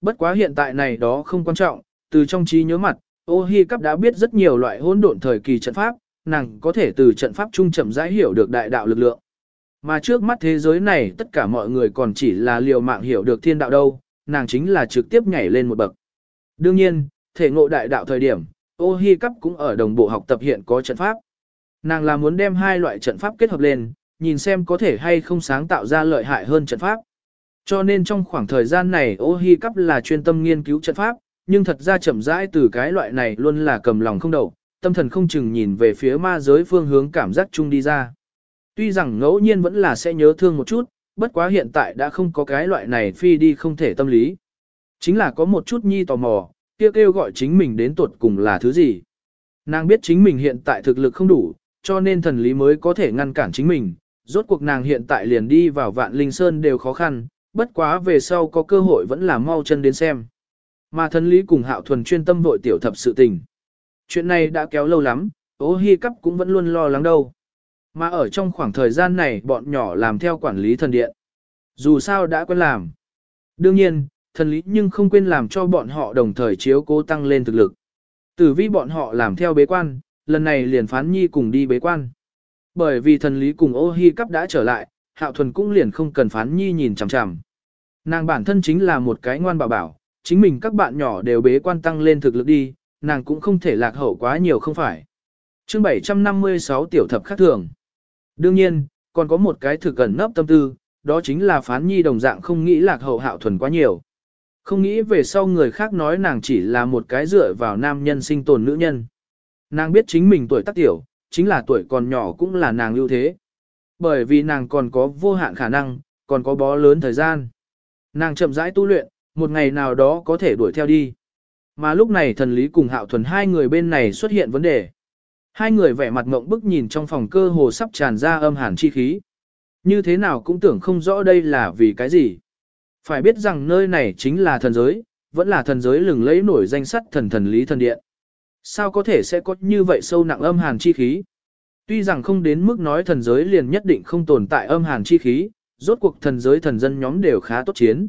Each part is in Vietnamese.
Bất quá hiện tại này đó không quan trọng, từ trong trí nhớ mặt, ô hi cắp đã biết rất nhiều loại hỗn độn thời kỳ trận pháp, nàng có thể từ trận pháp trung chậm rãi hiểu được đại đạo lực lượng. Mà trước mắt thế giới này tất cả mọi người còn chỉ là liều mạng hiểu được thiên đạo đâu, nàng chính là trực tiếp nhảy lên một bậc. Đương nhiên, thể ngộ đại đạo thời điểm, ô hi cắp cũng ở đồng bộ học tập hiện có trận pháp. Nàng là muốn đem hai loại trận pháp kết hợp lên, nhìn xem có thể hay không sáng tạo ra lợi hại hơn trận pháp. Cho nên trong khoảng thời gian này ô hi cắp là chuyên tâm nghiên cứu trận pháp, nhưng thật ra chậm rãi từ cái loại này luôn là cầm lòng không đậu, tâm thần không chừng nhìn về phía ma giới phương hướng cảm giác chung đi ra. Tuy rằng ngẫu nhiên vẫn là sẽ nhớ thương một chút, bất quá hiện tại đã không có cái loại này phi đi không thể tâm lý. Chính là có một chút nhi tò mò, kia kêu gọi chính mình đến tuột cùng là thứ gì. Nàng biết chính mình hiện tại thực lực không đủ, cho nên thần lý mới có thể ngăn cản chính mình. Rốt cuộc nàng hiện tại liền đi vào vạn linh sơn đều khó khăn, bất quá về sau có cơ hội vẫn là mau chân đến xem. Mà thần lý cùng hạo thuần chuyên tâm vội tiểu thập sự tình. Chuyện này đã kéo lâu lắm, ố hy cắp cũng vẫn luôn lo lắng đâu. Mà ở trong khoảng thời gian này bọn nhỏ làm theo quản lý thần điện. Dù sao đã quen làm. Đương nhiên, thần lý nhưng không quên làm cho bọn họ đồng thời chiếu cố tăng lên thực lực. Tử vi bọn họ làm theo bế quan, lần này liền phán nhi cùng đi bế quan. Bởi vì thần lý cùng ô hi cắp đã trở lại, hạo thuần cũng liền không cần phán nhi nhìn chằm chằm. Nàng bản thân chính là một cái ngoan bảo bảo, chính mình các bạn nhỏ đều bế quan tăng lên thực lực đi, nàng cũng không thể lạc hậu quá nhiều không phải. chương 756 tiểu thập khác thường. Đương nhiên, còn có một cái thực gần nấp tâm tư, đó chính là phán nhi đồng dạng không nghĩ lạc hậu hạo thuần quá nhiều. Không nghĩ về sau người khác nói nàng chỉ là một cái dựa vào nam nhân sinh tồn nữ nhân. Nàng biết chính mình tuổi tác tiểu, chính là tuổi còn nhỏ cũng là nàng ưu thế. Bởi vì nàng còn có vô hạn khả năng, còn có bó lớn thời gian. Nàng chậm rãi tu luyện, một ngày nào đó có thể đuổi theo đi. Mà lúc này thần lý cùng hạo thuần hai người bên này xuất hiện vấn đề. Hai người vẻ mặt ngộng bức nhìn trong phòng cơ hồ sắp tràn ra âm hàn chi khí. Như thế nào cũng tưởng không rõ đây là vì cái gì. Phải biết rằng nơi này chính là thần giới, vẫn là thần giới lừng lẫy nổi danh sắt thần thần lý thần điện. Sao có thể sẽ có như vậy sâu nặng âm hàn chi khí? Tuy rằng không đến mức nói thần giới liền nhất định không tồn tại âm hàn chi khí, rốt cuộc thần giới thần dân nhóm đều khá tốt chiến.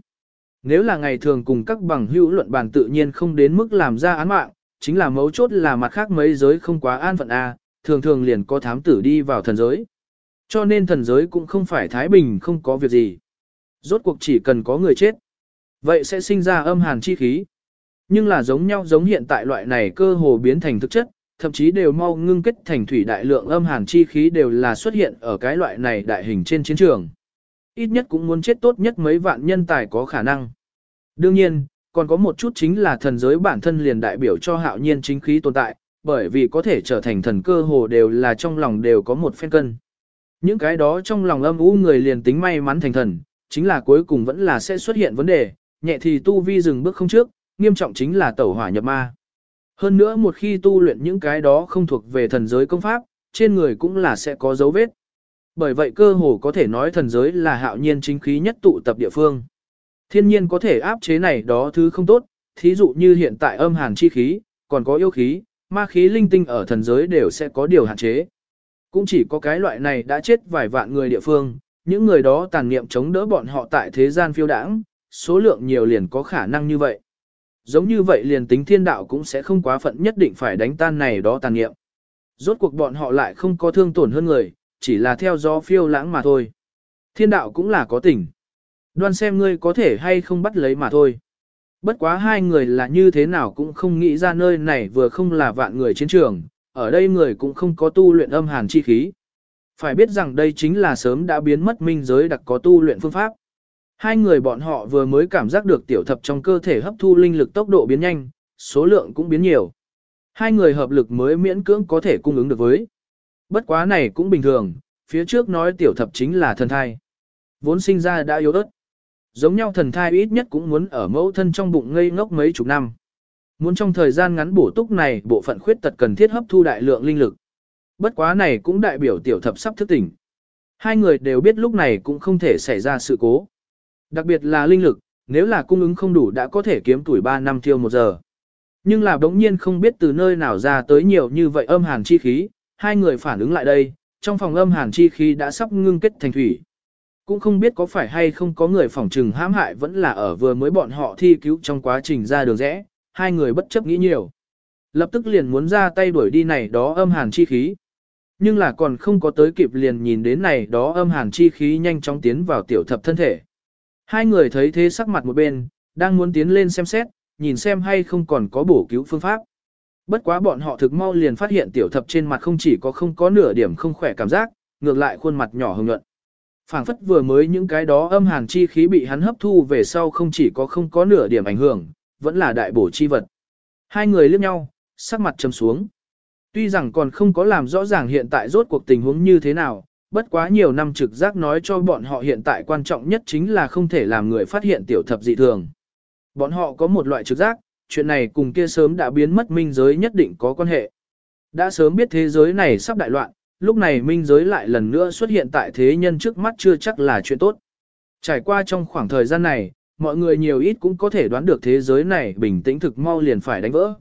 Nếu là ngày thường cùng các bằng hữu luận bàn tự nhiên không đến mức làm ra án mạng, chính là mấu chốt là mặt khác mấy giới không quá an phận A, thường thường liền có thám tử đi vào thần giới. Cho nên thần giới cũng không phải thái bình không có việc gì. Rốt cuộc chỉ cần có người chết. Vậy sẽ sinh ra âm hàn chi khí. Nhưng là giống nhau giống hiện tại loại này cơ hồ biến thành thực chất, thậm chí đều mau ngưng kết thành thủy đại lượng âm hàn chi khí đều là xuất hiện ở cái loại này đại hình trên chiến trường. Ít nhất cũng muốn chết tốt nhất mấy vạn nhân tài có khả năng. Đương nhiên, còn có một chút chính là thần giới bản thân liền đại biểu cho hạo nhiên chính khí tồn tại, bởi vì có thể trở thành thần cơ hồ đều là trong lòng đều có một phen cân. Những cái đó trong lòng âm u người liền tính may mắn thành thần, chính là cuối cùng vẫn là sẽ xuất hiện vấn đề, nhẹ thì tu vi dừng bước không trước, nghiêm trọng chính là tẩu hỏa nhập ma. Hơn nữa một khi tu luyện những cái đó không thuộc về thần giới công pháp, trên người cũng là sẽ có dấu vết. Bởi vậy cơ hồ có thể nói thần giới là hạo nhiên chính khí nhất tụ tập địa phương. Thiên nhiên có thể áp chế này đó thứ không tốt, thí dụ như hiện tại âm hàn chi khí, còn có yêu khí, ma khí linh tinh ở thần giới đều sẽ có điều hạn chế. Cũng chỉ có cái loại này đã chết vài vạn người địa phương, những người đó tàn niệm chống đỡ bọn họ tại thế gian phiêu đảng, số lượng nhiều liền có khả năng như vậy. Giống như vậy liền tính thiên đạo cũng sẽ không quá phận nhất định phải đánh tan này đó tàn niệm. Rốt cuộc bọn họ lại không có thương tổn hơn người, chỉ là theo gió phiêu lãng mà thôi. Thiên đạo cũng là có tình. Đoan xem ngươi có thể hay không bắt lấy mà thôi. Bất quá hai người là như thế nào cũng không nghĩ ra nơi này vừa không là vạn người chiến trường, ở đây người cũng không có tu luyện âm hàn chi khí. Phải biết rằng đây chính là sớm đã biến mất minh giới đặc có tu luyện phương pháp. Hai người bọn họ vừa mới cảm giác được tiểu thập trong cơ thể hấp thu linh lực tốc độ biến nhanh, số lượng cũng biến nhiều. Hai người hợp lực mới miễn cưỡng có thể cung ứng được với. Bất quá này cũng bình thường, phía trước nói tiểu thập chính là thần thai. Vốn sinh ra đã yếu ớt. Giống nhau thần thai ít nhất cũng muốn ở mẫu thân trong bụng ngây ngốc mấy chục năm. Muốn trong thời gian ngắn bổ túc này bộ phận khuyết tật cần thiết hấp thu đại lượng linh lực. Bất quá này cũng đại biểu tiểu thập sắp thức tỉnh. Hai người đều biết lúc này cũng không thể xảy ra sự cố. Đặc biệt là linh lực, nếu là cung ứng không đủ đã có thể kiếm tuổi 3 năm tiêu một giờ. Nhưng là đống nhiên không biết từ nơi nào ra tới nhiều như vậy âm hàn chi khí, hai người phản ứng lại đây, trong phòng âm hàn chi khí đã sắp ngưng kết thành thủy. cũng không biết có phải hay không có người phỏng trừng hãm hại vẫn là ở vừa mới bọn họ thi cứu trong quá trình ra đường rẽ, hai người bất chấp nghĩ nhiều. Lập tức liền muốn ra tay đuổi đi này đó âm hàn chi khí. Nhưng là còn không có tới kịp liền nhìn đến này đó âm hàn chi khí nhanh chóng tiến vào tiểu thập thân thể. Hai người thấy thế sắc mặt một bên, đang muốn tiến lên xem xét, nhìn xem hay không còn có bổ cứu phương pháp. Bất quá bọn họ thực mau liền phát hiện tiểu thập trên mặt không chỉ có không có nửa điểm không khỏe cảm giác, ngược lại khuôn mặt nhỏ hồng nhuận. phảng phất vừa mới những cái đó âm hàn chi khí bị hắn hấp thu về sau không chỉ có không có nửa điểm ảnh hưởng, vẫn là đại bổ chi vật. Hai người liếc nhau, sắc mặt trầm xuống. Tuy rằng còn không có làm rõ ràng hiện tại rốt cuộc tình huống như thế nào, bất quá nhiều năm trực giác nói cho bọn họ hiện tại quan trọng nhất chính là không thể làm người phát hiện tiểu thập dị thường. Bọn họ có một loại trực giác, chuyện này cùng kia sớm đã biến mất minh giới nhất định có quan hệ. Đã sớm biết thế giới này sắp đại loạn, lúc này minh giới lại lần nữa xuất hiện tại thế nhân trước mắt chưa chắc là chuyện tốt. Trải qua trong khoảng thời gian này, mọi người nhiều ít cũng có thể đoán được thế giới này bình tĩnh thực mau liền phải đánh vỡ.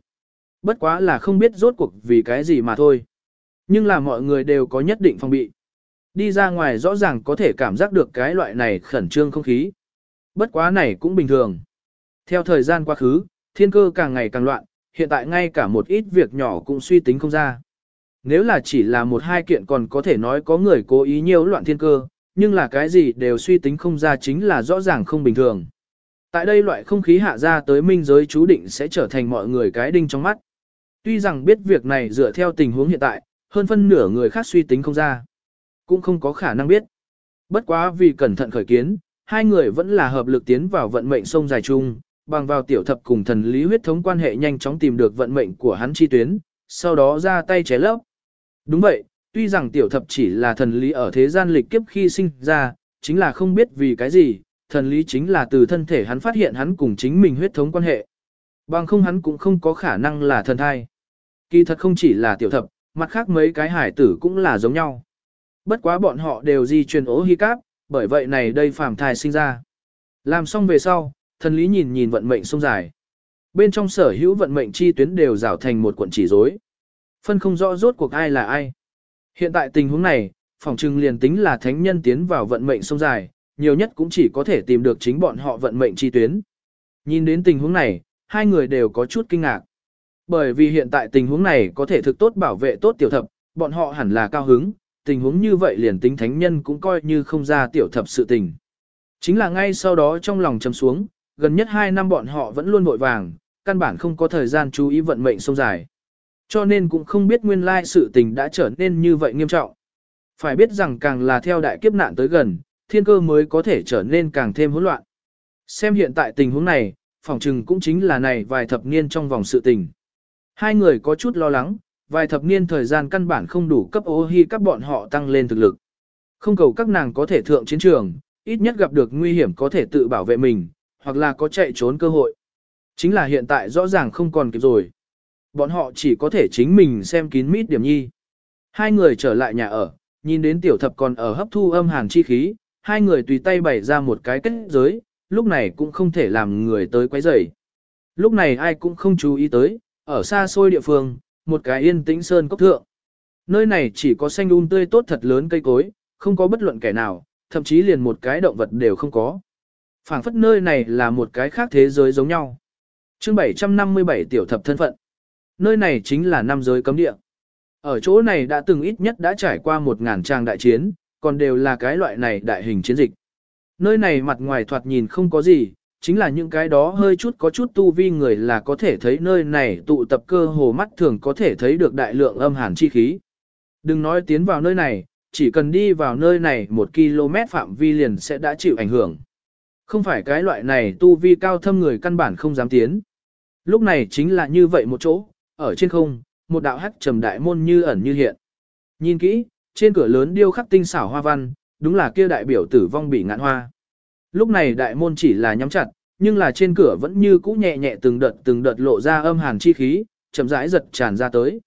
Bất quá là không biết rốt cuộc vì cái gì mà thôi. Nhưng là mọi người đều có nhất định phòng bị. Đi ra ngoài rõ ràng có thể cảm giác được cái loại này khẩn trương không khí. Bất quá này cũng bình thường. Theo thời gian quá khứ, thiên cơ càng ngày càng loạn, hiện tại ngay cả một ít việc nhỏ cũng suy tính không ra. Nếu là chỉ là một hai kiện còn có thể nói có người cố ý nhiễu loạn thiên cơ, nhưng là cái gì đều suy tính không ra chính là rõ ràng không bình thường. Tại đây loại không khí hạ ra tới minh giới chú định sẽ trở thành mọi người cái đinh trong mắt. Tuy rằng biết việc này dựa theo tình huống hiện tại, hơn phân nửa người khác suy tính không ra. Cũng không có khả năng biết. Bất quá vì cẩn thận khởi kiến, hai người vẫn là hợp lực tiến vào vận mệnh sông dài chung, bằng vào tiểu thập cùng thần lý huyết thống quan hệ nhanh chóng tìm được vận mệnh của hắn chi tuyến, sau đó ra tay chế lấp. Đúng vậy, tuy rằng tiểu thập chỉ là thần lý ở thế gian lịch kiếp khi sinh ra, chính là không biết vì cái gì, thần lý chính là từ thân thể hắn phát hiện hắn cùng chính mình huyết thống quan hệ. Bằng không hắn cũng không có khả năng là thần thai. Kỳ thật không chỉ là tiểu thập, mặt khác mấy cái hải tử cũng là giống nhau. Bất quá bọn họ đều di truyền ố hy cáp, bởi vậy này đây phàm thai sinh ra. Làm xong về sau, thần lý nhìn nhìn vận mệnh sông dài. Bên trong sở hữu vận mệnh chi tuyến đều rào thành một cuộn chỉ rối. Phân không rõ rốt cuộc ai là ai. Hiện tại tình huống này, phòng trưng liền tính là thánh nhân tiến vào vận mệnh sông dài, nhiều nhất cũng chỉ có thể tìm được chính bọn họ vận mệnh chi tuyến. Nhìn đến tình huống này, hai người đều có chút kinh ngạc. Bởi vì hiện tại tình huống này có thể thực tốt bảo vệ tốt tiểu thập, bọn họ hẳn là cao hứng, tình huống như vậy liền tính thánh nhân cũng coi như không ra tiểu thập sự tình. Chính là ngay sau đó trong lòng chầm xuống, gần nhất 2 năm bọn họ vẫn luôn vội vàng, căn bản không có thời gian chú ý vận mệnh sông dài. Cho nên cũng không biết nguyên lai sự tình đã trở nên như vậy nghiêm trọng. Phải biết rằng càng là theo đại kiếp nạn tới gần, thiên cơ mới có thể trở nên càng thêm hỗn loạn. Xem hiện tại tình huống này, phỏng chừng cũng chính là này vài thập niên trong vòng sự tình. Hai người có chút lo lắng, vài thập niên thời gian căn bản không đủ cấp ô hi các bọn họ tăng lên thực lực. Không cầu các nàng có thể thượng chiến trường, ít nhất gặp được nguy hiểm có thể tự bảo vệ mình, hoặc là có chạy trốn cơ hội. Chính là hiện tại rõ ràng không còn kịp rồi. Bọn họ chỉ có thể chính mình xem kín mít điểm nhi. Hai người trở lại nhà ở, nhìn đến tiểu thập còn ở hấp thu âm hàn chi khí, hai người tùy tay bày ra một cái kết giới, lúc này cũng không thể làm người tới quấy rầy. Lúc này ai cũng không chú ý tới, ở xa xôi địa phương, một cái yên tĩnh sơn cốc thượng. Nơi này chỉ có xanh um tươi tốt thật lớn cây cối, không có bất luận kẻ nào, thậm chí liền một cái động vật đều không có phảng phất nơi này là một cái khác thế giới giống nhau. chương 757 tiểu thập thân phận. Nơi này chính là năm giới cấm địa. Ở chỗ này đã từng ít nhất đã trải qua một ngàn trang đại chiến, còn đều là cái loại này đại hình chiến dịch. Nơi này mặt ngoài thoạt nhìn không có gì, chính là những cái đó hơi chút có chút tu vi người là có thể thấy nơi này tụ tập cơ hồ mắt thường có thể thấy được đại lượng âm hàn chi khí. Đừng nói tiến vào nơi này, chỉ cần đi vào nơi này một km phạm vi liền sẽ đã chịu ảnh hưởng. Không phải cái loại này tu vi cao thâm người căn bản không dám tiến. Lúc này chính là như vậy một chỗ, ở trên không, một đạo hắc trầm đại môn như ẩn như hiện. Nhìn kỹ, trên cửa lớn điêu khắc tinh xảo hoa văn, đúng là kia đại biểu tử vong bị ngạn hoa. Lúc này đại môn chỉ là nhắm chặt, nhưng là trên cửa vẫn như cũ nhẹ nhẹ từng đợt từng đợt lộ ra âm hàn chi khí, chậm rãi giật tràn ra tới.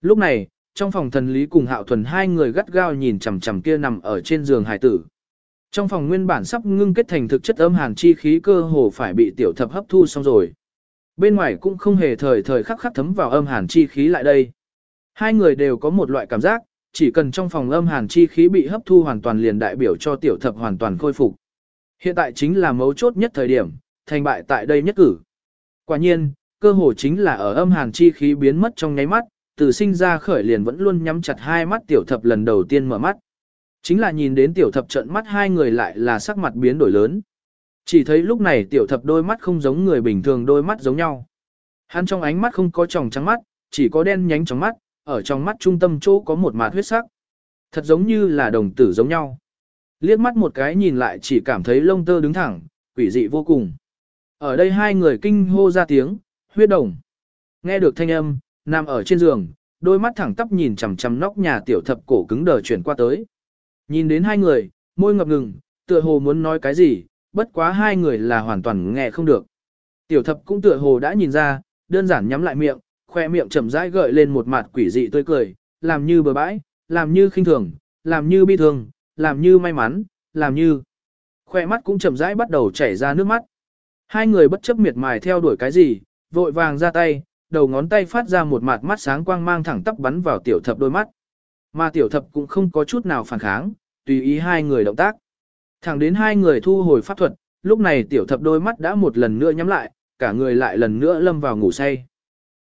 Lúc này, trong phòng thần lý cùng hạo thuần hai người gắt gao nhìn chằm chằm kia nằm ở trên giường hải tử. Trong phòng nguyên bản sắp ngưng kết thành thực chất âm hàn chi khí cơ hồ phải bị tiểu thập hấp thu xong rồi. Bên ngoài cũng không hề thời thời khắc khắc thấm vào âm hàn chi khí lại đây. Hai người đều có một loại cảm giác, chỉ cần trong phòng âm hàn chi khí bị hấp thu hoàn toàn liền đại biểu cho tiểu thập hoàn toàn khôi phục. Hiện tại chính là mấu chốt nhất thời điểm, thành bại tại đây nhất cử. Quả nhiên, cơ hồ chính là ở âm hàn chi khí biến mất trong nháy mắt, từ sinh ra khởi liền vẫn luôn nhắm chặt hai mắt tiểu thập lần đầu tiên mở mắt. Chính là nhìn đến tiểu thập trận mắt hai người lại là sắc mặt biến đổi lớn. Chỉ thấy lúc này tiểu thập đôi mắt không giống người bình thường đôi mắt giống nhau. Hắn trong ánh mắt không có tròng trắng mắt, chỉ có đen nhánh trong mắt, ở trong mắt trung tâm chỗ có một mạt huyết sắc. Thật giống như là đồng tử giống nhau. Liếc mắt một cái nhìn lại chỉ cảm thấy lông tơ đứng thẳng, quỷ dị vô cùng. Ở đây hai người kinh hô ra tiếng, huyết đồng. Nghe được thanh âm, nằm ở trên giường, đôi mắt thẳng tắp nhìn chằm chằm nóc nhà tiểu thập cổ cứng đờ chuyển qua tới. Nhìn đến hai người, môi ngập ngừng, tựa hồ muốn nói cái gì, bất quá hai người là hoàn toàn nghe không được. Tiểu thập cũng tựa hồ đã nhìn ra, đơn giản nhắm lại miệng, khoe miệng chậm rãi gợi lên một mặt quỷ dị tươi cười, làm như bờ bãi, làm như khinh thường, làm như bi thương, làm như may mắn, làm như... Khoe mắt cũng chậm rãi bắt đầu chảy ra nước mắt. Hai người bất chấp miệt mài theo đuổi cái gì, vội vàng ra tay, đầu ngón tay phát ra một mặt mắt sáng quang mang thẳng tắp bắn vào tiểu thập đôi mắt. Mà tiểu thập cũng không có chút nào phản kháng, tùy ý hai người động tác. Thẳng đến hai người thu hồi pháp thuật, lúc này tiểu thập đôi mắt đã một lần nữa nhắm lại, cả người lại lần nữa lâm vào ngủ say.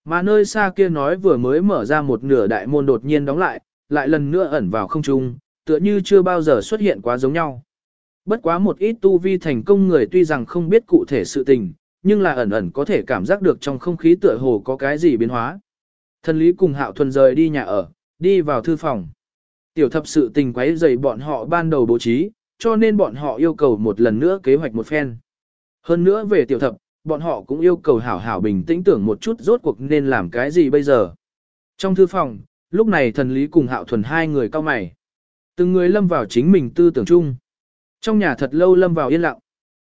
Mà nơi xa kia nói vừa mới mở ra một nửa đại môn đột nhiên đóng lại, lại lần nữa ẩn vào không trung, tựa như chưa bao giờ xuất hiện quá giống nhau. Bất quá một ít tu vi thành công người tuy rằng không biết cụ thể sự tình, nhưng là ẩn ẩn có thể cảm giác được trong không khí tựa hồ có cái gì biến hóa. Thần lý cùng hạo thuần rời đi nhà ở, đi vào thư phòng. Tiểu thập sự tình quấy dày bọn họ ban đầu bố trí, cho nên bọn họ yêu cầu một lần nữa kế hoạch một phen. Hơn nữa về tiểu thập, bọn họ cũng yêu cầu hảo hảo bình tĩnh tưởng một chút rốt cuộc nên làm cái gì bây giờ. Trong thư phòng, lúc này thần lý cùng hạo thuần hai người cao mày. Từng người lâm vào chính mình tư tưởng chung. Trong nhà thật lâu lâm vào yên lặng.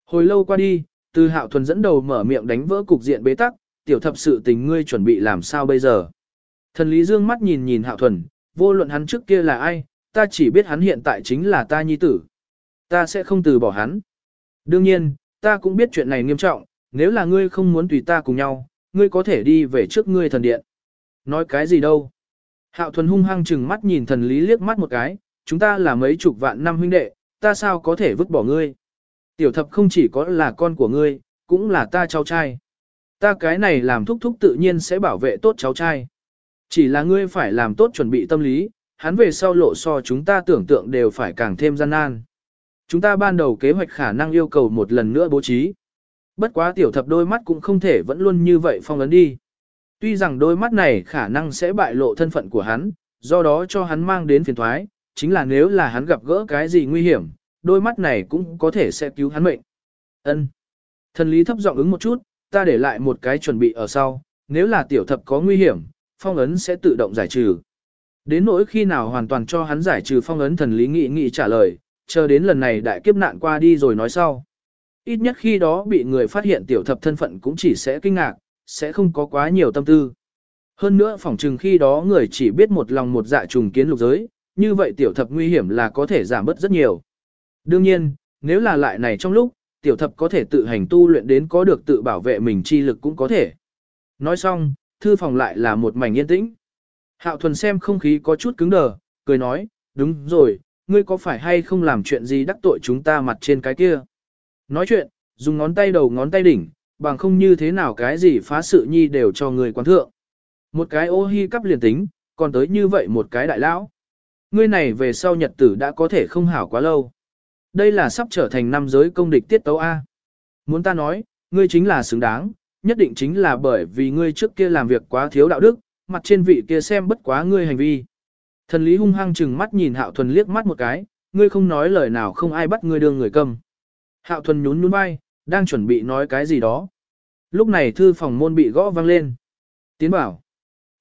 Hồi lâu qua đi, từ hạo thuần dẫn đầu mở miệng đánh vỡ cục diện bế tắc, tiểu thập sự tình ngươi chuẩn bị làm sao bây giờ. Thần lý dương mắt nhìn nhìn hạo thuần, vô luận hắn trước kia là ai, ta chỉ biết hắn hiện tại chính là ta nhi tử. Ta sẽ không từ bỏ hắn. Đương nhiên, ta cũng biết chuyện này nghiêm trọng, nếu là ngươi không muốn tùy ta cùng nhau, ngươi có thể đi về trước ngươi thần điện. Nói cái gì đâu. Hạo thuần hung hăng chừng mắt nhìn thần lý liếc mắt một cái, chúng ta là mấy chục vạn năm huynh đệ, ta sao có thể vứt bỏ ngươi. Tiểu thập không chỉ có là con của ngươi, cũng là ta cháu trai. Ta cái này làm thúc thúc tự nhiên sẽ bảo vệ tốt cháu trai. Chỉ là ngươi phải làm tốt chuẩn bị tâm lý, hắn về sau lộ so chúng ta tưởng tượng đều phải càng thêm gian nan. Chúng ta ban đầu kế hoạch khả năng yêu cầu một lần nữa bố trí. Bất quá tiểu thập đôi mắt cũng không thể vẫn luôn như vậy phong ấn đi. Tuy rằng đôi mắt này khả năng sẽ bại lộ thân phận của hắn, do đó cho hắn mang đến phiền thoái, chính là nếu là hắn gặp gỡ cái gì nguy hiểm, đôi mắt này cũng có thể sẽ cứu hắn mệnh. Ân. Thần lý thấp giọng ứng một chút, ta để lại một cái chuẩn bị ở sau, nếu là tiểu thập có nguy hiểm, phong ấn sẽ tự động giải trừ. Đến nỗi khi nào hoàn toàn cho hắn giải trừ phong ấn thần lý nghị nghị trả lời, chờ đến lần này đại kiếp nạn qua đi rồi nói sau. Ít nhất khi đó bị người phát hiện tiểu thập thân phận cũng chỉ sẽ kinh ngạc, sẽ không có quá nhiều tâm tư. Hơn nữa phỏng chừng khi đó người chỉ biết một lòng một dạ trùng kiến lục giới, như vậy tiểu thập nguy hiểm là có thể giảm bớt rất nhiều. Đương nhiên, nếu là lại này trong lúc, tiểu thập có thể tự hành tu luyện đến có được tự bảo vệ mình chi lực cũng có thể. Nói xong, thư phòng lại là một mảnh yên tĩnh. Hạo thuần xem không khí có chút cứng đờ, cười nói, đúng rồi, ngươi có phải hay không làm chuyện gì đắc tội chúng ta mặt trên cái kia. Nói chuyện, dùng ngón tay đầu ngón tay đỉnh, bằng không như thế nào cái gì phá sự nhi đều cho người quán thượng. Một cái ô hi cắp liền tính, còn tới như vậy một cái đại lão. Ngươi này về sau nhật tử đã có thể không hảo quá lâu. Đây là sắp trở thành năm giới công địch tiết tấu A. Muốn ta nói, ngươi chính là xứng đáng, nhất định chính là bởi vì ngươi trước kia làm việc quá thiếu đạo đức, mặt trên vị kia xem bất quá ngươi hành vi. Thần lý hung hăng chừng mắt nhìn hạo thuần liếc mắt một cái, ngươi không nói lời nào không ai bắt ngươi đương người cầm. Hạo thuần nhún nhún vai, đang chuẩn bị nói cái gì đó. Lúc này thư phòng môn bị gõ vang lên. Tiến bảo.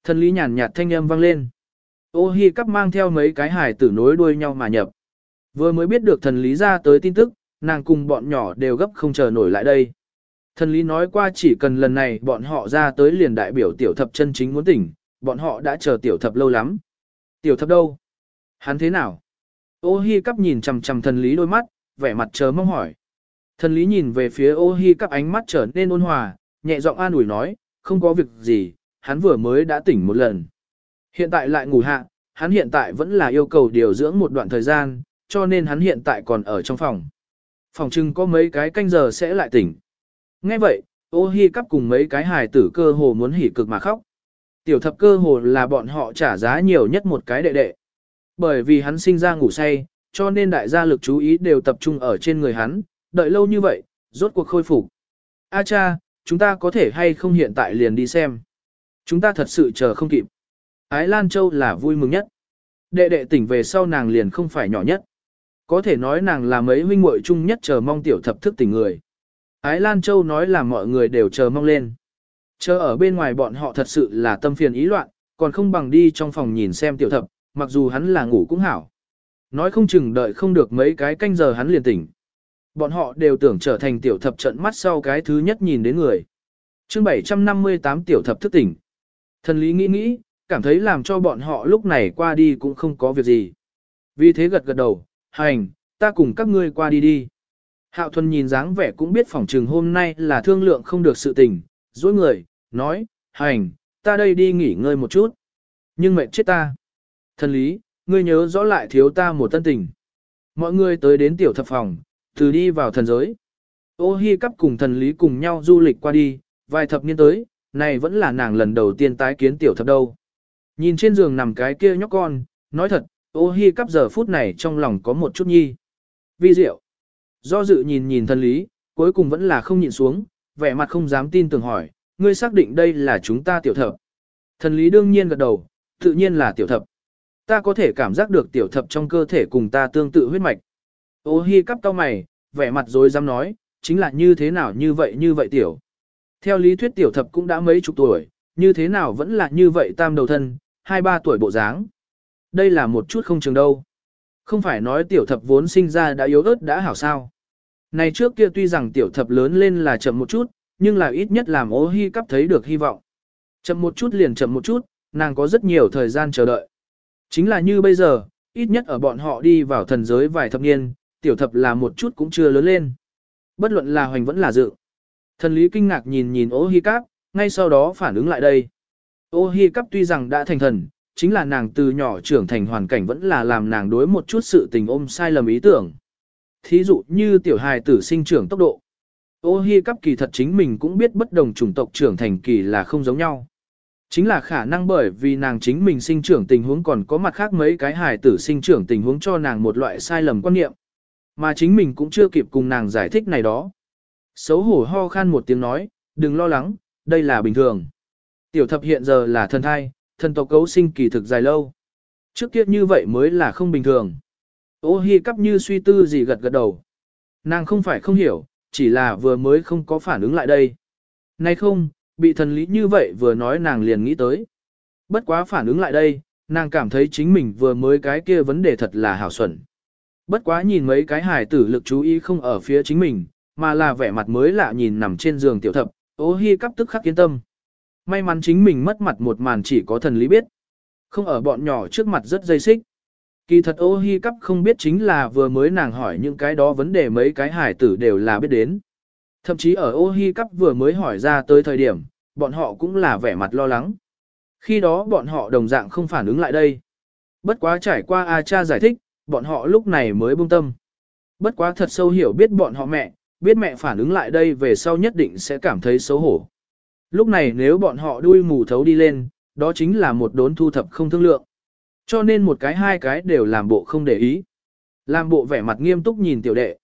Thần lý nhàn nhạt thanh âm vang lên. Ô hi cắp mang theo mấy cái hài tử nối đuôi nhau mà nhập. Vừa mới biết được thần lý ra tới tin tức, nàng cùng bọn nhỏ đều gấp không chờ nổi lại đây. Thần lý nói qua chỉ cần lần này bọn họ ra tới liền đại biểu tiểu thập chân chính muốn tỉnh, bọn họ đã chờ tiểu thập lâu lắm. Tiểu thập đâu? Hắn thế nào? Ô hi cắp nhìn chằm chằm thần lý đôi mắt, vẻ mặt chờ mong hỏi. Thần lý nhìn về phía ô hi cắp ánh mắt trở nên ôn hòa, nhẹ giọng an ủi nói, không có việc gì, hắn vừa mới đã tỉnh một lần. Hiện tại lại ngủ hạ, hắn hiện tại vẫn là yêu cầu điều dưỡng một đoạn thời gian, cho nên hắn hiện tại còn ở trong phòng. Phòng trưng có mấy cái canh giờ sẽ lại tỉnh. Nghe vậy, ô hi cắp cùng mấy cái hài tử cơ hồ muốn hỉ cực mà khóc. Tiểu thập cơ hồ là bọn họ trả giá nhiều nhất một cái đệ đệ. Bởi vì hắn sinh ra ngủ say, cho nên đại gia lực chú ý đều tập trung ở trên người hắn, đợi lâu như vậy, rốt cuộc khôi phục. A cha, chúng ta có thể hay không hiện tại liền đi xem. Chúng ta thật sự chờ không kịp. Ái Lan Châu là vui mừng nhất. Đệ đệ tỉnh về sau nàng liền không phải nhỏ nhất. Có thể nói nàng là mấy huynh muội chung nhất chờ mong tiểu thập thức tỉnh người. Ái Lan Châu nói là mọi người đều chờ mong lên. Chờ ở bên ngoài bọn họ thật sự là tâm phiền ý loạn, còn không bằng đi trong phòng nhìn xem tiểu thập, mặc dù hắn là ngủ cũng hảo. Nói không chừng đợi không được mấy cái canh giờ hắn liền tỉnh. Bọn họ đều tưởng trở thành tiểu thập trận mắt sau cái thứ nhất nhìn đến người. chương 758 tiểu thập thức tỉnh. Thần lý nghĩ nghĩ, cảm thấy làm cho bọn họ lúc này qua đi cũng không có việc gì. Vì thế gật gật đầu, hành, ta cùng các ngươi qua đi đi. Hạo thuần nhìn dáng vẻ cũng biết phỏng trừng hôm nay là thương lượng không được sự tình, dối người, nói, hành, ta đây đi nghỉ ngơi một chút. Nhưng mệt chết ta. Thần lý, ngươi nhớ rõ lại thiếu ta một tân tình. Mọi người tới đến tiểu thập phòng, từ đi vào thần giới. Ô hi cắp cùng thần lý cùng nhau du lịch qua đi, vài thập niên tới, này vẫn là nàng lần đầu tiên tái kiến tiểu thập đâu. Nhìn trên giường nằm cái kia nhóc con, nói thật, ô hi cắp giờ phút này trong lòng có một chút nhi. Vi diệu. Do dự nhìn nhìn thần lý, cuối cùng vẫn là không nhịn xuống, vẻ mặt không dám tin tưởng hỏi, ngươi xác định đây là chúng ta tiểu thập. Thần lý đương nhiên gật đầu, tự nhiên là tiểu thập. Ta có thể cảm giác được tiểu thập trong cơ thể cùng ta tương tự huyết mạch. Ô hi cắp cao mày, vẻ mặt rồi dám nói, chính là như thế nào như vậy như vậy tiểu. Theo lý thuyết tiểu thập cũng đã mấy chục tuổi, như thế nào vẫn là như vậy tam đầu thân, hai ba tuổi bộ dáng. Đây là một chút không chừng đâu. Không phải nói tiểu thập vốn sinh ra đã yếu ớt đã hảo sao. Này trước kia tuy rằng tiểu thập lớn lên là chậm một chút, nhưng là ít nhất làm ô hi cắp thấy được hy vọng. Chậm một chút liền chậm một chút, nàng có rất nhiều thời gian chờ đợi. Chính là như bây giờ, ít nhất ở bọn họ đi vào thần giới vài thập niên, tiểu thập là một chút cũng chưa lớn lên. Bất luận là hoành vẫn là dự. Thần lý kinh ngạc nhìn nhìn ô hi cắp, ngay sau đó phản ứng lại đây. Ô hi cắp tuy rằng đã thành thần, chính là nàng từ nhỏ trưởng thành hoàn cảnh vẫn là làm nàng đối một chút sự tình ôm sai lầm ý tưởng. Thí dụ như tiểu hài tử sinh trưởng tốc độ. Ô hi cắp kỳ thật chính mình cũng biết bất đồng chủng tộc trưởng thành kỳ là không giống nhau. Chính là khả năng bởi vì nàng chính mình sinh trưởng tình huống còn có mặt khác mấy cái hài tử sinh trưởng tình huống cho nàng một loại sai lầm quan niệm. Mà chính mình cũng chưa kịp cùng nàng giải thích này đó. Xấu hổ ho khan một tiếng nói, đừng lo lắng, đây là bình thường. Tiểu thập hiện giờ là thần thai, thần tộc cấu sinh kỳ thực dài lâu. Trước kia như vậy mới là không bình thường. Ô hi cắp như suy tư gì gật gật đầu. Nàng không phải không hiểu, chỉ là vừa mới không có phản ứng lại đây. Nay không, bị thần lý như vậy vừa nói nàng liền nghĩ tới. Bất quá phản ứng lại đây, nàng cảm thấy chính mình vừa mới cái kia vấn đề thật là hảo xuẩn. Bất quá nhìn mấy cái hài tử lực chú ý không ở phía chính mình, mà là vẻ mặt mới lạ nhìn nằm trên giường tiểu thập, ô hi cắp tức khắc yên tâm. May mắn chính mình mất mặt một màn chỉ có thần lý biết. Không ở bọn nhỏ trước mặt rất dây xích. Kỳ thật ô hi cắp không biết chính là vừa mới nàng hỏi những cái đó vấn đề mấy cái hải tử đều là biết đến. Thậm chí ở ô hi cắp vừa mới hỏi ra tới thời điểm, bọn họ cũng là vẻ mặt lo lắng. Khi đó bọn họ đồng dạng không phản ứng lại đây. Bất quá trải qua A cha giải thích, bọn họ lúc này mới buông tâm. Bất quá thật sâu hiểu biết bọn họ mẹ, biết mẹ phản ứng lại đây về sau nhất định sẽ cảm thấy xấu hổ. Lúc này nếu bọn họ đuôi mù thấu đi lên, đó chính là một đốn thu thập không thương lượng. Cho nên một cái hai cái đều làm bộ không để ý. Làm bộ vẻ mặt nghiêm túc nhìn tiểu đệ.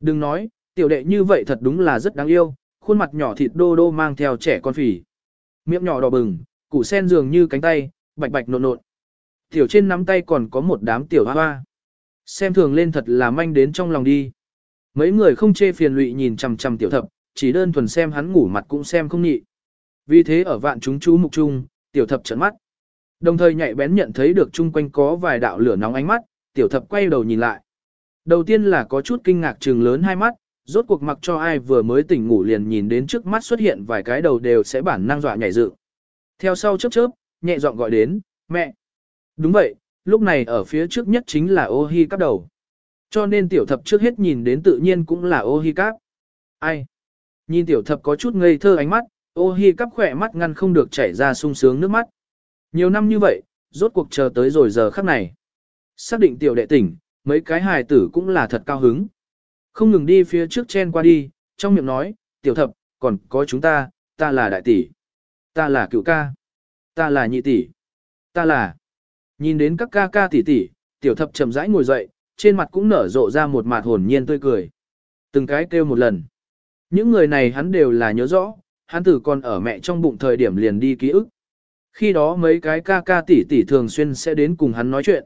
Đừng nói, tiểu đệ như vậy thật đúng là rất đáng yêu, khuôn mặt nhỏ thịt đô đô mang theo trẻ con phì. Miệng nhỏ đỏ bừng, củ sen dường như cánh tay, bạch bạch nộn nộn. Tiểu trên nắm tay còn có một đám tiểu hoa hoa. Xem thường lên thật là manh đến trong lòng đi. Mấy người không chê phiền lụy nhìn chằm chằm tiểu thập, chỉ đơn thuần xem hắn ngủ mặt cũng xem không nhị. Vì thế ở vạn chúng chú mục chung, tiểu thập trợn mắt. Đồng thời nhạy bén nhận thấy được chung quanh có vài đạo lửa nóng ánh mắt, tiểu thập quay đầu nhìn lại. Đầu tiên là có chút kinh ngạc trừng lớn hai mắt, rốt cuộc mặc cho ai vừa mới tỉnh ngủ liền nhìn đến trước mắt xuất hiện vài cái đầu đều sẽ bản năng dọa nhảy dựng. Theo sau chớp chớp, nhẹ giọng gọi đến, mẹ. Đúng vậy, lúc này ở phía trước nhất chính là ô hi cắp đầu. Cho nên tiểu thập trước hết nhìn đến tự nhiên cũng là ô hi cắp. Ai? Nhìn tiểu thập có chút ngây thơ ánh mắt, ô hi cắp khỏe mắt ngăn không được chảy ra sung sướng nước mắt. Nhiều năm như vậy, rốt cuộc chờ tới rồi giờ khắc này. Xác định tiểu đệ tỉnh, mấy cái hài tử cũng là thật cao hứng. Không ngừng đi phía trước chen qua đi, trong miệng nói, tiểu thập, còn có chúng ta, ta là đại tỷ, ta là cựu ca, ta là nhị tỷ, ta là. Nhìn đến các ca ca tỷ tỷ, tiểu thập chậm rãi ngồi dậy, trên mặt cũng nở rộ ra một mặt hồn nhiên tươi cười. Từng cái kêu một lần. Những người này hắn đều là nhớ rõ, hắn tử còn ở mẹ trong bụng thời điểm liền đi ký ức. Khi đó mấy cái ca ca tỷ tỷ thường xuyên sẽ đến cùng hắn nói chuyện.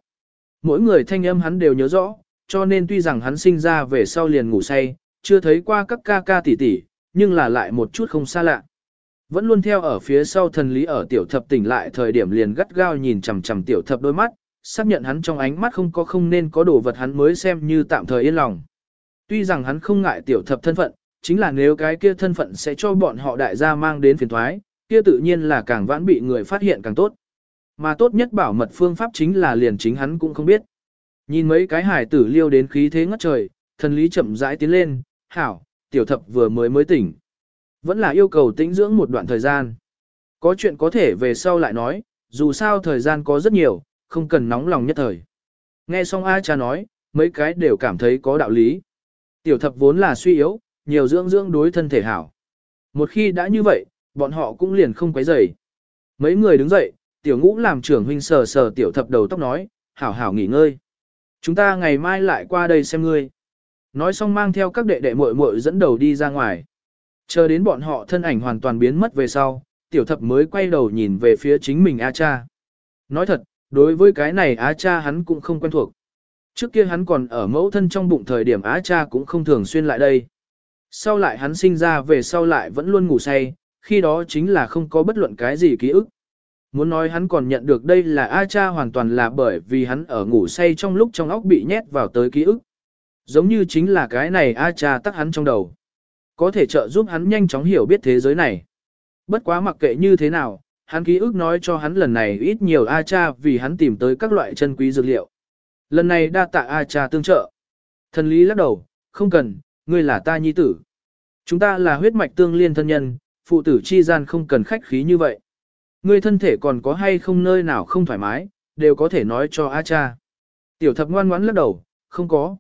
Mỗi người thanh âm hắn đều nhớ rõ, cho nên tuy rằng hắn sinh ra về sau liền ngủ say, chưa thấy qua các ca ca tỷ tỷ, nhưng là lại một chút không xa lạ. Vẫn luôn theo ở phía sau thần lý ở tiểu thập tỉnh lại thời điểm liền gắt gao nhìn chằm chằm tiểu thập đôi mắt, xác nhận hắn trong ánh mắt không có không nên có đồ vật hắn mới xem như tạm thời yên lòng. Tuy rằng hắn không ngại tiểu thập thân phận, chính là nếu cái kia thân phận sẽ cho bọn họ đại gia mang đến phiền thoái, kia tự nhiên là càng vãn bị người phát hiện càng tốt. Mà tốt nhất bảo mật phương pháp chính là liền chính hắn cũng không biết. Nhìn mấy cái hải tử liêu đến khí thế ngất trời, thần lý chậm rãi tiến lên, hảo, tiểu thập vừa mới mới tỉnh. Vẫn là yêu cầu tĩnh dưỡng một đoạn thời gian. Có chuyện có thể về sau lại nói, dù sao thời gian có rất nhiều, không cần nóng lòng nhất thời. Nghe xong A cha nói, mấy cái đều cảm thấy có đạo lý. Tiểu thập vốn là suy yếu, nhiều dưỡng dưỡng đối thân thể hảo. Một khi đã như vậy, bọn họ cũng liền không quấy rầy. Mấy người đứng dậy, tiểu ngũ làm trưởng huynh sờ sờ tiểu thập đầu tóc nói, hảo hảo nghỉ ngơi. Chúng ta ngày mai lại qua đây xem ngươi. Nói xong mang theo các đệ đệ muội muội dẫn đầu đi ra ngoài. Chờ đến bọn họ thân ảnh hoàn toàn biến mất về sau, tiểu thập mới quay đầu nhìn về phía chính mình A cha. Nói thật, đối với cái này A cha hắn cũng không quen thuộc. Trước kia hắn còn ở mẫu thân trong bụng thời điểm A cha cũng không thường xuyên lại đây. Sau lại hắn sinh ra về sau lại vẫn luôn ngủ say, khi đó chính là không có bất luận cái gì ký ức. Muốn nói hắn còn nhận được đây là A cha hoàn toàn là bởi vì hắn ở ngủ say trong lúc trong óc bị nhét vào tới ký ức. Giống như chính là cái này A cha tắc hắn trong đầu. Có thể trợ giúp hắn nhanh chóng hiểu biết thế giới này. Bất quá mặc kệ như thế nào, hắn ký ức nói cho hắn lần này ít nhiều A cha vì hắn tìm tới các loại chân quý dược liệu. Lần này đa tạ A cha tương trợ. Thần lý lắc đầu, không cần, ngươi là ta nhi tử. Chúng ta là huyết mạch tương liên thân nhân, phụ tử chi gian không cần khách khí như vậy. Ngươi thân thể còn có hay không nơi nào không thoải mái, đều có thể nói cho A cha. Tiểu thập ngoan ngoãn lắc đầu, không có.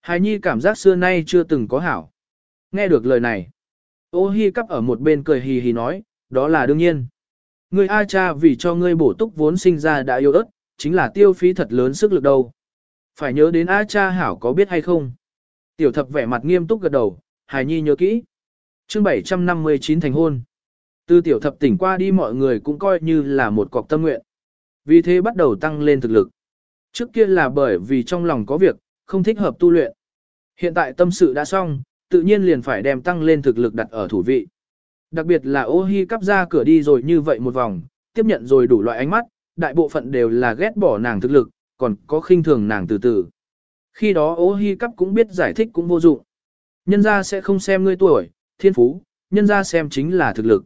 Hài nhi cảm giác xưa nay chưa từng có hảo. Nghe được lời này. Ô hi cắp ở một bên cười hì hì nói, đó là đương nhiên. Ngươi A cha vì cho ngươi bổ túc vốn sinh ra đã yêu ớt, chính là tiêu phí thật lớn sức lực đâu. Phải nhớ đến A cha hảo có biết hay không. Tiểu thập vẻ mặt nghiêm túc gật đầu, hài nhi nhớ kỹ. chương 759 thành hôn. Từ tiểu thập tỉnh qua đi mọi người cũng coi như là một cọc tâm nguyện. Vì thế bắt đầu tăng lên thực lực. Trước kia là bởi vì trong lòng có việc, không thích hợp tu luyện. Hiện tại tâm sự đã xong, tự nhiên liền phải đem tăng lên thực lực đặt ở thủ vị. Đặc biệt là ô hi cắp ra cửa đi rồi như vậy một vòng, tiếp nhận rồi đủ loại ánh mắt, đại bộ phận đều là ghét bỏ nàng thực lực, còn có khinh thường nàng từ từ. Khi đó ô hi cắp cũng biết giải thích cũng vô dụng. Nhân ra sẽ không xem ngươi tuổi, thiên phú, nhân ra xem chính là thực lực.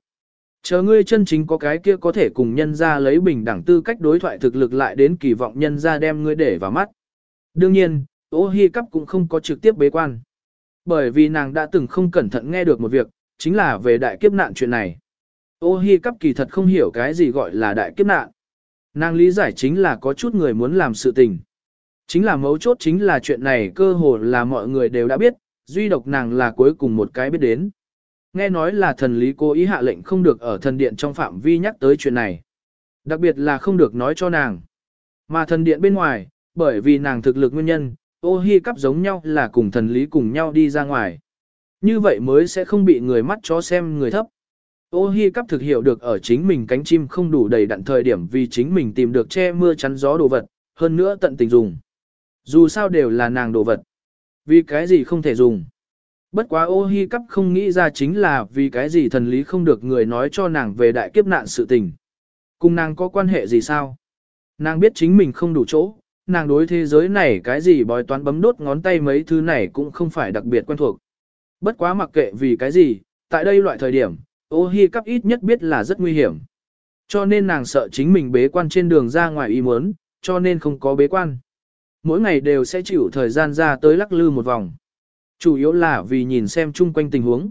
Chờ ngươi chân chính có cái kia có thể cùng nhân ra lấy bình đẳng tư cách đối thoại thực lực lại đến kỳ vọng nhân ra đem ngươi để vào mắt. Đương nhiên, ô hi cắp cũng không có trực tiếp bế quan. Bởi vì nàng đã từng không cẩn thận nghe được một việc, chính là về đại kiếp nạn chuyện này. Ô hi cắp kỳ thật không hiểu cái gì gọi là đại kiếp nạn. Nàng lý giải chính là có chút người muốn làm sự tình. Chính là mấu chốt chính là chuyện này cơ hồ là mọi người đều đã biết, duy độc nàng là cuối cùng một cái biết đến. Nghe nói là thần lý cố ý hạ lệnh không được ở thần điện trong phạm vi nhắc tới chuyện này. Đặc biệt là không được nói cho nàng. Mà thần điện bên ngoài, bởi vì nàng thực lực nguyên nhân, ô hi cắp giống nhau là cùng thần lý cùng nhau đi ra ngoài. Như vậy mới sẽ không bị người mắt chó xem người thấp. Ô hi cắp thực hiểu được ở chính mình cánh chim không đủ đầy đặn thời điểm vì chính mình tìm được che mưa chắn gió đồ vật, hơn nữa tận tình dùng. Dù sao đều là nàng đồ vật. Vì cái gì không thể dùng. Bất quá ô hi cắp không nghĩ ra chính là vì cái gì thần lý không được người nói cho nàng về đại kiếp nạn sự tình. Cùng nàng có quan hệ gì sao? Nàng biết chính mình không đủ chỗ, nàng đối thế giới này cái gì bói toán bấm đốt ngón tay mấy thứ này cũng không phải đặc biệt quen thuộc. Bất quá mặc kệ vì cái gì, tại đây loại thời điểm, ô hi cắp ít nhất biết là rất nguy hiểm. Cho nên nàng sợ chính mình bế quan trên đường ra ngoài ý muốn, cho nên không có bế quan. Mỗi ngày đều sẽ chịu thời gian ra tới lắc lư một vòng. Chủ yếu là vì nhìn xem chung quanh tình huống.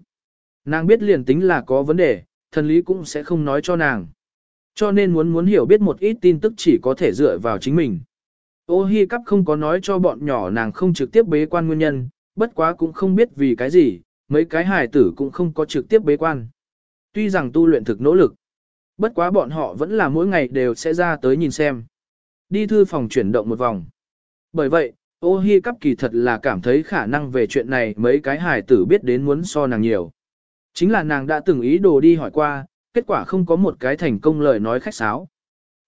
Nàng biết liền tính là có vấn đề, thần lý cũng sẽ không nói cho nàng. Cho nên muốn muốn hiểu biết một ít tin tức chỉ có thể dựa vào chính mình. Ô hi cắp không có nói cho bọn nhỏ nàng không trực tiếp bế quan nguyên nhân, bất quá cũng không biết vì cái gì, mấy cái hài tử cũng không có trực tiếp bế quan. Tuy rằng tu luyện thực nỗ lực, bất quá bọn họ vẫn là mỗi ngày đều sẽ ra tới nhìn xem. Đi thư phòng chuyển động một vòng. Bởi vậy, ô hi cắp kỳ thật là cảm thấy khả năng về chuyện này mấy cái hài tử biết đến muốn so nàng nhiều. Chính là nàng đã từng ý đồ đi hỏi qua, kết quả không có một cái thành công lời nói khách sáo.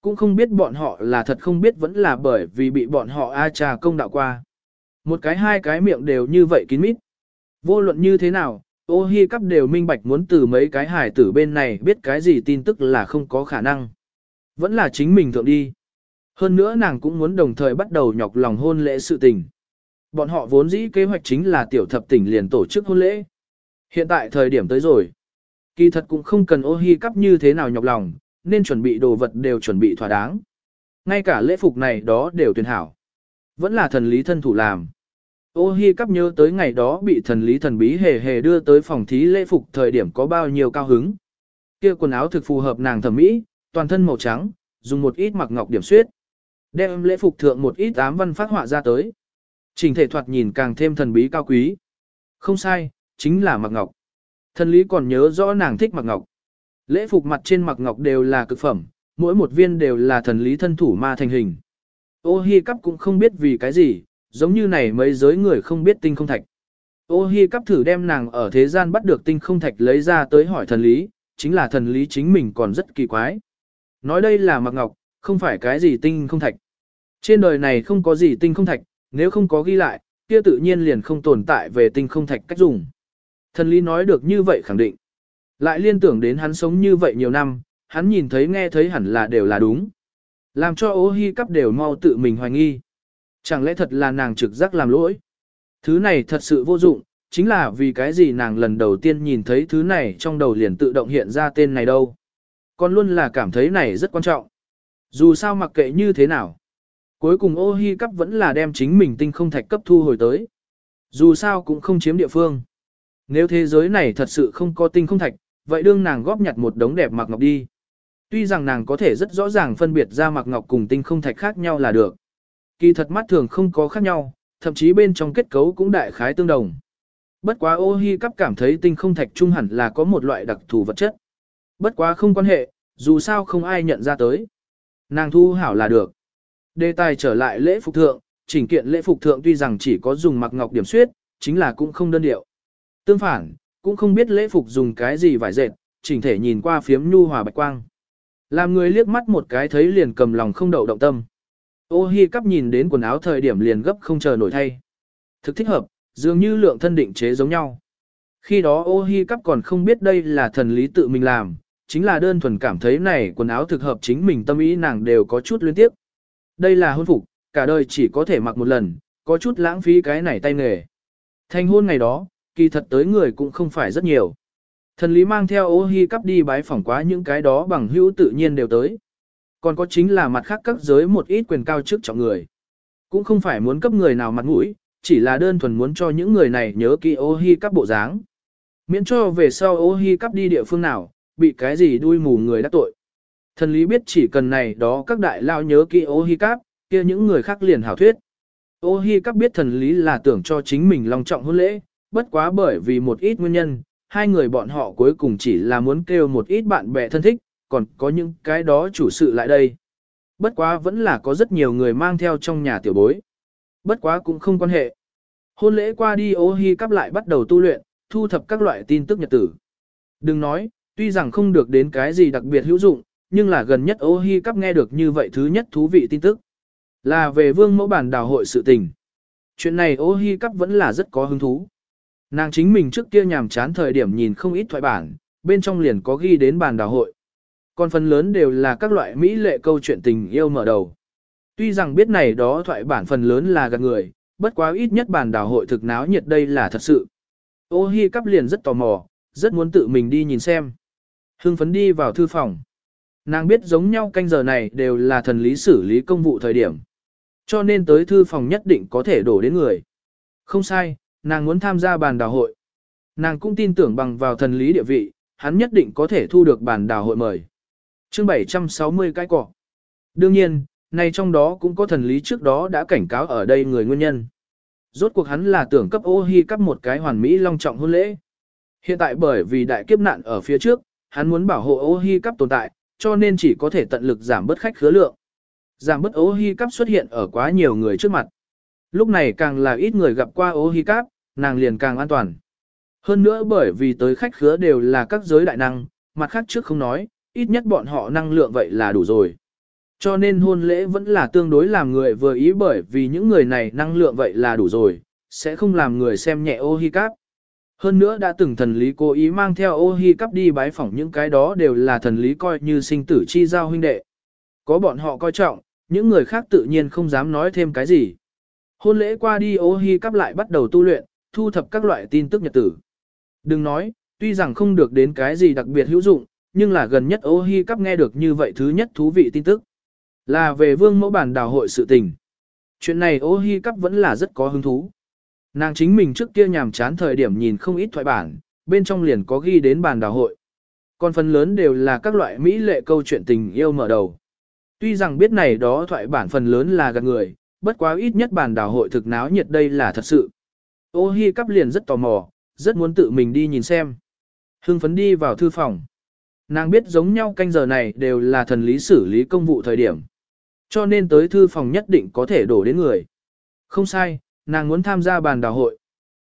Cũng không biết bọn họ là thật không biết vẫn là bởi vì bị bọn họ a trà công đạo qua. Một cái hai cái miệng đều như vậy kín mít. Vô luận như thế nào, ô hi cắp đều minh bạch muốn từ mấy cái hải tử bên này biết cái gì tin tức là không có khả năng. Vẫn là chính mình thượng đi. Hơn nữa nàng cũng muốn đồng thời bắt đầu nhọc lòng hôn lễ sự tình. Bọn họ vốn dĩ kế hoạch chính là tiểu thập tỉnh liền tổ chức hôn lễ. Hiện tại thời điểm tới rồi. Kỳ thật cũng không cần ô hi cắp như thế nào nhọc lòng, nên chuẩn bị đồ vật đều chuẩn bị thỏa đáng. Ngay cả lễ phục này đó đều tuyển hảo. Vẫn là thần lý thân thủ làm. Ô hi cắp nhớ tới ngày đó bị thần lý thần bí hề hề đưa tới phòng thí lễ phục thời điểm có bao nhiêu cao hứng. Kia quần áo thực phù hợp nàng thẩm mỹ, toàn thân màu trắng, dùng một ít mặc ngọc điểm xuyết. Đem lễ phục thượng một ít ám văn phát họa ra tới. Trình thể thoạt nhìn càng thêm thần bí cao quý. Không sai, chính là mặc ngọc. Thần lý còn nhớ rõ nàng thích mặc ngọc. Lễ phục mặt trên mặc ngọc đều là cực phẩm, mỗi một viên đều là thần lý thân thủ ma thành hình. Ô hi cắp cũng không biết vì cái gì, giống như này mấy giới người không biết tinh không thạch. Ô hi cắp thử đem nàng ở thế gian bắt được tinh không thạch lấy ra tới hỏi thần lý, chính là thần lý chính mình còn rất kỳ quái. Nói đây là mặc ngọc, không phải cái gì tinh không thạch. Trên đời này không có gì tinh không thạch, nếu không có ghi lại, kia tự nhiên liền không tồn tại về tinh không thạch cách dùng. Thần lý nói được như vậy khẳng định. Lại liên tưởng đến hắn sống như vậy nhiều năm, hắn nhìn thấy nghe thấy hẳn là đều là đúng. Làm cho ô hi cắp đều mau tự mình hoài nghi. Chẳng lẽ thật là nàng trực giác làm lỗi? Thứ này thật sự vô dụng, chính là vì cái gì nàng lần đầu tiên nhìn thấy thứ này trong đầu liền tự động hiện ra tên này đâu. Con luôn là cảm thấy này rất quan trọng. Dù sao mặc kệ như thế nào. Cuối cùng ô hi cắp vẫn là đem chính mình tinh không thạch cấp thu hồi tới. Dù sao cũng không chiếm địa phương. Nếu thế giới này thật sự không có tinh không thạch, vậy đương nàng góp nhặt một đống đẹp mặc ngọc đi. Tuy rằng nàng có thể rất rõ ràng phân biệt ra mặc ngọc cùng tinh không thạch khác nhau là được. Kỳ thật mắt thường không có khác nhau, thậm chí bên trong kết cấu cũng đại khái tương đồng. Bất quá ô hi cắp cảm thấy tinh không thạch trung hẳn là có một loại đặc thù vật chất. Bất quá không quan hệ, dù sao không ai nhận ra tới. Nàng thu hảo là được. Đề tài trở lại lễ phục thượng, chỉnh kiện lễ phục thượng tuy rằng chỉ có dùng mặc ngọc điểm xuyết, chính là cũng không đơn điệu. Tương phản, cũng không biết lễ phục dùng cái gì vải dệt, chỉnh thể nhìn qua phiếm nhu hòa bạch quang. Làm người liếc mắt một cái thấy liền cầm lòng không đậu động tâm. Ô hi cắp nhìn đến quần áo thời điểm liền gấp không chờ nổi thay. Thực thích hợp, dường như lượng thân định chế giống nhau. Khi đó ô hi cắp còn không biết đây là thần lý tự mình làm, chính là đơn thuần cảm thấy này quần áo thực hợp chính mình tâm ý nàng đều có chút liên tiếp. Đây là hôn phục, cả đời chỉ có thể mặc một lần, có chút lãng phí cái này tay nghề. Thành hôn ngày đó, kỳ thật tới người cũng không phải rất nhiều. Thần lý mang theo ô hi cắp đi bái phỏng quá những cái đó bằng hữu tự nhiên đều tới. Còn có chính là mặt khác các giới một ít quyền cao chức trọng người. Cũng không phải muốn cấp người nào mặt mũi, chỉ là đơn thuần muốn cho những người này nhớ kỹ ô hi cắp bộ dáng. Miễn cho về sau ô hi cắp đi địa phương nào, bị cái gì đuôi mù người đắc tội. Thần lý biết chỉ cần này đó các đại lao nhớ kỹ ô hi cáp, kia những người khác liền hảo thuyết. Ô hi cáp biết thần lý là tưởng cho chính mình long trọng hôn lễ, bất quá bởi vì một ít nguyên nhân, hai người bọn họ cuối cùng chỉ là muốn kêu một ít bạn bè thân thích, còn có những cái đó chủ sự lại đây. Bất quá vẫn là có rất nhiều người mang theo trong nhà tiểu bối. Bất quá cũng không quan hệ. Hôn lễ qua đi ô hi cắp lại bắt đầu tu luyện, thu thập các loại tin tức nhật tử. Đừng nói, tuy rằng không được đến cái gì đặc biệt hữu dụng, nhưng là gần nhất ô hi cắp nghe được như vậy thứ nhất thú vị tin tức. Là về vương mẫu bản đào hội sự tình. Chuyện này ô hi cắp vẫn là rất có hứng thú. Nàng chính mình trước kia nhàm chán thời điểm nhìn không ít thoại bản, bên trong liền có ghi đến bàn đào hội. Còn phần lớn đều là các loại mỹ lệ câu chuyện tình yêu mở đầu. Tuy rằng biết này đó thoại bản phần lớn là gạt người, bất quá ít nhất bàn đào hội thực náo nhiệt đây là thật sự. Ô hi cắp liền rất tò mò, rất muốn tự mình đi nhìn xem. Hưng phấn đi vào thư phòng. Nàng biết giống nhau canh giờ này đều là thần lý xử lý công vụ thời điểm. Cho nên tới thư phòng nhất định có thể đổ đến người. Không sai, nàng muốn tham gia bàn đào hội. Nàng cũng tin tưởng bằng vào thần lý địa vị, hắn nhất định có thể thu được bàn đào hội mời. chương 760 cái cỏ. Đương nhiên, này trong đó cũng có thần lý trước đó đã cảnh cáo ở đây người nguyên nhân. Rốt cuộc hắn là tưởng cấp ô hi cấp một cái hoàn mỹ long trọng hôn lễ. Hiện tại bởi vì đại kiếp nạn ở phía trước, hắn muốn bảo hộ ô hi cắp tồn tại, cho nên chỉ có thể tận lực giảm bớt khách khứa lượng. Giảm bớt ô hi cắp xuất hiện ở quá nhiều người trước mặt. Lúc này càng là ít người gặp qua ô hi cắp, nàng liền càng an toàn. Hơn nữa bởi vì tới khách khứa đều là các giới đại năng, mặt khác trước không nói, ít nhất bọn họ năng lượng vậy là đủ rồi. Cho nên hôn lễ vẫn là tương đối làm người vừa ý bởi vì những người này năng lượng vậy là đủ rồi, sẽ không làm người xem nhẹ ô hi cáp. Hơn nữa đã từng thần lý cố ý mang theo ô hi cắp đi bái phỏng những cái đó đều là thần lý coi như sinh tử chi giao huynh đệ. Có bọn họ coi trọng, những người khác tự nhiên không dám nói thêm cái gì. Hôn lễ qua đi ô hi cắp lại bắt đầu tu luyện, thu thập các loại tin tức nhật tử. Đừng nói, tuy rằng không được đến cái gì đặc biệt hữu dụng, nhưng là gần nhất ô hi cắp nghe được như vậy thứ nhất thú vị tin tức. Là về vương mẫu bản đào hội sự tình. Chuyện này ô hi cắp vẫn là rất có hứng thú. Nàng chính mình trước kia nhàm chán thời điểm nhìn không ít thoại bản, bên trong liền có ghi đến bàn đào hội. Còn phần lớn đều là các loại mỹ lệ câu chuyện tình yêu mở đầu. Tuy rằng biết này đó thoại bản phần lớn là gạt người, bất quá ít nhất bàn đào hội thực náo nhiệt đây là thật sự. Ô hi cắp liền rất tò mò, rất muốn tự mình đi nhìn xem. Hưng phấn đi vào thư phòng. Nàng biết giống nhau canh giờ này đều là thần lý xử lý công vụ thời điểm. Cho nên tới thư phòng nhất định có thể đổ đến người. Không sai, nàng muốn tham gia bàn đào hội.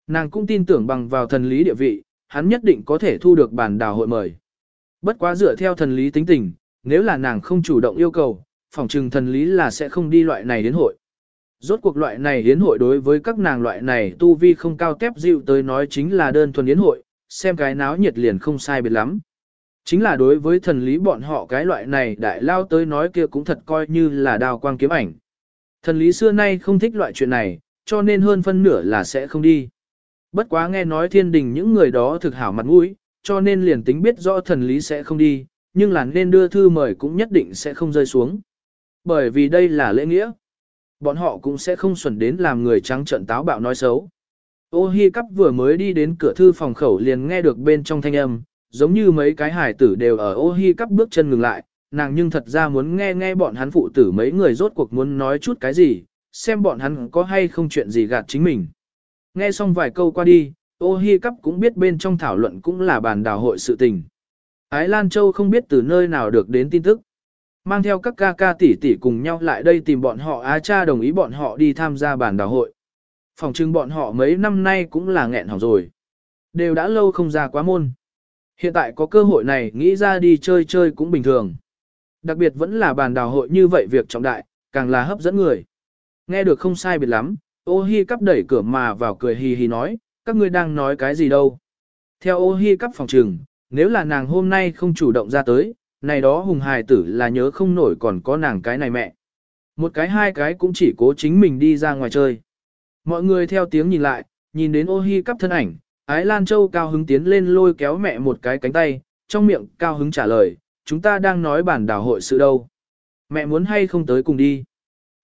Nàng cũng tin tưởng bằng vào thần lý địa vị, hắn nhất định có thể thu được bàn đào hội mời. Bất quá dựa theo thần lý tính tình, nếu là nàng không chủ động yêu cầu, phòng trừng thần lý là sẽ không đi loại này đến hội. Rốt cuộc loại này hiến hội đối với các nàng loại này tu vi không cao tép dịu tới nói chính là đơn thuần hiến hội, xem cái náo nhiệt liền không sai biệt lắm. Chính là đối với thần lý bọn họ cái loại này đại lao tới nói kia cũng thật coi như là đào quang kiếm ảnh. Thần lý xưa nay không thích loại chuyện này, cho nên hơn phân nửa là sẽ không đi. Bất quá nghe nói thiên đình những người đó thực hảo mặt mũi, cho nên liền tính biết rõ thần lý sẽ không đi, nhưng là nên đưa thư mời cũng nhất định sẽ không rơi xuống. Bởi vì đây là lễ nghĩa. Bọn họ cũng sẽ không xuẩn đến làm người trắng trận táo bạo nói xấu. Ô hi cắp vừa mới đi đến cửa thư phòng khẩu liền nghe được bên trong thanh âm, giống như mấy cái hải tử đều ở ô hi cắp bước chân ngừng lại, nàng nhưng thật ra muốn nghe nghe bọn hắn phụ tử mấy người rốt cuộc muốn nói chút cái gì, xem bọn hắn có hay không chuyện gì gạt chính mình. Nghe xong vài câu qua đi, ô hi cắp cũng biết bên trong thảo luận cũng là bàn đào hội sự tình. Ái Lan Châu không biết từ nơi nào được đến tin tức. Mang theo các ca ca tỷ tỷ cùng nhau lại đây tìm bọn họ Á cha đồng ý bọn họ đi tham gia bàn đào hội. Phòng trưng bọn họ mấy năm nay cũng là nghẹn hỏng rồi. Đều đã lâu không ra quá môn. Hiện tại có cơ hội này nghĩ ra đi chơi chơi cũng bình thường. Đặc biệt vẫn là bàn đào hội như vậy việc trọng đại, càng là hấp dẫn người. Nghe được không sai biệt lắm, ô hi cắp đẩy cửa mà vào cười hì hì nói, các ngươi đang nói cái gì đâu. Theo ô hi cắp phòng trừng, nếu là nàng hôm nay không chủ động ra tới, này đó hùng hài tử là nhớ không nổi còn có nàng cái này mẹ. Một cái hai cái cũng chỉ cố chính mình đi ra ngoài chơi. Mọi người theo tiếng nhìn lại, nhìn đến ô hi cắp thân ảnh, ái Lan Châu cao hứng tiến lên lôi kéo mẹ một cái cánh tay, trong miệng cao hứng trả lời, chúng ta đang nói bản đảo hội sự đâu. Mẹ muốn hay không tới cùng đi.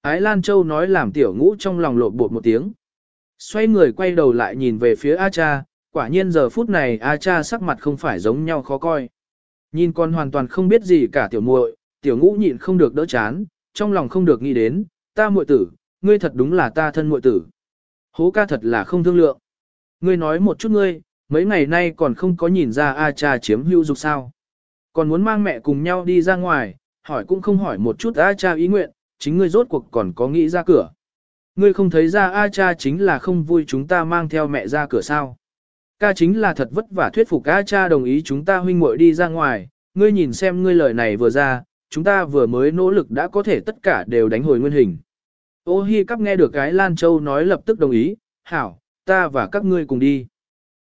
Ái Lan Châu nói làm tiểu ngũ trong lòng lộn bột một tiếng. Xoay người quay đầu lại nhìn về phía A cha, quả nhiên giờ phút này A cha sắc mặt không phải giống nhau khó coi. Nhìn con hoàn toàn không biết gì cả tiểu muội, tiểu ngũ nhịn không được đỡ chán, trong lòng không được nghĩ đến, ta muội tử, ngươi thật đúng là ta thân muội tử. Hố ca thật là không thương lượng. Ngươi nói một chút ngươi, mấy ngày nay còn không có nhìn ra A cha chiếm hữu dục sao. Còn muốn mang mẹ cùng nhau đi ra ngoài, hỏi cũng không hỏi một chút A cha ý nguyện, chính ngươi rốt cuộc còn có nghĩ ra cửa. Ngươi không thấy ra A cha chính là không vui chúng ta mang theo mẹ ra cửa sao. Ca chính là thật vất vả thuyết phục A cha đồng ý chúng ta huynh muội đi ra ngoài, ngươi nhìn xem ngươi lời này vừa ra, chúng ta vừa mới nỗ lực đã có thể tất cả đều đánh hồi nguyên hình. Ô Hi cắp nghe được cái Lan Châu nói lập tức đồng ý, hảo, ta và các ngươi cùng đi.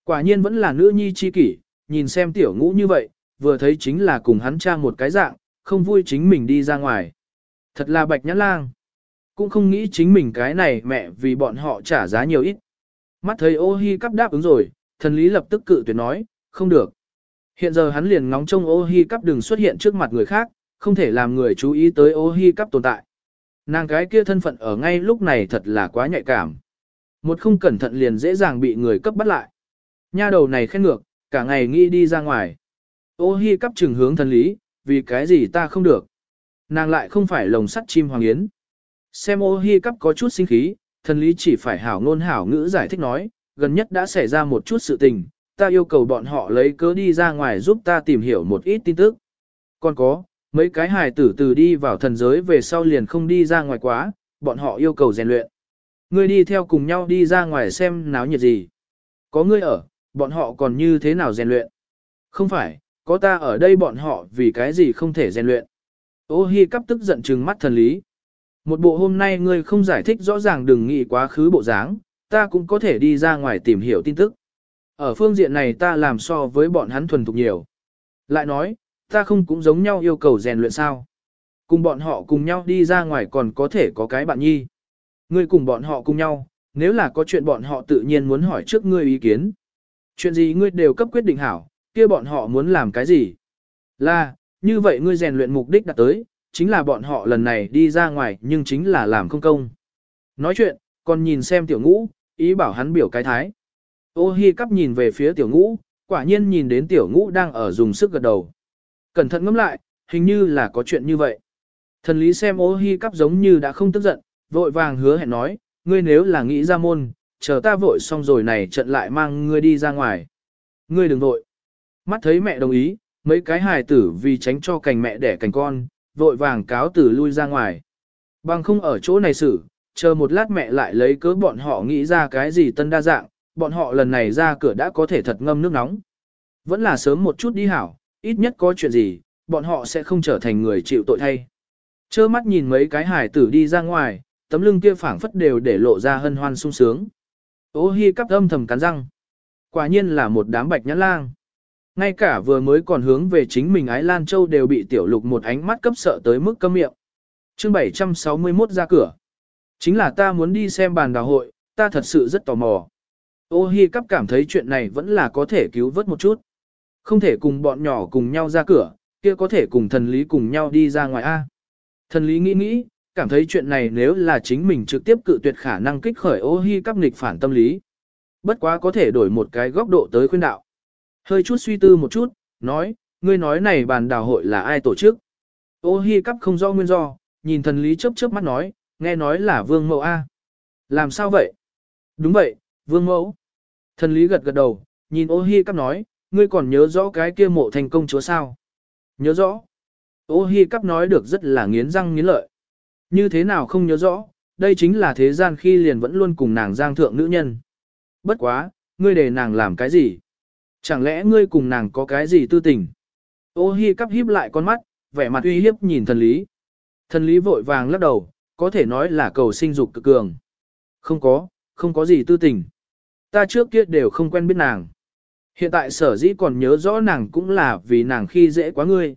Quả nhiên vẫn là nữ nhi chi kỷ, nhìn xem tiểu ngũ như vậy, vừa thấy chính là cùng hắn cha một cái dạng, không vui chính mình đi ra ngoài. Thật là bạch nhãn lang. Cũng không nghĩ chính mình cái này mẹ vì bọn họ trả giá nhiều ít. Mắt thấy ô hi cắp đáp ứng rồi, thần lý lập tức cự tuyệt nói, không được. Hiện giờ hắn liền ngóng trông ô hi cắp đừng xuất hiện trước mặt người khác, không thể làm người chú ý tới ô hi cắp tồn tại. Nàng cái kia thân phận ở ngay lúc này thật là quá nhạy cảm. Một không cẩn thận liền dễ dàng bị người cấp bắt lại. Nha đầu này khen ngược, cả ngày nghĩ đi ra ngoài. Ô hi cắp trừng hướng thần lý, vì cái gì ta không được. Nàng lại không phải lồng sắt chim hoàng yến. Xem ô hi cắp có chút sinh khí, thần lý chỉ phải hảo ngôn hảo ngữ giải thích nói, gần nhất đã xảy ra một chút sự tình, ta yêu cầu bọn họ lấy cớ đi ra ngoài giúp ta tìm hiểu một ít tin tức. Còn có, mấy cái hài tử từ đi vào thần giới về sau liền không đi ra ngoài quá, bọn họ yêu cầu rèn luyện. Ngươi đi theo cùng nhau đi ra ngoài xem náo nhiệt gì. Có ngươi ở, bọn họ còn như thế nào rèn luyện? Không phải, có ta ở đây bọn họ vì cái gì không thể rèn luyện. Ô hi cắp tức giận trừng mắt thần lý. Một bộ hôm nay ngươi không giải thích rõ ràng đừng nghĩ quá khứ bộ dáng, ta cũng có thể đi ra ngoài tìm hiểu tin tức. Ở phương diện này ta làm so với bọn hắn thuần thục nhiều. Lại nói, ta không cũng giống nhau yêu cầu rèn luyện sao. Cùng bọn họ cùng nhau đi ra ngoài còn có thể có cái bạn nhi. Ngươi cùng bọn họ cùng nhau, nếu là có chuyện bọn họ tự nhiên muốn hỏi trước ngươi ý kiến. Chuyện gì ngươi đều cấp quyết định hảo, kia bọn họ muốn làm cái gì? Là, như vậy ngươi rèn luyện mục đích đã tới, chính là bọn họ lần này đi ra ngoài nhưng chính là làm không công. Nói chuyện, còn nhìn xem tiểu ngũ, ý bảo hắn biểu cái thái. Ô hi cắp nhìn về phía tiểu ngũ, quả nhiên nhìn đến tiểu ngũ đang ở dùng sức gật đầu. Cẩn thận ngẫm lại, hình như là có chuyện như vậy. Thần lý xem ô hi cắp giống như đã không tức giận, vội vàng hứa hẹn nói, ngươi nếu là nghĩ ra môn, chờ ta vội xong rồi này trận lại mang ngươi đi ra ngoài. Ngươi đừng vội. Mắt thấy mẹ đồng ý, mấy cái hài tử vì tránh cho cành mẹ đẻ cành con, vội vàng cáo tử lui ra ngoài. Bằng không ở chỗ này xử, chờ một lát mẹ lại lấy cớ bọn họ nghĩ ra cái gì tân đa dạng, bọn họ lần này ra cửa đã có thể thật ngâm nước nóng. Vẫn là sớm một chút đi hảo, ít nhất có chuyện gì, bọn họ sẽ không trở thành người chịu tội thay. Chơ mắt nhìn mấy cái hải tử đi ra ngoài, tấm lưng kia phảng phất đều để lộ ra hân hoan sung sướng. Ô hi cắp âm thầm cắn răng. Quả nhiên là một đám bạch nhãn lang. Ngay cả vừa mới còn hướng về chính mình ái Lan Châu đều bị tiểu lục một ánh mắt cấp sợ tới mức câm miệng. chương 761 ra cửa. Chính là ta muốn đi xem bàn đào hội, ta thật sự rất tò mò. Ô hi cắp cảm thấy chuyện này vẫn là có thể cứu vớt một chút. Không thể cùng bọn nhỏ cùng nhau ra cửa, kia có thể cùng thần lý cùng nhau đi ra ngoài A. Thần lý nghĩ nghĩ, cảm thấy chuyện này nếu là chính mình trực tiếp cự tuyệt khả năng kích khởi ô hi cắp nghịch phản tâm lý. Bất quá có thể đổi một cái góc độ tới khuyên đạo. Hơi chút suy tư một chút, nói, ngươi nói này bàn đào hội là ai tổ chức. Ô hi cắp không do nguyên do, nhìn thần lý chớp chớp mắt nói, nghe nói là vương mẫu A. Làm sao vậy? Đúng vậy, vương mẫu. Thần lý gật gật đầu, nhìn ô hi cắp nói, ngươi còn nhớ rõ cái kia mộ thành công chúa sao? Nhớ rõ. Ô hi cắp nói được rất là nghiến răng nghiến lợi. Như thế nào không nhớ rõ, đây chính là thế gian khi liền vẫn luôn cùng nàng giang thượng nữ nhân. Bất quá, ngươi để nàng làm cái gì? Chẳng lẽ ngươi cùng nàng có cái gì tư tình? Ô hi cắp híp lại con mắt, vẻ mặt uy hiếp nhìn thần lý. Thần lý vội vàng lắc đầu, có thể nói là cầu sinh dục cực cường. Không có, không có gì tư tình. Ta trước kia đều không quen biết nàng. Hiện tại sở dĩ còn nhớ rõ nàng cũng là vì nàng khi dễ quá ngươi.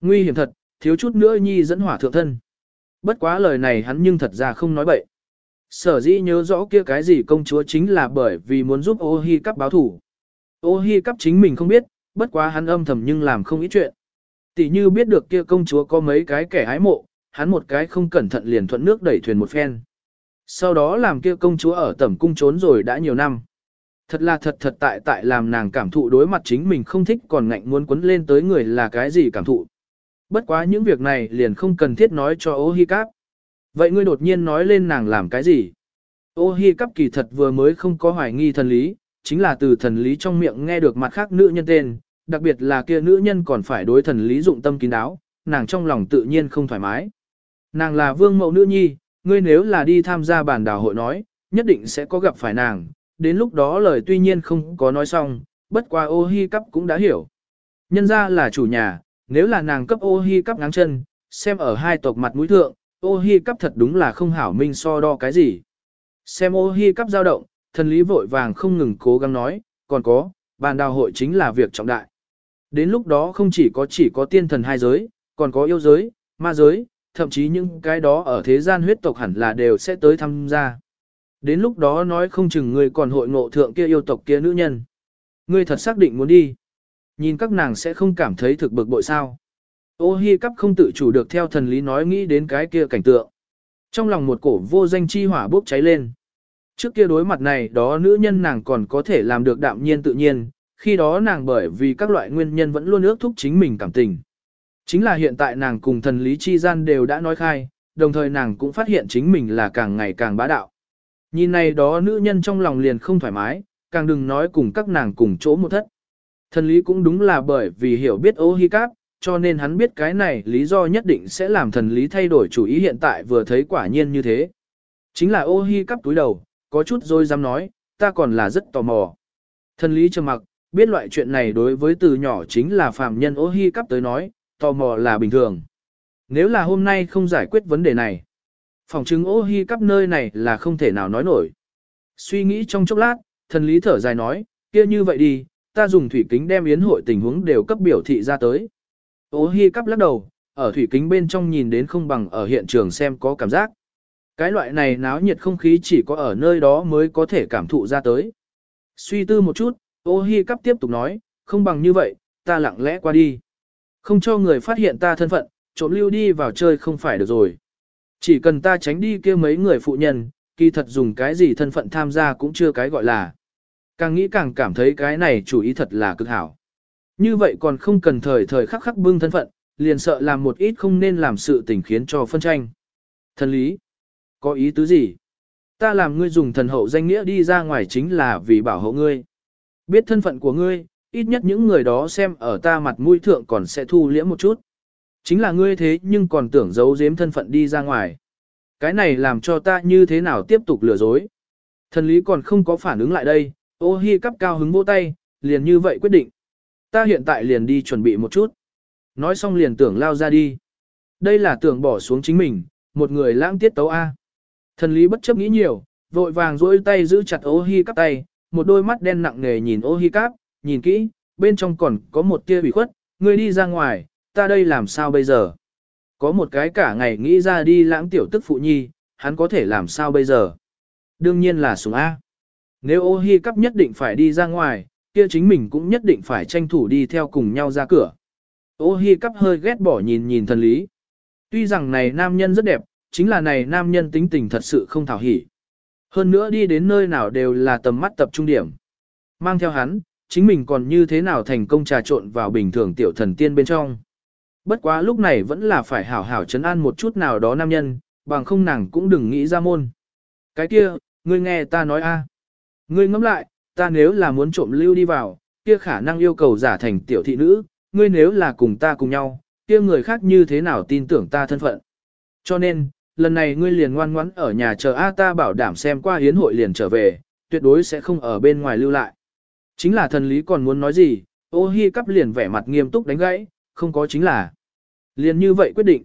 Nguy hiểm thật, thiếu chút nữa nhi dẫn hỏa thượng thân. Bất quá lời này hắn nhưng thật ra không nói bậy. Sở dĩ nhớ rõ kia cái gì công chúa chính là bởi vì muốn giúp ô hi cắp báo thủ. Ô hi cắp chính mình không biết, bất quá hắn âm thầm nhưng làm không ít chuyện. Tỷ như biết được kia công chúa có mấy cái kẻ ái mộ, hắn một cái không cẩn thận liền thuận nước đẩy thuyền một phen. Sau đó làm kia công chúa ở tẩm cung trốn rồi đã nhiều năm. Thật là thật thật tại tại làm nàng cảm thụ đối mặt chính mình không thích còn ngạnh muốn quấn lên tới người là cái gì cảm thụ. Bất quá những việc này liền không cần thiết nói cho ô hi cắp. Vậy ngươi đột nhiên nói lên nàng làm cái gì? Ô hi cắp kỳ thật vừa mới không có hoài nghi thần lý, chính là từ thần lý trong miệng nghe được mặt khác nữ nhân tên, đặc biệt là kia nữ nhân còn phải đối thần lý dụng tâm kín đáo, nàng trong lòng tự nhiên không thoải mái. Nàng là vương mẫu nữ nhi, ngươi nếu là đi tham gia bản đào hội nói, nhất định sẽ có gặp phải nàng, đến lúc đó lời tuy nhiên không có nói xong, bất qua ô hi cắp cũng đã hiểu. Nhân ra là chủ nhà, nếu là nàng cấp ô hi cắp ngáng chân, xem ở hai tộc mặt mũi thượng, ô hi cắp thật đúng là không hảo minh so đo cái gì. Xem ô hi cắp dao động, thần lý vội vàng không ngừng cố gắng nói, còn có, bàn đào hội chính là việc trọng đại. Đến lúc đó không chỉ có chỉ có tiên thần hai giới, còn có yêu giới, ma giới, thậm chí những cái đó ở thế gian huyết tộc hẳn là đều sẽ tới tham gia. Đến lúc đó nói không chừng người còn hội ngộ thượng kia yêu tộc kia nữ nhân. Ngươi thật xác định muốn đi. Nhìn các nàng sẽ không cảm thấy thực bực bội sao. Ô hi cắp không tự chủ được theo thần lý nói nghĩ đến cái kia cảnh tượng. Trong lòng một cổ vô danh chi hỏa bốc cháy lên. Trước kia đối mặt này đó nữ nhân nàng còn có thể làm được đạm nhiên tự nhiên, khi đó nàng bởi vì các loại nguyên nhân vẫn luôn ước thúc chính mình cảm tình. Chính là hiện tại nàng cùng thần lý chi gian đều đã nói khai, đồng thời nàng cũng phát hiện chính mình là càng ngày càng bá đạo. Nhìn này đó nữ nhân trong lòng liền không thoải mái, càng đừng nói cùng các nàng cùng chỗ một thất. Thần lý cũng đúng là bởi vì hiểu biết ô hi cáp, cho nên hắn biết cái này lý do nhất định sẽ làm thần lý thay đổi chủ ý hiện tại vừa thấy quả nhiên như thế. Chính là ô hi cắp túi đầu, có chút rồi dám nói, ta còn là rất tò mò. Thần lý trầm mặc, biết loại chuyện này đối với từ nhỏ chính là phàm nhân ô hi cắp tới nói, tò mò là bình thường. Nếu là hôm nay không giải quyết vấn đề này, phòng chứng ô hi cắp nơi này là không thể nào nói nổi. Suy nghĩ trong chốc lát, thần lý thở dài nói, kia như vậy đi, ta dùng thủy kính đem yến hội tình huống đều cấp biểu thị ra tới. Ô hi cắp lắc đầu, ở thủy kính bên trong nhìn đến không bằng ở hiện trường xem có cảm giác. Cái loại này náo nhiệt không khí chỉ có ở nơi đó mới có thể cảm thụ ra tới. Suy tư một chút, ô hi cắp tiếp tục nói, không bằng như vậy, ta lặng lẽ qua đi. Không cho người phát hiện ta thân phận, trộm lưu đi vào chơi không phải được rồi. Chỉ cần ta tránh đi kia mấy người phụ nhân, kỳ thật dùng cái gì thân phận tham gia cũng chưa cái gọi là. Càng nghĩ càng cảm thấy cái này chủ ý thật là cực hảo. Như vậy còn không cần thời thời khắc khắc bưng thân phận, liền sợ làm một ít không nên làm sự tình khiến cho phân tranh. Thần lý, có ý tứ gì? Ta làm ngươi dùng thần hậu danh nghĩa đi ra ngoài chính là vì bảo hộ ngươi. Biết thân phận của ngươi, ít nhất những người đó xem ở ta mặt mũi thượng còn sẽ thu liễm một chút. Chính là ngươi thế nhưng còn tưởng giấu giếm thân phận đi ra ngoài. Cái này làm cho ta như thế nào tiếp tục lừa dối. Thần lý còn không có phản ứng lại đây, ô hi cắp cao hứng vỗ tay, liền như vậy quyết định. Ta hiện tại liền đi chuẩn bị một chút. Nói xong liền tưởng lao ra đi. Đây là tưởng bỏ xuống chính mình, một người lãng tiết tấu A. Thần lý bất chấp nghĩ nhiều, vội vàng duỗi tay giữ chặt ô hi cắp tay, một đôi mắt đen nặng nề nhìn ô hi cắp, nhìn kỹ, bên trong còn có một tia bị khuất, ngươi đi ra ngoài, ta đây làm sao bây giờ? Có một cái cả ngày nghĩ ra đi lãng tiểu tức phụ nhi, hắn có thể làm sao bây giờ? Đương nhiên là súng A. Nếu ô hi cắp nhất định phải đi ra ngoài, kia chính mình cũng nhất định phải tranh thủ đi theo cùng nhau ra cửa. Ô hi cắp hơi ghét bỏ nhìn nhìn thần lý. Tuy rằng này nam nhân rất đẹp, chính là này nam nhân tính tình thật sự không thảo hỉ. Hơn nữa đi đến nơi nào đều là tầm mắt tập trung điểm. Mang theo hắn, chính mình còn như thế nào thành công trà trộn vào bình thường tiểu thần tiên bên trong. Bất quá lúc này vẫn là phải hảo hảo chấn an một chút nào đó nam nhân, bằng không nàng cũng đừng nghĩ ra môn. Cái kia, ngươi nghe ta nói a. Ngươi ngẫm lại, ta nếu là muốn trộm lưu đi vào, kia khả năng yêu cầu giả thành tiểu thị nữ, ngươi nếu là cùng ta cùng nhau, kia người khác như thế nào tin tưởng ta thân phận. Cho nên, lần này ngươi liền ngoan ngoãn ở nhà chờ A ta bảo đảm xem qua hiến hội liền trở về, tuyệt đối sẽ không ở bên ngoài lưu lại. Chính là thần lý còn muốn nói gì, ô hi cắp liền vẻ mặt nghiêm túc đánh gãy, không có chính là. Liền như vậy quyết định.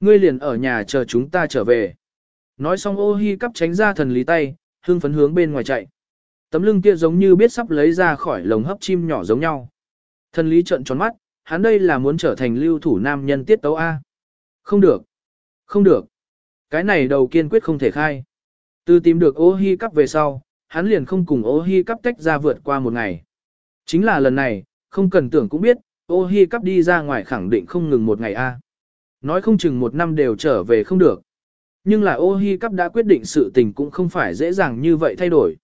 Ngươi liền ở nhà chờ chúng ta trở về. Nói xong ô hi cắp tránh ra thần lý tay, hương phấn hướng bên ngoài chạy. Tấm lưng kia giống như biết sắp lấy ra khỏi lồng hấp chim nhỏ giống nhau. Thần lý trợn tròn mắt, hắn đây là muốn trở thành lưu thủ nam nhân tiết tấu A. Không được. Không được. Cái này đầu kiên quyết không thể khai. Từ tìm được ô hi cắp về sau, hắn liền không cùng ô hi cắp tách ra vượt qua một ngày. Chính là lần này, không cần tưởng cũng biết, ô hi cắp đi ra ngoài khẳng định không ngừng một ngày a. Nói không chừng một năm đều trở về không được. Nhưng là ô hi cắp đã quyết định sự tình cũng không phải dễ dàng như vậy thay đổi.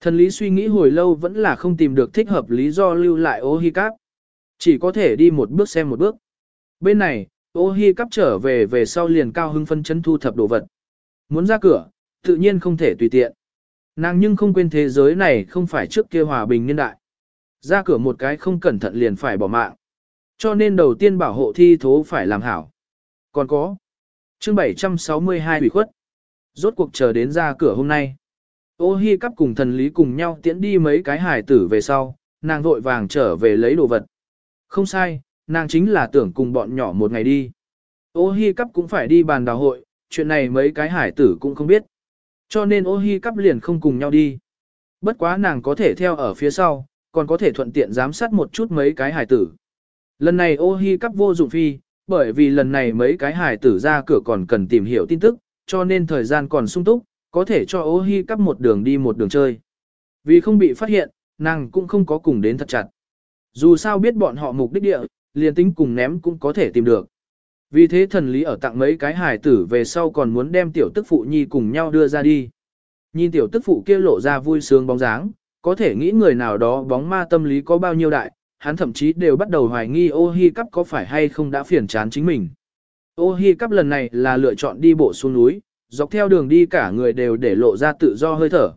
Thần lý suy nghĩ hồi lâu vẫn là không tìm được thích hợp lý do lưu lại ô hi cắp. Chỉ có thể đi một bước xem một bước. Bên này, ô hi cắp trở về về sau liền cao hưng phân chấn thu thập đồ vật. Muốn ra cửa, tự nhiên không thể tùy tiện. Nàng nhưng không quên thế giới này không phải trước kia hòa bình niên đại. Ra cửa một cái không cẩn thận liền phải bỏ mạng. Cho nên đầu tiên bảo hộ thi thố phải làm hảo. Còn có. chương 762 bị khuất. Rốt cuộc chờ đến ra cửa hôm nay. Ô hi cắp cùng thần lý cùng nhau tiễn đi mấy cái hải tử về sau, nàng vội vàng trở về lấy đồ vật. Không sai, nàng chính là tưởng cùng bọn nhỏ một ngày đi. Ô hi cắp cũng phải đi bàn đào hội, chuyện này mấy cái hải tử cũng không biết. Cho nên ô hi cắp liền không cùng nhau đi. Bất quá nàng có thể theo ở phía sau, còn có thể thuận tiện giám sát một chút mấy cái hải tử. Lần này ô hi cắp vô dụng phi, bởi vì lần này mấy cái hải tử ra cửa còn cần tìm hiểu tin tức, cho nên thời gian còn sung túc, có thể cho ô hi cắp một đường đi một đường chơi. Vì không bị phát hiện, nàng cũng không có cùng đến thật chặt. Dù sao biết bọn họ mục đích địa, liền tính cùng ném cũng có thể tìm được. Vì thế thần lý ở tặng mấy cái hải tử về sau còn muốn đem tiểu tức phụ nhi cùng nhau đưa ra đi. Nhìn tiểu tức phụ kia lộ ra vui sướng bóng dáng, có thể nghĩ người nào đó bóng ma tâm lý có bao nhiêu đại, hắn thậm chí đều bắt đầu hoài nghi ô hi cắp có phải hay không đã phiền chán chính mình. Ô hi cắp lần này là lựa chọn đi bộ xuống núi, dọc theo đường đi cả người đều để lộ ra tự do hơi thở.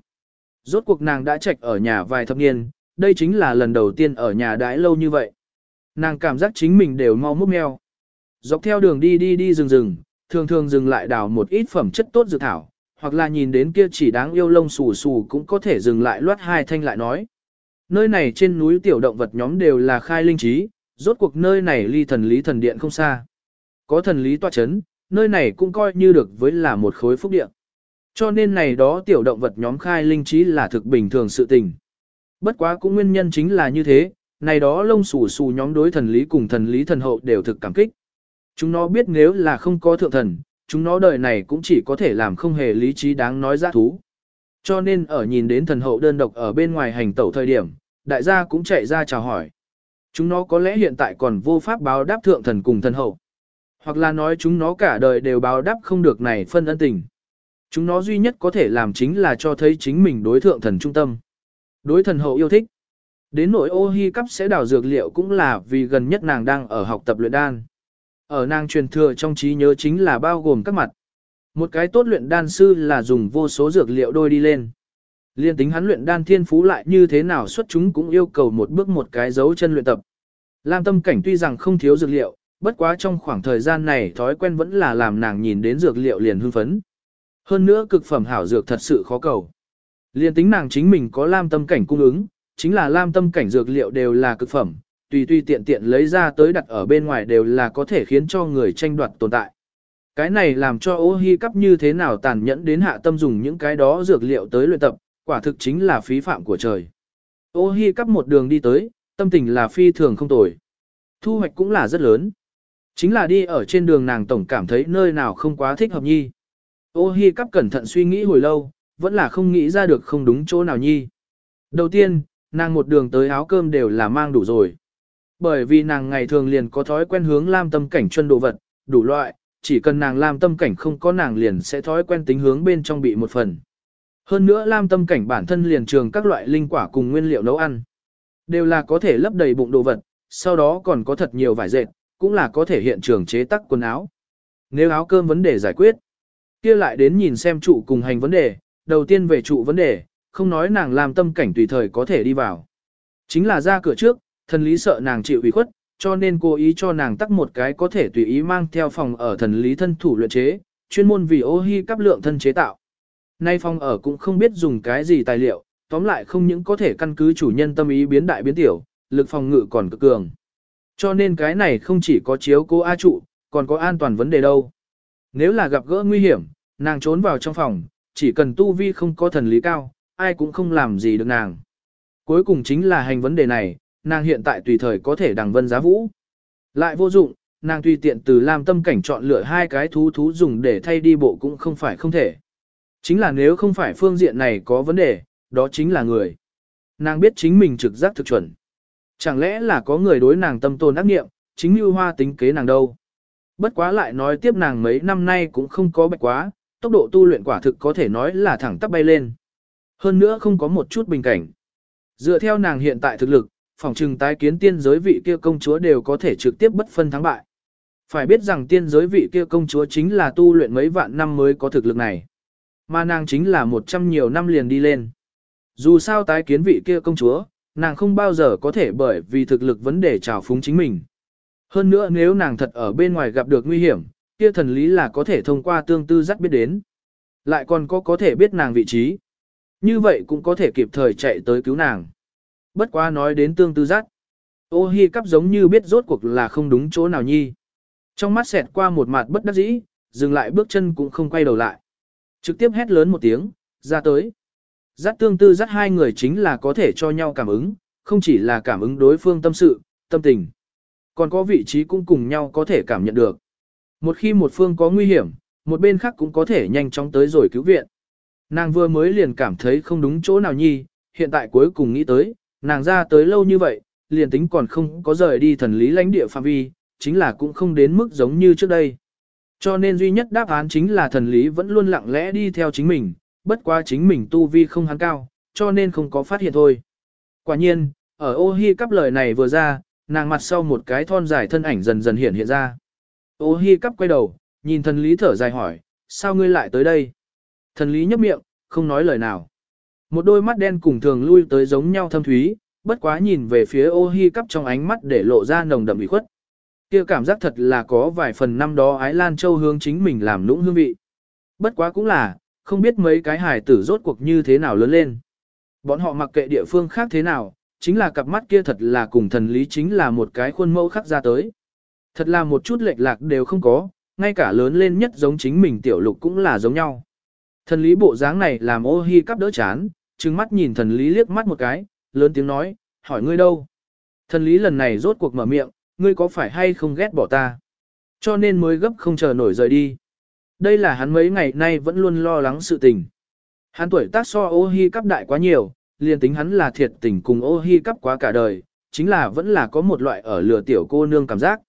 Rốt cuộc nàng đã trạch ở nhà vài thập niên, đây chính là lần đầu tiên ở nhà đãi lâu như vậy. Nàng cảm giác chính mình đều mau múc meo. Dọc theo đường đi đi đi rừng rừng, thường thường dừng lại đào một ít phẩm chất tốt dược thảo, hoặc là nhìn đến kia chỉ đáng yêu lông xù xù cũng có thể dừng lại loát hai thanh lại nói. Nơi này trên núi tiểu động vật nhóm đều là khai linh trí, rốt cuộc nơi này ly thần lý thần điện không xa. Có thần lý tọa chấn, nơi này cũng coi như được với là một khối phúc điện. Cho nên này đó tiểu động vật nhóm khai linh trí là thực bình thường sự tình. Bất quá cũng nguyên nhân chính là như thế, này đó lông xù xù nhóm đối thần lý cùng thần lý thần hậu đều thực cảm kích. Chúng nó biết nếu là không có thượng thần, chúng nó đời này cũng chỉ có thể làm không hề lý trí đáng nói ra thú. Cho nên ở nhìn đến thần hậu đơn độc ở bên ngoài hành tẩu thời điểm, đại gia cũng chạy ra chào hỏi. Chúng nó có lẽ hiện tại còn vô pháp báo đáp thượng thần cùng thần hậu. Hoặc là nói chúng nó cả đời đều báo đáp không được này phân ân tình. Chúng nó duy nhất có thể làm chính là cho thấy chính mình đối thượng thần trung tâm. Đối thần hậu yêu thích. Đến nỗi ô hi cắp sẽ đào dược liệu cũng là vì gần nhất nàng đang ở học tập luyện đan. Ở nàng truyền thừa trong trí nhớ chính là bao gồm các mặt. Một cái tốt luyện đan sư là dùng vô số dược liệu đôi đi lên. Liên tính hắn luyện đan thiên phú lại như thế nào xuất chúng cũng yêu cầu một bước một cái dấu chân luyện tập. Lam tâm cảnh tuy rằng không thiếu dược liệu, bất quá trong khoảng thời gian này thói quen vẫn là làm nàng nhìn đến dược liệu liền hưng phấn. Hơn nữa cực phẩm hảo dược thật sự khó cầu. Liên tính nàng chính mình có lam tâm cảnh cung ứng, chính là lam tâm cảnh dược liệu đều là cực phẩm, tùy tùy tiện tiện lấy ra tới đặt ở bên ngoài đều là có thể khiến cho người tranh đoạt tồn tại. Cái này làm cho ô hi cắp như thế nào tàn nhẫn đến hạ tâm dùng những cái đó dược liệu tới luyện tập, quả thực chính là phí phạm của trời. Ô hi cắp một đường đi tới, tâm tình là phi thường không tồi. Thu hoạch cũng là rất lớn. Chính là đi ở trên đường nàng tổng cảm thấy nơi nào không quá thích hợp nhi. Ô hi cắp cẩn thận suy nghĩ hồi lâu, vẫn là không nghĩ ra được không đúng chỗ nào nhi. Đầu tiên, nàng một đường tới áo cơm đều là mang đủ rồi. Bởi vì nàng ngày thường liền có thói quen hướng lam tâm cảnh chân đồ vật, đủ loại, chỉ cần nàng lam tâm cảnh không có nàng liền sẽ thói quen tính hướng bên trong bị một phần. Hơn nữa lam tâm cảnh bản thân liền trường các loại linh quả cùng nguyên liệu nấu ăn. Đều là có thể lấp đầy bụng đồ vật, sau đó còn có thật nhiều vải dệt, cũng là có thể hiện trường chế tác quần áo. Nếu áo cơm vấn đề giải quyết, kia lại đến nhìn xem trụ cùng hành vấn đề, đầu tiên về trụ vấn đề, không nói nàng làm tâm cảnh tùy thời có thể đi vào. Chính là ra cửa trước, thần lý sợ nàng chịu ủy khuất, cho nên cố ý cho nàng tắt một cái có thể tùy ý mang theo phòng ở thần lý thân thủ luyện chế, chuyên môn vì ô hi cấp lượng thân chế tạo. Nay phòng ở cũng không biết dùng cái gì tài liệu, tóm lại không những có thể căn cứ chủ nhân tâm ý biến đại biến tiểu, lực phòng ngự còn cực cường. Cho nên cái này không chỉ có chiếu cố A trụ, còn có an toàn vấn đề đâu. Nếu là gặp gỡ nguy hiểm, nàng trốn vào trong phòng, chỉ cần tu vi không có thần lý cao, ai cũng không làm gì được nàng. Cuối cùng chính là hành vấn đề này, nàng hiện tại tùy thời có thể đằng vân giá vũ. Lại vô dụng, nàng tùy tiện từ làm tâm cảnh chọn lựa hai cái thú thú dùng để thay đi bộ cũng không phải không thể. Chính là nếu không phải phương diện này có vấn đề, đó chính là người. Nàng biết chính mình trực giác thực chuẩn. Chẳng lẽ là có người đối nàng tâm tồn ác nghiệm, chính như hoa tính kế nàng đâu. Bất quá lại nói tiếp nàng mấy năm nay cũng không có bạch quá, tốc độ tu luyện quả thực có thể nói là thẳng tắp bay lên. Hơn nữa không có một chút bình cảnh. Dựa theo nàng hiện tại thực lực, phòng trừng tái kiến tiên giới vị kia công chúa đều có thể trực tiếp bất phân thắng bại. Phải biết rằng tiên giới vị kia công chúa chính là tu luyện mấy vạn năm mới có thực lực này. Mà nàng chính là một trăm nhiều năm liền đi lên. Dù sao tái kiến vị kia công chúa, nàng không bao giờ có thể bởi vì thực lực vấn đề trào phúng chính mình. Hơn nữa nếu nàng thật ở bên ngoài gặp được nguy hiểm, kia thần lý là có thể thông qua tương tư dắt biết đến. Lại còn có có thể biết nàng vị trí. Như vậy cũng có thể kịp thời chạy tới cứu nàng. Bất quá nói đến tương tư dắt. Ô hi cắp giống như biết rốt cuộc là không đúng chỗ nào nhi. Trong mắt xẹt qua một mặt bất đắc dĩ, dừng lại bước chân cũng không quay đầu lại. Trực tiếp hét lớn một tiếng, ra tới. Dắt tương tư dắt hai người chính là có thể cho nhau cảm ứng, không chỉ là cảm ứng đối phương tâm sự, tâm tình. Còn có vị trí cũng cùng nhau có thể cảm nhận được. Một khi một phương có nguy hiểm, một bên khác cũng có thể nhanh chóng tới rồi cứu viện. Nàng vừa mới liền cảm thấy không đúng chỗ nào nhi, hiện tại cuối cùng nghĩ tới, nàng ra tới lâu như vậy, liền tính còn không có rời đi thần lý lãnh địa phạm vi, chính là cũng không đến mức giống như trước đây. Cho nên duy nhất đáp án chính là thần lý vẫn luôn lặng lẽ đi theo chính mình, bất quá chính mình tu vi không hắn cao, cho nên không có phát hiện thôi. Quả nhiên, ở ô hi cắp lời này vừa ra, nàng mặt sau một cái thon dài thân ảnh dần dần hiện hiện ra. Ô hi cắp quay đầu, nhìn thần lý thở dài hỏi, sao ngươi lại tới đây? Thần lý nhấp miệng, không nói lời nào. Một đôi mắt đen cùng thường lui tới giống nhau thâm thúy, bất quá nhìn về phía ô hi cắp trong ánh mắt để lộ ra nồng đậm ủy khuất. kia cảm giác thật là có vài phần năm đó Ái Lan Châu hướng chính mình làm lũng hương vị. Bất quá cũng là, không biết mấy cái hài tử rốt cuộc như thế nào lớn lên. Bọn họ mặc kệ địa phương khác thế nào, chính là cặp mắt kia thật là cùng thần lý chính là một cái khuôn mẫu khác ra tới. Thật là một chút lệch lạc đều không có, ngay cả lớn lên nhất giống chính mình tiểu lục cũng là giống nhau. Thần lý bộ dáng này làm ô hi cắp đỡ chán, trừng mắt nhìn thần lý liếc mắt một cái, lớn tiếng nói, hỏi ngươi đâu? Thần lý lần này rốt cuộc mở miệng, ngươi có phải hay không ghét bỏ ta? Cho nên mới gấp không chờ nổi rời đi. Đây là hắn mấy ngày nay vẫn luôn lo lắng sự tình. Hắn tuổi tác so ô hi cắp đại quá nhiều, liền tính hắn là thiệt tình cùng ô hi cắp quá cả đời, chính là vẫn là có một loại ở lừa tiểu cô nương cảm giác.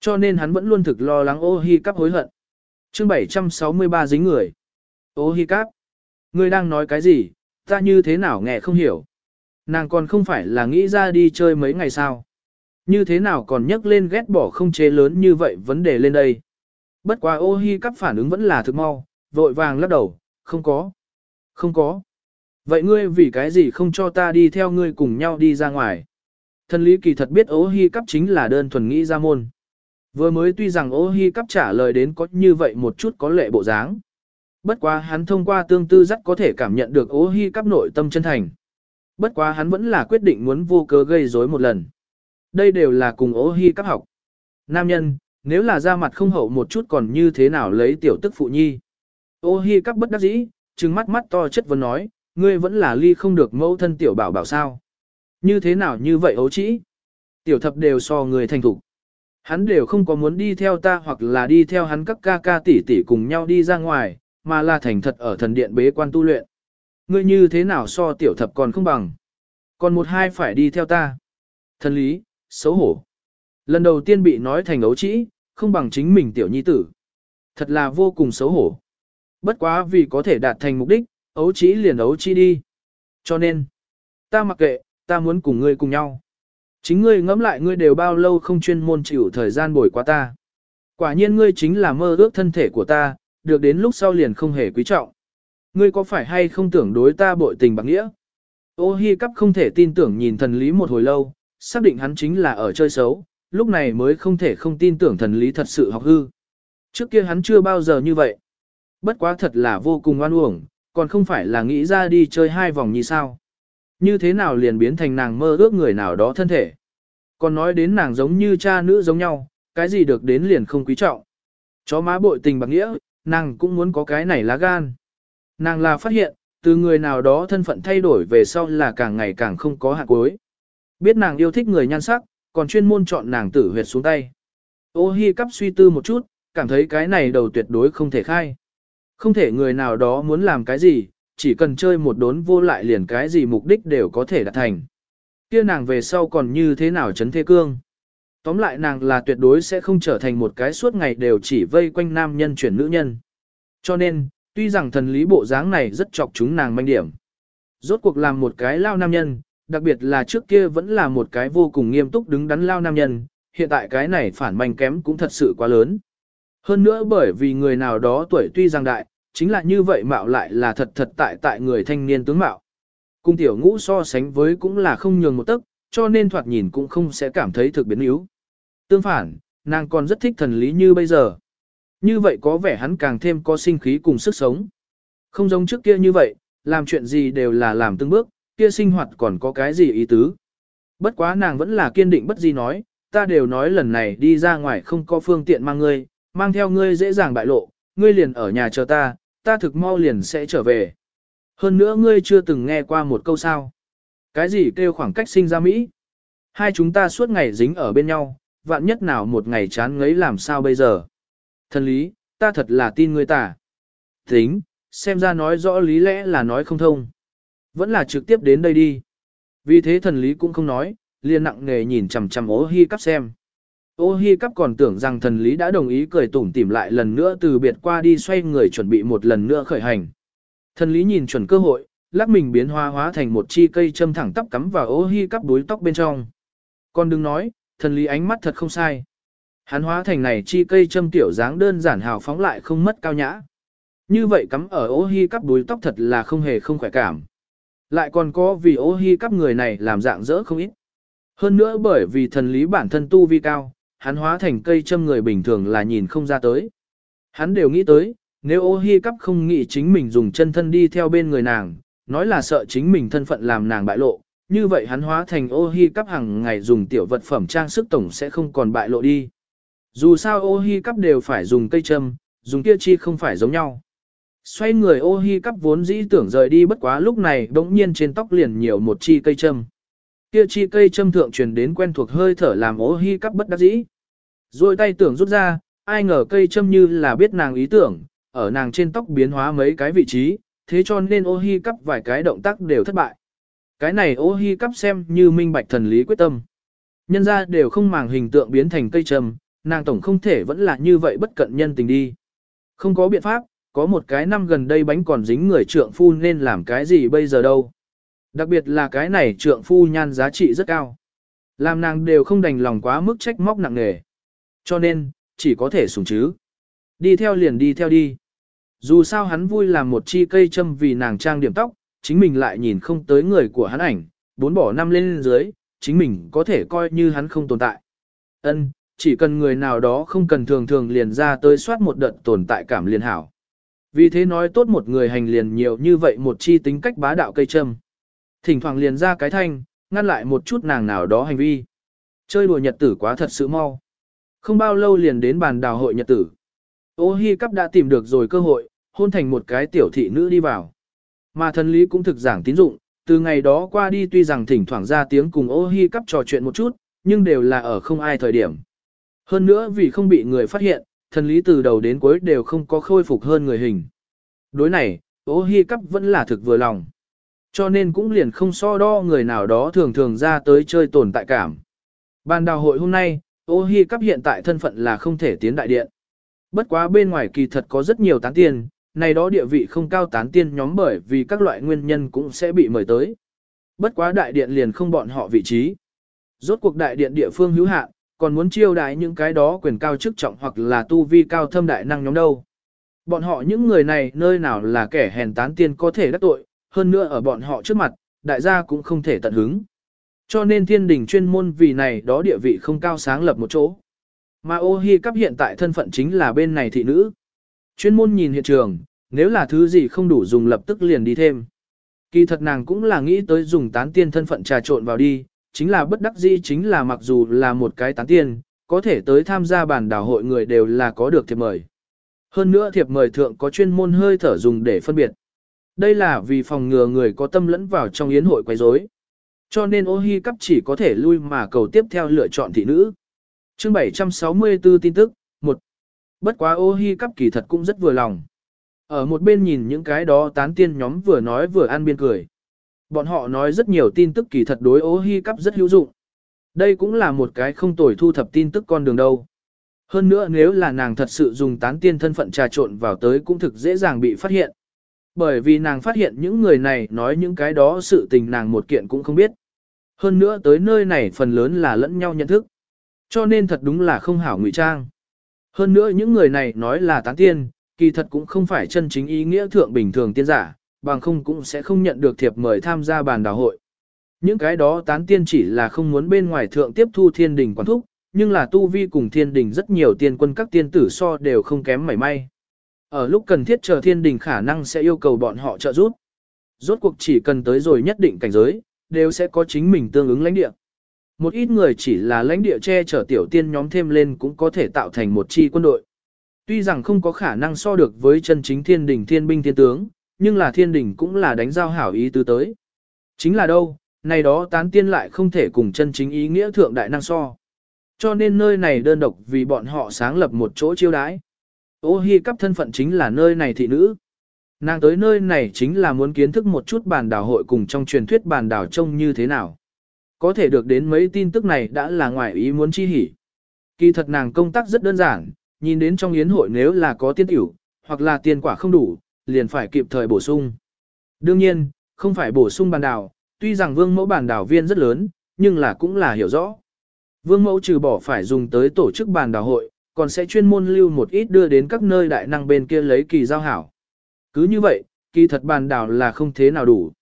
Cho nên hắn vẫn luôn thực lo lắng ô hi cắp hối hận. chương 763 dính người. Ô hi cáp, Ngươi đang nói cái gì, ta như thế nào nghe không hiểu. Nàng còn không phải là nghĩ ra đi chơi mấy ngày sao. Như thế nào còn nhắc lên ghét bỏ không chế lớn như vậy vấn đề lên đây. Bất quá ô hi cáp phản ứng vẫn là thực mau, vội vàng lắc đầu, không có. Không có. Vậy ngươi vì cái gì không cho ta đi theo ngươi cùng nhau đi ra ngoài? Thần lý kỳ thật biết ô hi cắp chính là đơn thuần nghĩ ra môn. Vừa mới tuy rằng ô hi cắp trả lời đến có như vậy một chút có lệ bộ dáng. Bất quá hắn thông qua tương tư dắt có thể cảm nhận được ố hy cắp nội tâm chân thành. Bất quá hắn vẫn là quyết định muốn vô cớ gây rối một lần. Đây đều là cùng ố hy cắp học. Nam nhân, nếu là ra mặt không hậu một chút còn như thế nào lấy tiểu tức phụ nhi. Ô hi cắp bất đắc dĩ, trừng mắt mắt to chất vấn nói, ngươi vẫn là ly không được mẫu thân tiểu bảo bảo sao. Như thế nào như vậy ấu trĩ? Tiểu thập đều so người thành thục. Hắn đều không có muốn đi theo ta hoặc là đi theo hắn các ca ca tỷ tỷ cùng nhau đi ra ngoài, mà là thành thật ở thần điện bế quan tu luyện. Ngươi như thế nào so tiểu thập còn không bằng. Còn một hai phải đi theo ta. Thần lý, xấu hổ. Lần đầu tiên bị nói thành ấu trĩ, không bằng chính mình tiểu nhi tử. Thật là vô cùng xấu hổ. Bất quá vì có thể đạt thành mục đích, ấu trĩ liền ấu trĩ đi. Cho nên, ta mặc kệ, ta muốn cùng ngươi cùng nhau. Chính ngươi ngẫm lại ngươi đều bao lâu không chuyên môn chịu thời gian bồi qua ta. Quả nhiên ngươi chính là mơ ước thân thể của ta, được đến lúc sau liền không hề quý trọng. Ngươi có phải hay không tưởng đối ta bội tình bằng nghĩa? Ô hi cắp không thể tin tưởng nhìn thần lý một hồi lâu, xác định hắn chính là ở chơi xấu, lúc này mới không thể không tin tưởng thần lý thật sự học hư. Trước kia hắn chưa bao giờ như vậy. Bất quá thật là vô cùng oan uổng, còn không phải là nghĩ ra đi chơi hai vòng như sao. Như thế nào liền biến thành nàng mơ ước người nào đó thân thể. Còn nói đến nàng giống như cha nữ giống nhau, cái gì được đến liền không quý trọng. Chó má bội tình bằng nghĩa, nàng cũng muốn có cái này lá gan. Nàng là phát hiện, từ người nào đó thân phận thay đổi về sau là càng ngày càng không có hạ cuối. Biết nàng yêu thích người nhan sắc, còn chuyên môn chọn nàng tử huyệt xuống tay. Ô hi cắp suy tư một chút, cảm thấy cái này đầu tuyệt đối không thể khai. Không thể người nào đó muốn làm cái gì, chỉ cần chơi một đốn vô lại liền cái gì mục đích đều có thể đạt thành. Kia nàng về sau còn như thế nào chấn thế cương. Tóm lại nàng là tuyệt đối sẽ không trở thành một cái suốt ngày đều chỉ vây quanh nam nhân chuyển nữ nhân. Cho nên, tuy rằng thần lý bộ dáng này rất chọc chúng nàng manh điểm. Rốt cuộc làm một cái lao nam nhân, đặc biệt là trước kia vẫn là một cái vô cùng nghiêm túc đứng đắn lao nam nhân, hiện tại cái này phản manh kém cũng thật sự quá lớn. Hơn nữa bởi vì người nào đó tuổi tuy rằng đại, chính là như vậy mạo lại là thật thật tại tại người thanh niên tướng mạo. Cung tiểu ngũ so sánh với cũng là không nhường một tấc, cho nên thoạt nhìn cũng không sẽ cảm thấy thực biến yếu. Tương phản, nàng còn rất thích thần lý như bây giờ. Như vậy có vẻ hắn càng thêm có sinh khí cùng sức sống. Không giống trước kia như vậy, làm chuyện gì đều là làm từng bước, kia sinh hoạt còn có cái gì ý tứ. Bất quá nàng vẫn là kiên định bất di nói, ta đều nói lần này đi ra ngoài không có phương tiện mang ngươi, mang theo ngươi dễ dàng bại lộ, ngươi liền ở nhà chờ ta, ta thực mau liền sẽ trở về. Hơn nữa ngươi chưa từng nghe qua một câu sao. Cái gì kêu khoảng cách sinh ra Mỹ? Hai chúng ta suốt ngày dính ở bên nhau, vạn nhất nào một ngày chán ngấy làm sao bây giờ? Thần lý, ta thật là tin ngươi ta. Tính, xem ra nói rõ lý lẽ là nói không thông. Vẫn là trực tiếp đến đây đi. Vì thế thần lý cũng không nói, liền nặng nề nhìn chằm chằm ô hi cắp xem. Ô hi cắp còn tưởng rằng thần lý đã đồng ý cười tủm tỉm lại lần nữa từ biệt qua đi xoay người chuẩn bị một lần nữa khởi hành. Thần lý nhìn chuẩn cơ hội, lắc mình biến hóa hóa thành một chi cây châm thẳng tắp cắm vào ô hi cắp đuối tóc bên trong. Còn đừng nói, thần lý ánh mắt thật không sai. Hắn hóa thành này chi cây châm tiểu dáng đơn giản hào phóng lại không mất cao nhã. Như vậy cắm ở ô hi cắp đuối tóc thật là không hề không khỏe cảm. Lại còn có vì ô hi cắp người này làm dạng dỡ không ít. Hơn nữa bởi vì thần lý bản thân tu vi cao, hắn hóa thành cây châm người bình thường là nhìn không ra tới. Hắn đều nghĩ tới, nếu ô hi cắp không nghĩ chính mình dùng chân thân đi theo bên người nàng, nói là sợ chính mình thân phận làm nàng bại lộ, như vậy hắn hóa thành ô hi cắp hàng ngày dùng tiểu vật phẩm trang sức tổng sẽ không còn bại lộ đi. Dù sao ô hi cắp đều phải dùng cây châm, dùng kia chi không phải giống nhau. Xoay người ô hi cắp vốn dĩ tưởng rời đi bất quá lúc này đống nhiên trên tóc liền nhiều một chi cây châm. Kia chi cây châm thượng truyền đến quen thuộc hơi thở làm ô hi cắp bất đắc dĩ. Rồi tay tưởng rút ra, ai ngờ cây châm như là biết nàng ý tưởng, ở nàng trên tóc biến hóa mấy cái vị trí, thế cho nên ô hi cắp vài cái động tác đều thất bại. Cái này ô hi cắp xem như minh bạch thần lý quyết tâm. Nhân ra đều không màng hình tượng biến thành cây trầm, nàng tổng không thể vẫn là như vậy bất cận nhân tình đi. Không có biện pháp, có một cái năm gần đây bánh còn dính người trượng phu nên làm cái gì bây giờ đâu. Đặc biệt là cái này trượng phu nhan giá trị rất cao. Làm nàng đều không đành lòng quá mức trách móc nặng nề. Cho nên, chỉ có thể sủng chứ. Đi theo liền đi theo đi. Dù sao hắn vui làm một chi cây châm vì nàng trang điểm tóc, chính mình lại nhìn không tới người của hắn ảnh, bốn bỏ năm lên dưới, chính mình có thể coi như hắn không tồn tại. Ân, chỉ cần người nào đó không cần thường thường liền ra tới soát một đợt tồn tại cảm liền hảo. Vì thế nói tốt một người hành liền nhiều như vậy một chi tính cách bá đạo cây châm. Thỉnh thoảng liền ra cái thanh, ngăn lại một chút nàng nào đó hành vi. Chơi đùa nhật tử quá thật sự mau. Không bao lâu liền đến bàn đào hội nhật tử. Ô hi cắp đã tìm được rồi cơ hội, hôn thành một cái tiểu thị nữ đi vào. Mà thần lý cũng thực giảng tín dụng, từ ngày đó qua đi tuy rằng thỉnh thoảng ra tiếng cùng ô hi cắp trò chuyện một chút, nhưng đều là ở không ai thời điểm. Hơn nữa vì không bị người phát hiện, thần lý từ đầu đến cuối đều không có khôi phục hơn người hình. Đối này, ô hi cắp vẫn là thực vừa lòng. Cho nên cũng liền không so đo người nào đó thường thường ra tới chơi tồn tại cảm. Ban đào hội hôm nay, ô hi cắp hiện tại thân phận là không thể tiến đại điện. Bất quá bên ngoài kỳ thật có rất nhiều tán tiền, này đó địa vị không cao tán tiên nhóm bởi vì các loại nguyên nhân cũng sẽ bị mời tới. Bất quá đại điện liền không bọn họ vị trí. Rốt cuộc đại điện địa phương hữu hạn, còn muốn chiêu đái những cái đó quyền cao chức trọng hoặc là tu vi cao thâm đại năng nhóm đâu. Bọn họ những người này nơi nào là kẻ hèn tán tiên có thể đắc tội, hơn nữa ở bọn họ trước mặt, đại gia cũng không thể tận hứng. Cho nên thiên đình chuyên môn vì này đó địa vị không cao sáng lập một chỗ. Mà ô hi cắp hiện tại thân phận chính là bên này thị nữ. Chuyên môn nhìn hiện trường, nếu là thứ gì không đủ dùng lập tức liền đi thêm. Kỳ thật nàng cũng là nghĩ tới dùng tán tiên thân phận trà trộn vào đi, chính là bất đắc dĩ chính là mặc dù là một cái tán tiên, có thể tới tham gia bản đảo hội người đều là có được thiệp mời. Hơn nữa thiệp mời thượng có chuyên môn hơi thở dùng để phân biệt. Đây là vì phòng ngừa người có tâm lẫn vào trong yến hội quấy rối. Cho nên ô hi cắp chỉ có thể lui mà cầu tiếp theo lựa chọn thị nữ. Chương 764 tin tức, Bất quá ô hi cắp kỳ thật cũng rất vừa lòng. Ở một bên nhìn những cái đó tán tiên nhóm vừa nói vừa ăn biên cười. Bọn họ nói rất nhiều tin tức kỳ thật đối ô hi cắp rất hữu dụng. Đây cũng là một cái không tồi thu thập tin tức con đường đâu. Hơn nữa nếu là nàng thật sự dùng tán tiên thân phận trà trộn vào tới cũng thực dễ dàng bị phát hiện. Bởi vì nàng phát hiện những người này nói những cái đó sự tình nàng một kiện cũng không biết. Hơn nữa tới nơi này phần lớn là lẫn nhau nhận thức. Cho nên thật đúng là không hảo ngụy trang. Hơn nữa những người này nói là tán tiên, kỳ thật cũng không phải chân chính ý nghĩa thượng bình thường tiên giả, bằng không cũng sẽ không nhận được thiệp mời tham gia bàn đào hội. Những cái đó tán tiên chỉ là không muốn bên ngoài thượng tiếp thu thiên đình quán thúc, nhưng là tu vi cùng thiên đình rất nhiều tiên quân các tiên tử so đều không kém mảy may. Ở lúc cần thiết chờ thiên đình khả năng sẽ yêu cầu bọn họ trợ giúp. Rốt cuộc chỉ cần tới rồi nhất định cảnh giới, đều sẽ có chính mình tương ứng lãnh địa. Một ít người chỉ là lãnh địa che chở tiểu tiên nhóm thêm lên cũng có thể tạo thành một chi quân đội. Tuy rằng không có khả năng so được với chân chính thiên đình thiên binh thiên tướng, nhưng là thiên đình cũng là đánh giao hảo ý tứ tới. Chính là đâu, này đó tán tiên lại không thể cùng chân chính ý nghĩa thượng đại năng so. Cho nên nơi này đơn độc vì bọn họ sáng lập một chỗ chiêu đãi. Ô hi cắp thân phận chính là nơi này thị nữ. Nàng tới nơi này chính là muốn kiến thức một chút bàn đảo hội cùng trong truyền thuyết bàn đảo trông như thế nào. Có thể được đến mấy tin tức này đã là ngoài ý muốn chi hỉ. Kỳ thật nàng công tác rất đơn giản, nhìn đến trong yến hội nếu là có tiên tiểu, hoặc là tiền quả không đủ, liền phải kịp thời bổ sung. Đương nhiên, Không phải bổ sung bàn đảo, tuy rằng vương mẫu bàn đảo viên rất lớn, nhưng là cũng là hiểu rõ. Vương mẫu trừ bỏ phải dùng tới tổ chức bàn đảo hội, còn sẽ chuyên môn lưu một ít đưa đến các nơi đại năng bên kia lấy kỳ giao hảo. Cứ như vậy, kỳ thật bàn đảo là không thế nào đủ.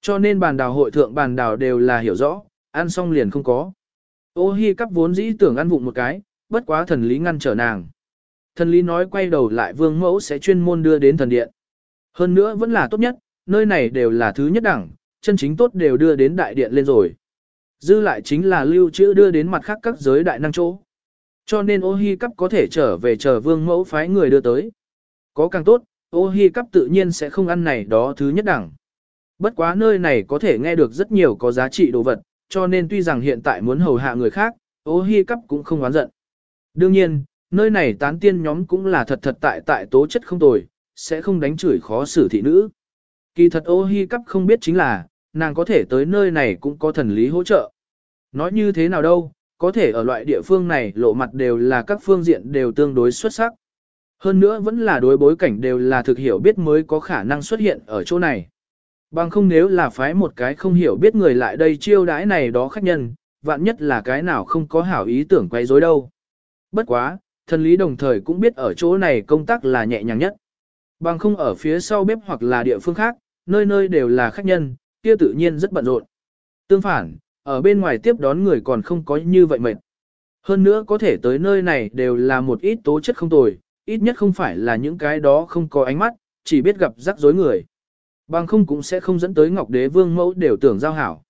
Cho nên bàn đảo hội thượng bàn đảo đều là hiểu rõ, ăn xong liền không có. Ô hi cắp vốn dĩ tưởng ăn vụng một cái, bất quá thần lý ngăn trở nàng. Thần lý nói quay đầu lại vương mẫu sẽ chuyên môn đưa đến thần điện. Hơn nữa vẫn là tốt nhất, nơi này đều là thứ nhất đẳng, chân chính tốt đều đưa đến đại điện lên rồi. Dư lại chính là lưu trữ đưa đến mặt khác các giới đại năng chỗ. Cho nên ô hi cắp có thể trở về chờ vương mẫu phái người đưa tới. Có càng tốt, ô hi cắp tự nhiên sẽ không ăn này đó thứ nhất đẳng. Bất quá nơi này có thể nghe được rất nhiều có giá trị đồ vật, cho nên tuy rằng hiện tại muốn hầu hạ người khác, ô hi cắp cũng không oán giận. Đương nhiên, nơi này tán tiên nhóm cũng là thật thật tại tại tố chất không tồi, sẽ không đánh chửi khó xử thị nữ. Kỳ thật ô hi cắp không biết chính là, nàng có thể tới nơi này cũng có thần lý hỗ trợ. Nói như thế nào đâu, có thể ở loại địa phương này lộ mặt đều là các phương diện đều tương đối xuất sắc. Hơn nữa vẫn là đối bối cảnh đều là thực hiểu biết mới có khả năng xuất hiện ở chỗ này. Bằng không nếu là phái một cái không hiểu biết người lại đây chiêu đãi này đó khách nhân, vạn nhất là cái nào không có hảo ý tưởng quay rối đâu. Bất quá, thần lý đồng thời cũng biết ở chỗ này công tác là nhẹ nhàng nhất. Bằng không ở phía sau bếp hoặc là địa phương khác, nơi nơi đều là khách nhân, kia tự nhiên rất bận rộn. Tương phản, ở bên ngoài tiếp đón người còn không có như vậy mệt. Hơn nữa có thể tới nơi này đều là một ít tố chất không tồi, ít nhất không phải là những cái đó không có ánh mắt, chỉ biết gặp rắc rối người. Bằng không cũng sẽ không dẫn tới Ngọc Đế Vương mẫu đều tưởng giao hảo.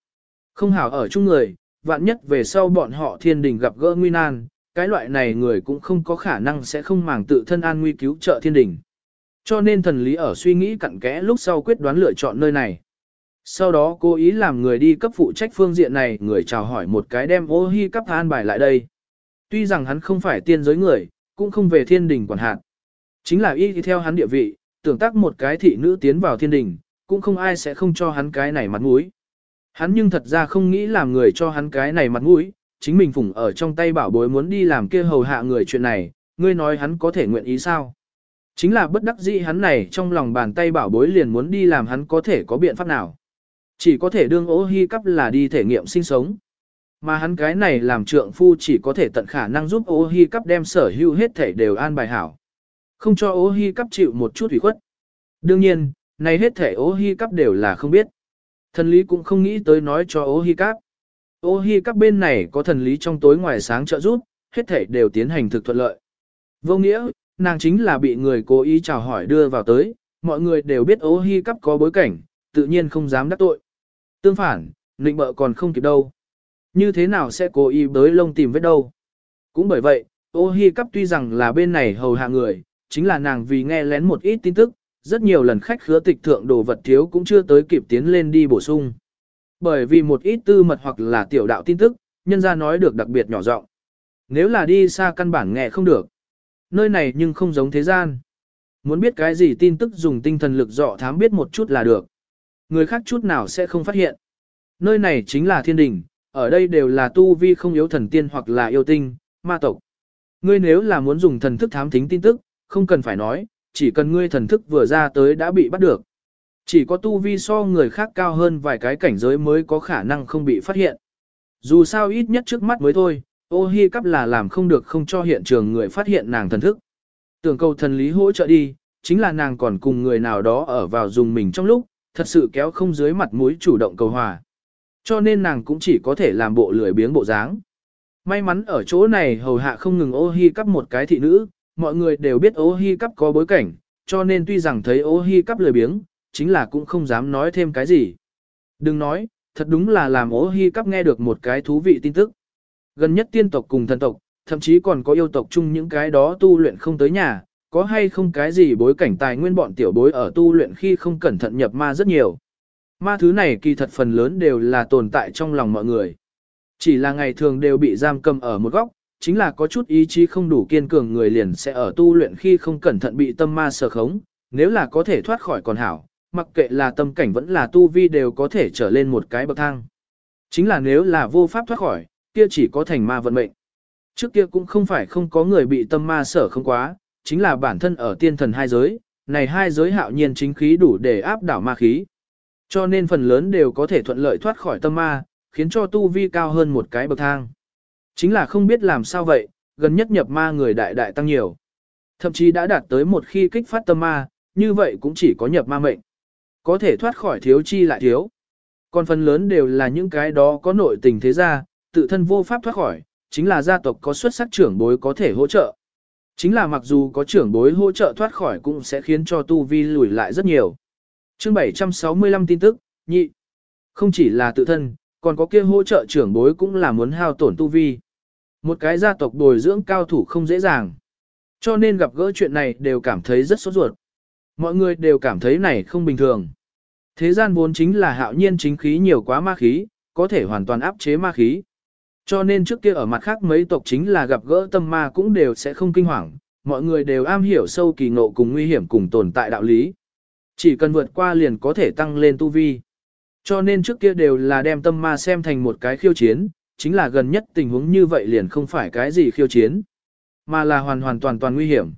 Không hảo ở chung người, vạn nhất về sau bọn họ thiên đình gặp gỡ nguy nan, cái loại này người cũng không có khả năng sẽ không màng tự thân an nguy cứu trợ thiên đình. Cho nên thần lý ở suy nghĩ cặn kẽ lúc sau quyết đoán lựa chọn nơi này. Sau đó cố ý làm người đi cấp phụ trách phương diện này người chào hỏi một cái đem ô hi cấp an bài lại đây. Tuy rằng hắn không phải tiên giới người, cũng không về thiên đình quản hạt. Chính là y theo hắn địa vị, tưởng tác một cái thị nữ tiến vào thiên đình, cũng không ai sẽ không cho hắn cái này mặt mũi. Hắn nhưng thật ra không nghĩ làm người cho hắn cái này mặt mũi, chính mình phủng ở trong tay bảo bối muốn đi làm kia hầu hạ người chuyện này, ngươi nói hắn có thể nguyện ý sao? Chính là bất đắc dĩ hắn này trong lòng bàn tay bảo bối liền muốn đi làm hắn có thể có biện pháp nào. Chỉ có thể đương ố hy cắp là đi thể nghiệm sinh sống. Mà hắn cái này làm trượng phu chỉ có thể tận khả năng giúp ố hy cắp đem sở hữu hết thể đều an bài hảo. Không cho ố hy cắp chịu một chút ủy khuất. Đương nhiên, này hết thể ô hi cắp đều là không biết. Thần lý cũng không nghĩ tới nói cho ô hi cắp. Ô hi cắp bên này có thần lý trong tối ngoài sáng trợ giúp, hết thể đều tiến hành thực thuận lợi. Vô nghĩa, nàng chính là bị người cố ý chào hỏi đưa vào tới, mọi người đều biết ô hi cắp có bối cảnh, tự nhiên không dám đắc tội. Tương phản, nịnh bợ còn không kịp đâu. Như thế nào sẽ cố ý bới lông tìm vết đâu. Cũng bởi vậy, ô hi cắp tuy rằng là bên này hầu hạ người, chính là nàng vì nghe lén một ít tin tức, rất nhiều lần khách khứa tịch thượng đồ vật thiếu cũng chưa tới kịp tiến lên đi bổ sung. Bởi vì một ít tư mật hoặc là tiểu đạo tin tức, nhân ra nói được đặc biệt nhỏ giọng. Nếu là đi xa căn bản nghe không được. Nơi này nhưng không giống thế gian. Muốn biết cái gì tin tức dùng tinh thần lực dọ thám biết một chút là được. Người khác chút nào sẽ không phát hiện. Nơi này chính là thiên đình, ở đây đều là tu vi không yếu thần tiên hoặc là yêu tinh, ma tộc. Ngươi nếu là muốn dùng thần thức thám thính tin tức, không cần phải nói, chỉ cần ngươi thần thức vừa ra tới đã bị bắt được. Chỉ có tu vi so người khác cao hơn vài cái cảnh giới mới có khả năng không bị phát hiện. Dù sao ít nhất trước mắt mới thôi, ô hi cắp là làm không được không cho hiện trường người phát hiện nàng thần thức. Tưởng cầu thần lý hỗ trợ đi, chính là nàng còn cùng người nào đó ở vào dùng mình trong lúc, thật sự kéo không dưới mặt mũi chủ động cầu hòa. Cho nên nàng cũng chỉ có thể làm bộ lười biếng bộ dáng. May mắn ở chỗ này hầu hạ không ngừng ô hi cắp một cái thị nữ, mọi người đều biết ô hi cắp có bối cảnh, cho nên tuy rằng thấy ô hi cắp lười biếng, chính là cũng không dám nói thêm cái gì. Đừng nói, thật đúng là làm ô hi cắp nghe được một cái thú vị tin tức. Gần nhất tiên tộc cùng thần tộc, thậm chí còn có yêu tộc chung những cái đó tu luyện không tới nhà, có hay không cái gì bối cảnh tài nguyên bọn tiểu bối ở tu luyện khi không cẩn thận nhập ma rất nhiều. Ma thứ này kỳ thật phần lớn đều là tồn tại trong lòng mọi người. Chỉ là ngày thường đều bị giam cầm ở một góc, chính là có chút ý chí không đủ kiên cường người liền sẽ ở tu luyện khi không cẩn thận bị tâm ma sở khống, nếu là có thể thoát khỏi còn hảo, mặc kệ là tâm cảnh vẫn là tu vi đều có thể trở lên một cái bậc thang. Chính là nếu là vô pháp thoát khỏi, kia chỉ có thành ma vận mệnh. Trước kia cũng không phải không có người bị tâm ma sở không quá, chính là bản thân ở tiên thần hai giới, này hai giới hạo nhiên chính khí đủ để áp đảo ma khí. Cho nên phần lớn đều có thể thuận lợi thoát khỏi tâm ma, khiến cho tu vi cao hơn một cái bậc thang. Chính là không biết làm sao vậy, gần nhất nhập ma người đại đại tăng nhiều. Thậm chí đã đạt tới một khi kích phát tâm ma, như vậy cũng chỉ có nhập ma mệnh. Có thể thoát khỏi thiếu chi lại thiếu. Còn phần lớn đều là những cái đó có nội tình thế gia, tự thân vô pháp thoát khỏi, chính là gia tộc có xuất sắc trưởng bối có thể hỗ trợ. Chính là mặc dù có trưởng bối hỗ trợ thoát khỏi cũng sẽ khiến cho tu vi lùi lại rất nhiều. Chương 765 tin tức, nhị. Không chỉ là tự thân, còn có kia hỗ trợ trưởng bối cũng là muốn hao tổn tu vi. Một cái gia tộc bồi dưỡng cao thủ không dễ dàng. Cho nên gặp gỡ chuyện này đều cảm thấy rất sốt ruột. Mọi người đều cảm thấy này không bình thường. Thế gian vốn chính là hạo nhiên chính khí nhiều quá ma khí, có thể hoàn toàn áp chế ma khí. Cho nên trước kia ở mặt khác mấy tộc chính là gặp gỡ tâm ma cũng đều sẽ không kinh hoàng, mọi người đều am hiểu sâu kỳ ngộ cùng nguy hiểm cùng tồn tại đạo lý. Chỉ cần vượt qua liền có thể tăng lên tu vi. Cho nên trước kia đều là đem tâm ma xem thành một cái khiêu chiến, chính là gần nhất tình huống như vậy liền không phải cái gì khiêu chiến, mà là hoàn hoàn toàn toàn nguy hiểm.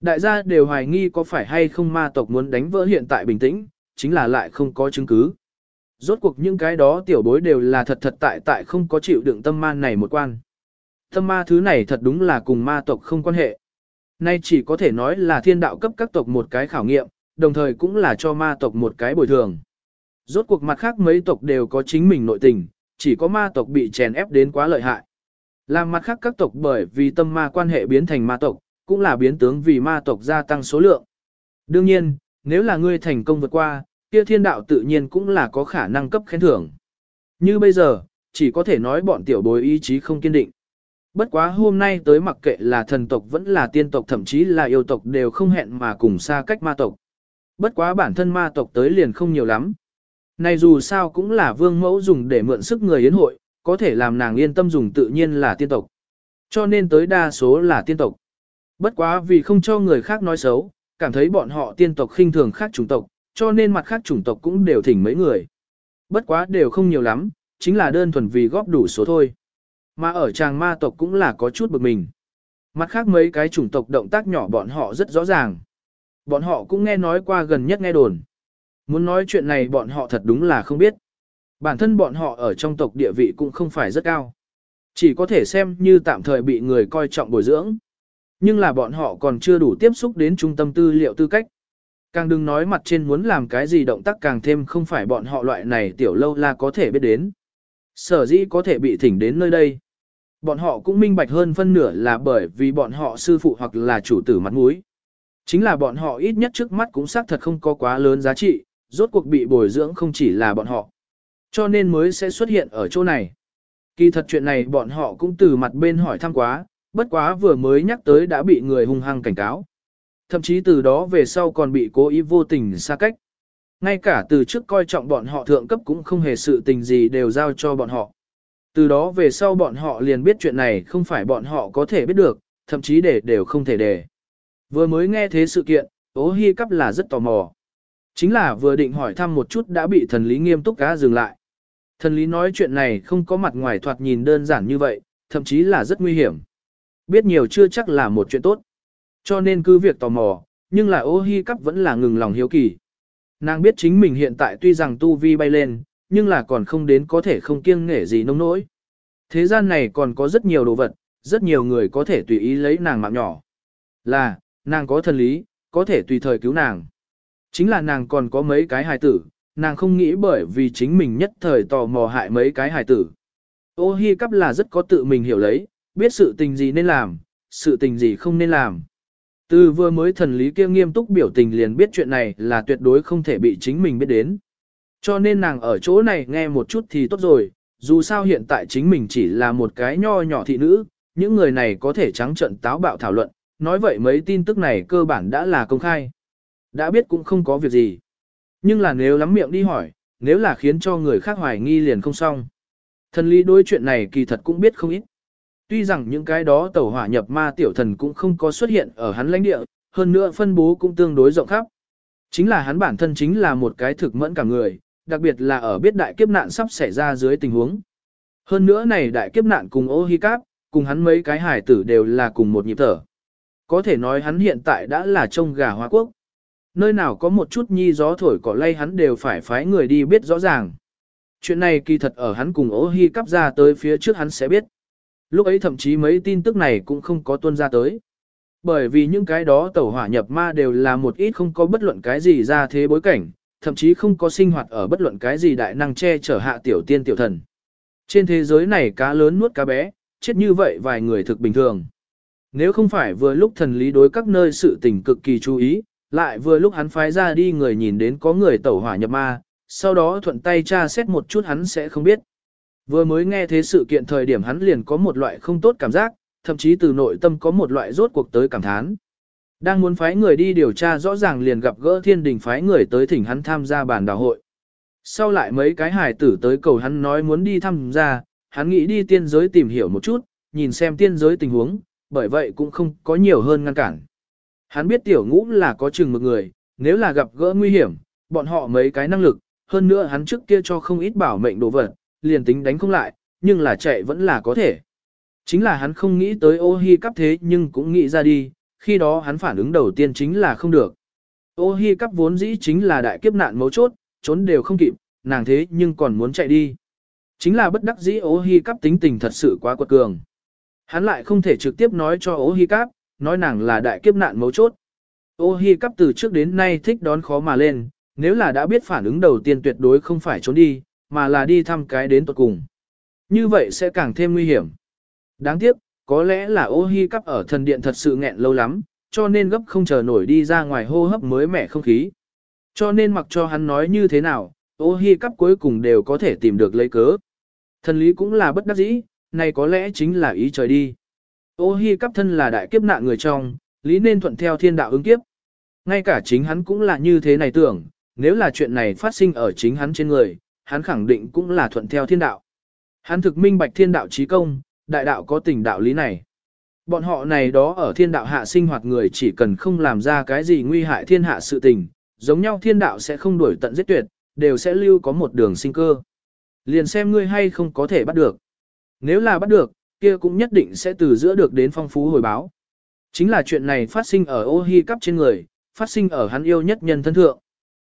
Đại gia đều hoài nghi có phải hay không ma tộc muốn đánh vỡ hiện tại bình tĩnh, chính là lại không có chứng cứ. Rốt cuộc những cái đó tiểu bối đều là thật thật tại tại không có chịu đựng tâm ma này một quan. Tâm ma thứ này thật đúng là cùng ma tộc không quan hệ. Nay chỉ có thể nói là thiên đạo cấp các tộc một cái khảo nghiệm, đồng thời cũng là cho ma tộc một cái bồi thường. Rốt cuộc mặt khác mấy tộc đều có chính mình nội tình, chỉ có ma tộc bị chèn ép đến quá lợi hại. Làm mặt khác các tộc bởi vì tâm ma quan hệ biến thành ma tộc, cũng là biến tướng vì ma tộc gia tăng số lượng. Đương nhiên, nếu là ngươi thành công vượt qua, kia thiên đạo tự nhiên cũng là có khả năng cấp khen thưởng. Như bây giờ, chỉ có thể nói bọn tiểu bối ý chí không kiên định. Bất quá hôm nay tới mặc kệ là thần tộc vẫn là tiên tộc thậm chí là yêu tộc đều không hẹn mà cùng xa cách ma tộc. Bất quá bản thân ma tộc tới liền không nhiều lắm. Này dù sao cũng là vương mẫu dùng để mượn sức người yến hội, có thể làm nàng yên tâm dùng tự nhiên là tiên tộc. Cho nên tới đa số là tiên tộc. Bất quá vì không cho người khác nói xấu, cảm thấy bọn họ tiên tộc khinh thường khác chủng tộc, cho nên mặt khác chủng tộc cũng đều thỉnh mấy người. Bất quá đều không nhiều lắm, chính là đơn thuần vì góp đủ số thôi. Mà ở tràng ma tộc cũng là có chút bực mình. Mặt khác mấy cái chủng tộc động tác nhỏ bọn họ rất rõ ràng. Bọn họ cũng nghe nói qua gần nhất nghe đồn. Muốn nói chuyện này bọn họ thật đúng là không biết. Bản thân bọn họ ở trong tộc địa vị cũng không phải rất cao. Chỉ có thể xem như tạm thời bị người coi trọng bồi dưỡng. Nhưng là bọn họ còn chưa đủ tiếp xúc đến trung tâm tư liệu tư cách. Càng đừng nói mặt trên muốn làm cái gì động tác càng thêm không phải bọn họ loại này tiểu lâu la có thể biết đến. Sở dĩ có thể bị thỉnh đến nơi đây. Bọn họ cũng minh bạch hơn phân nửa là bởi vì bọn họ sư phụ hoặc là chủ tử mặt mũi. Chính là bọn họ ít nhất trước mắt cũng xác thật không có quá lớn giá trị, rốt cuộc bị bồi dưỡng không chỉ là bọn họ. Cho nên mới sẽ xuất hiện ở chỗ này. Kỳ thật chuyện này bọn họ cũng từ mặt bên hỏi thăm quá, bất quá vừa mới nhắc tới đã bị người hung hăng cảnh cáo. Thậm chí từ đó về sau còn bị cố ý vô tình xa cách. Ngay cả từ trước coi trọng bọn họ thượng cấp cũng không hề sự tình gì đều giao cho bọn họ. Từ đó về sau bọn họ liền biết chuyện này không phải bọn họ có thể biết được, thậm chí để đều không thể để. Vừa mới nghe thế sự kiện, ố hy cắp là rất tò mò. Chính là vừa định hỏi thăm một chút đã bị thần lý nghiêm túc cá dừng lại. Thần lý nói chuyện này không có mặt ngoài thoạt nhìn đơn giản như vậy, thậm chí là rất nguy hiểm. Biết nhiều chưa chắc là một chuyện tốt. Cho nên cứ việc tò mò, nhưng là ô hi cắp vẫn là ngừng lòng hiếu kỳ. Nàng biết chính mình hiện tại tuy rằng tu vi bay lên, nhưng là còn không đến có thể không kiêng nghể gì nông nỗi. Thế gian này còn có rất nhiều đồ vật, rất nhiều người có thể tùy ý lấy nàng mạng nhỏ. Là, nàng có thần lý, có thể tùy thời cứu nàng. Chính là nàng còn có mấy cái hài tử, nàng không nghĩ bởi vì chính mình nhất thời tò mò hại mấy cái hài tử. Ô hi cắp là rất có tự mình hiểu lấy, biết sự tình gì nên làm, sự tình gì không nên làm. Từ vừa mới thần lý kia nghiêm túc biểu tình liền biết chuyện này là tuyệt đối không thể bị chính mình biết đến. Cho nên nàng ở chỗ này nghe một chút thì tốt rồi, dù sao hiện tại chính mình chỉ là một cái nho nhỏ thị nữ, những người này có thể trắng trận táo bạo thảo luận, nói vậy mấy tin tức này cơ bản đã là công khai. Đã biết cũng không có việc gì. Nhưng là nếu lắm miệng đi hỏi, nếu là khiến cho người khác hoài nghi liền không xong. Thần lý đối chuyện này kỳ thật cũng biết không ít. Tuy rằng những cái đó tẩu hỏa nhập ma tiểu thần cũng không có xuất hiện ở hắn lãnh địa, hơn nữa phân bố cũng tương đối rộng khắp. Chính là hắn bản thân chính là một cái thực mẫn cả người, đặc biệt là ở biết đại kiếp nạn sắp xảy ra dưới tình huống. Hơn nữa này đại kiếp nạn cùng ô hi cáp, cùng hắn mấy cái hải tử đều là cùng một nhịp thở. Có thể nói hắn hiện tại đã là trông gà hóa quốc nơi nào có một chút nhi gió thổi cỏ lay hắn đều phải phái người đi biết rõ ràng. Chuyện này kỳ thật ở hắn cùng ố hy cắp ra tới phía trước hắn sẽ biết. Lúc ấy thậm chí mấy tin tức này cũng không có tuân ra tới. Bởi vì những cái đó tẩu hỏa nhập ma đều là một ít không có bất luận cái gì ra thế bối cảnh, thậm chí không có sinh hoạt ở bất luận cái gì đại năng che chở hạ tiểu tiên tiểu thần. Trên thế giới này cá lớn nuốt cá bé, chết như vậy vài người thực bình thường. Nếu không phải vừa lúc thần lý đối các nơi sự tình cực kỳ chú ý, lại vừa lúc hắn phái ra đi người nhìn đến có người tẩu hỏa nhập ma, sau đó thuận tay tra xét một chút hắn sẽ không biết. Vừa mới nghe thế sự kiện thời điểm hắn liền có một loại không tốt cảm giác, thậm chí từ nội tâm có một loại rốt cuộc tới cảm thán. Đang muốn phái người đi điều tra rõ ràng liền gặp gỡ thiên đình phái người tới thỉnh hắn tham gia bàn đào hội. Sau lại mấy cái hải tử tới cầu hắn nói muốn đi tham gia, hắn nghĩ đi tiên giới tìm hiểu một chút, nhìn xem tiên giới tình huống, bởi vậy cũng không có nhiều hơn ngăn cản. Hắn biết tiểu ngũ là có chừng một người, nếu là gặp gỡ nguy hiểm, bọn họ mấy cái năng lực, hơn nữa hắn trước kia cho không ít bảo mệnh đồ vật, liền tính đánh không lại, nhưng là chạy vẫn là có thể. Chính là hắn không nghĩ tới ô hi cắp thế nhưng cũng nghĩ ra đi, khi đó hắn phản ứng đầu tiên chính là không được. Ô hi cắp vốn dĩ chính là đại kiếp nạn mấu chốt, trốn đều không kịp, nàng thế nhưng còn muốn chạy đi. Chính là bất đắc dĩ ô hi cắp tính tình thật sự quá quật cường. Hắn lại không thể trực tiếp nói cho ô hi cắp, nói nàng là đại kiếp nạn mấu chốt. Ô hi cắp từ trước đến nay thích đón khó mà lên, nếu là đã biết phản ứng đầu tiên tuyệt đối không phải trốn đi, mà là đi thăm cái đến tuật cùng. Như vậy sẽ càng thêm nguy hiểm. Đáng tiếc, có lẽ là ô hi cắp ở thần điện thật sự nghẹn lâu lắm, cho nên gấp không chờ nổi đi ra ngoài hô hấp mới mẻ không khí. Cho nên mặc cho hắn nói như thế nào, ô hi cắp cuối cùng đều có thể tìm được lấy cớ. Thần lý cũng là bất đắc dĩ, này có lẽ chính là ý trời đi. Ô hi cắp thân là đại kiếp nạn người trong, lý nên thuận theo thiên đạo ứng kiếp. Ngay cả chính hắn cũng là như thế này tưởng, nếu là chuyện này phát sinh ở chính hắn trên người, hắn khẳng định cũng là thuận theo thiên đạo. Hắn thực minh bạch thiên đạo trí công, đại đạo có tình đạo lý này. Bọn họ này đó ở thiên đạo hạ sinh hoạt người chỉ cần không làm ra cái gì nguy hại thiên hạ sự tình, giống nhau thiên đạo sẽ không đuổi tận giết tuyệt, đều sẽ lưu có một đường sinh cơ. Liền xem ngươi hay không có thể bắt được. Nếu là bắt được, kia cũng nhất định sẽ từ giữa được đến phong phú hồi báo. Chính là chuyện này phát sinh ở ô hi cắp trên người, phát sinh ở hắn yêu nhất nhân thân thượng.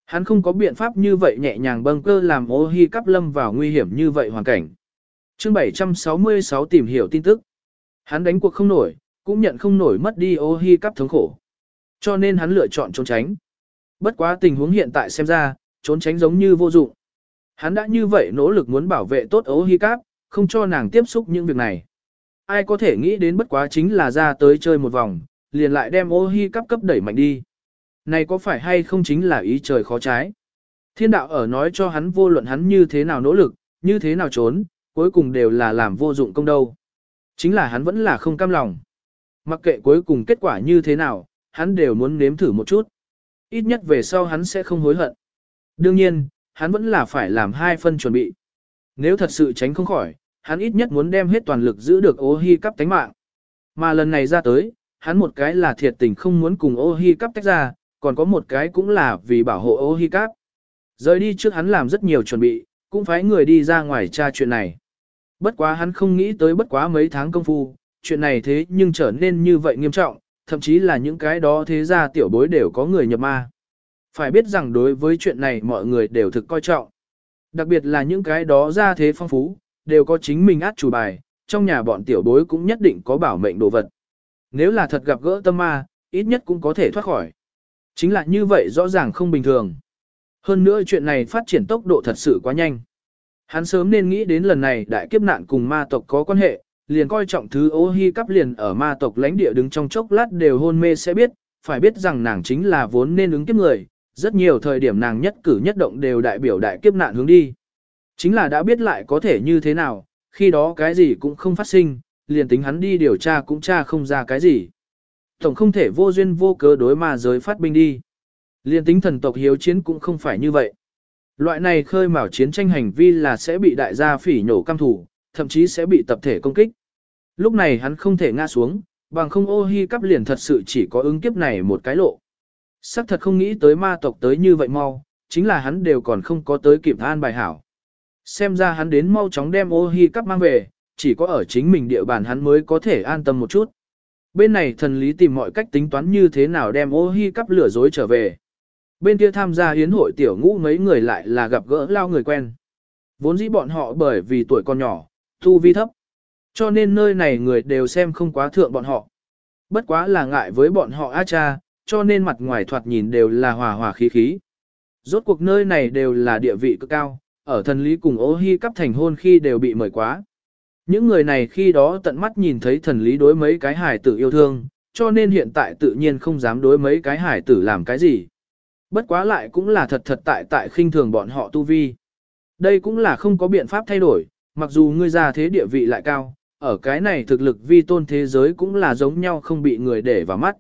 Hắn không có biện pháp như vậy nhẹ nhàng bâng cơ làm ô hi cắp lâm vào nguy hiểm như vậy hoàn cảnh. chương 766 tìm hiểu tin tức. Hắn đánh cuộc không nổi, cũng nhận không nổi mất đi ô hi cắp thống khổ. Cho nên hắn lựa chọn trốn tránh. Bất quá tình huống hiện tại xem ra, trốn tránh giống như vô dụng. Hắn đã như vậy nỗ lực muốn bảo vệ tốt ô hi cắp, không cho nàng tiếp xúc những việc này. Ai có thể nghĩ đến bất quá chính là ra tới chơi một vòng, liền lại đem ô hi cắp cấp đẩy mạnh đi. Này có phải hay không chính là ý trời khó trái? Thiên đạo ở nói cho hắn vô luận hắn như thế nào nỗ lực, như thế nào trốn, cuối cùng đều là làm vô dụng công đâu. Chính là hắn vẫn là không cam lòng. Mặc kệ cuối cùng kết quả như thế nào, hắn đều muốn nếm thử một chút. Ít nhất về sau hắn sẽ không hối hận. Đương nhiên, hắn vẫn là phải làm hai phân chuẩn bị. Nếu thật sự tránh không khỏi, hắn ít nhất muốn đem hết toàn lực giữ được ô hi cắp tánh mạng. Mà lần này ra tới, hắn một cái là thiệt tình không muốn cùng ô hi cắp tách ra, còn có một cái cũng là vì bảo hộ ô hi cắp. Rời đi trước hắn làm rất nhiều chuẩn bị, cũng phải người đi ra ngoài tra chuyện này. Bất quá hắn không nghĩ tới bất quá mấy tháng công phu, chuyện này thế nhưng trở nên như vậy nghiêm trọng, thậm chí là những cái đó thế ra tiểu bối đều có người nhập ma. Phải biết rằng đối với chuyện này mọi người đều thực coi trọng. Đặc biệt là những cái đó ra thế phong phú, đều có chính mình át chủ bài, trong nhà bọn tiểu bối cũng nhất định có bảo mệnh đồ vật. Nếu là thật gặp gỡ tâm ma, ít nhất cũng có thể thoát khỏi. Chính là như vậy rõ ràng không bình thường. Hơn nữa chuyện này phát triển tốc độ thật sự quá nhanh. Hắn sớm nên nghĩ đến lần này đại kiếp nạn cùng ma tộc có quan hệ, liền coi trọng thứ ô hi cắp liền ở ma tộc lãnh địa đứng trong chốc lát đều hôn mê sẽ biết, phải biết rằng nàng chính là vốn nên ứng kiếp người, rất nhiều thời điểm nàng nhất cử nhất động đều đại biểu đại kiếp nạn hướng đi. Chính là đã biết lại có thể như thế nào, khi đó cái gì cũng không phát sinh, liền tính hắn đi điều tra cũng tra không ra cái gì. Tổng không thể vô duyên vô cớ đối ma giới phát binh đi. Liền tính thần tộc hiếu chiến cũng không phải như vậy. Loại này khơi mào chiến tranh hành vi là sẽ bị đại gia phỉ nhổ cam thủ, thậm chí sẽ bị tập thể công kích. Lúc này hắn không thể ngã xuống, bằng không ô hi cắp liền thật sự chỉ có ứng kiếp này một cái lộ. Sắc thật không nghĩ tới ma tộc tới như vậy mau, chính là hắn đều còn không có tới kịp an bài hảo. Xem ra hắn đến mau chóng đem ô hi cắp mang về, chỉ có ở chính mình địa bàn hắn mới có thể an tâm một chút. Bên này thần lý tìm mọi cách tính toán như thế nào đem ô hi cắp lửa dối trở về. bên kia tham gia hiến hội tiểu ngũ mấy người lại là gặp gỡ lao người quen. Vốn dĩ bọn họ bởi vì tuổi còn nhỏ, thu vi thấp. Cho nên nơi này người đều xem không quá thượng bọn họ. Bất quá là ngại với bọn họ A cha, cho nên mặt ngoài thoạt nhìn đều là hòa hòa khí khí. Rốt cuộc nơi này đều là địa vị cực cao, ở thần lý cùng ô hi cắp thành hôn khi đều bị mời quá. Những người này khi đó tận mắt nhìn thấy thần lý đối mấy cái hải tử yêu thương, cho nên hiện tại tự nhiên không dám đối mấy cái hải tử làm cái gì. Bất quá lại cũng là thật thật tại tại khinh thường bọn họ tu vi. Đây cũng là không có biện pháp thay đổi, mặc dù ngươi ra thế địa vị lại cao, ở cái này thực lực vi tôn thế giới cũng là giống nhau không bị người để vào mắt.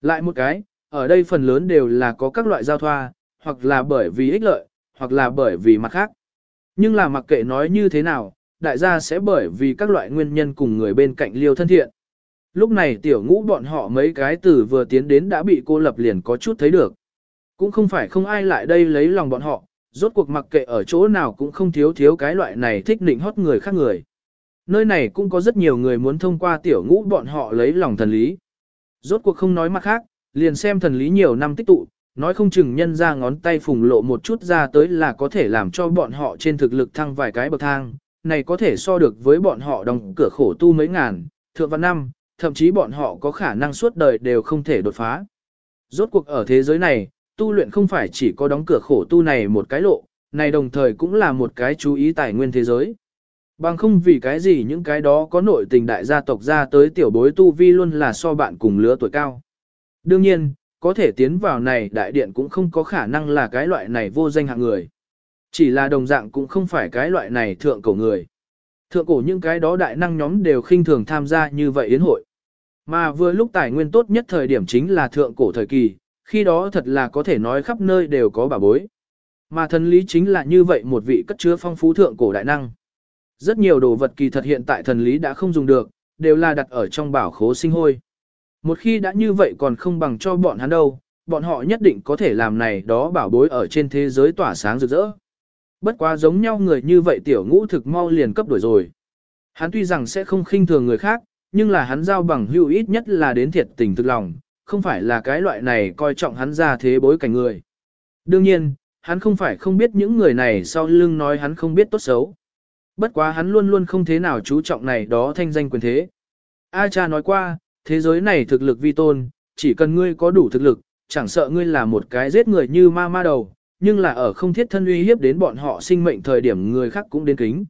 Lại một cái, ở đây phần lớn đều là có các loại giao thoa, hoặc là bởi vì ích lợi, hoặc là bởi vì mặt khác. Nhưng là mặc kệ nói như thế nào, đại gia sẽ bởi vì các loại nguyên nhân cùng người bên cạnh liêu thân thiện. Lúc này tiểu ngũ bọn họ mấy cái từ vừa tiến đến đã bị cô lập liền có chút thấy được. Cũng không phải không ai lại đây lấy lòng bọn họ, rốt cuộc mặc kệ ở chỗ nào cũng không thiếu thiếu cái loại này thích định hót người khác người. Nơi này cũng có rất nhiều người muốn thông qua tiểu ngũ bọn họ lấy lòng thần lý. Rốt cuộc không nói mặt khác, liền xem thần lý nhiều năm tích tụ, nói không chừng nhân ra ngón tay phùng lộ một chút ra tới là có thể làm cho bọn họ trên thực lực thăng vài cái bậc thang, này có thể so được với bọn họ đóng cửa khổ tu mấy ngàn, thượng văn năm, thậm chí bọn họ có khả năng suốt đời đều không thể đột phá. Rốt cuộc ở thế giới này, tu luyện không phải chỉ có đóng cửa khổ tu này một cái lộ, này đồng thời cũng là một cái chú ý tài nguyên thế giới. Bằng không vì cái gì những cái đó có nội tình đại gia tộc ra tới tiểu bối tu vi luôn là so bạn cùng lứa tuổi cao. Đương nhiên, có thể tiến vào này đại điện cũng không có khả năng là cái loại này vô danh hạng người. Chỉ là đồng dạng cũng không phải cái loại này thượng cổ người. Thượng cổ những cái đó đại năng nhóm đều khinh thường tham gia như vậy yến hội. Mà vừa lúc tài nguyên tốt nhất thời điểm chính là thượng cổ thời kỳ, khi đó thật là có thể nói khắp nơi đều có bà bối. Mà thần lý chính là như vậy một vị cất chứa phong phú thượng cổ đại năng. Rất nhiều đồ vật kỳ thật hiện tại thần lý đã không dùng được, đều là đặt ở trong bảo khố sinh hôi. Một khi đã như vậy còn không bằng cho bọn hắn đâu, bọn họ nhất định có thể làm này đó bảo bối ở trên thế giới tỏa sáng rực rỡ. Bất quá giống nhau người như vậy tiểu ngũ thực mau liền cấp đổi rồi. Hắn tuy rằng sẽ không khinh thường người khác, nhưng là hắn giao bằng hữu ít nhất là đến thiệt tình thực lòng, không phải là cái loại này coi trọng hắn ra thế bối cảnh người. Đương nhiên, hắn không phải không biết những người này sau lưng nói hắn không biết tốt xấu. Bất quá hắn luôn luôn không thế nào chú trọng này đó thanh danh quyền thế. A cha nói qua, thế giới này thực lực vi tôn, chỉ cần ngươi có đủ thực lực, chẳng sợ ngươi là một cái giết người như ma ma đầu, nhưng là ở không thiết thân uy hiếp đến bọn họ sinh mệnh thời điểm người khác cũng đến kính.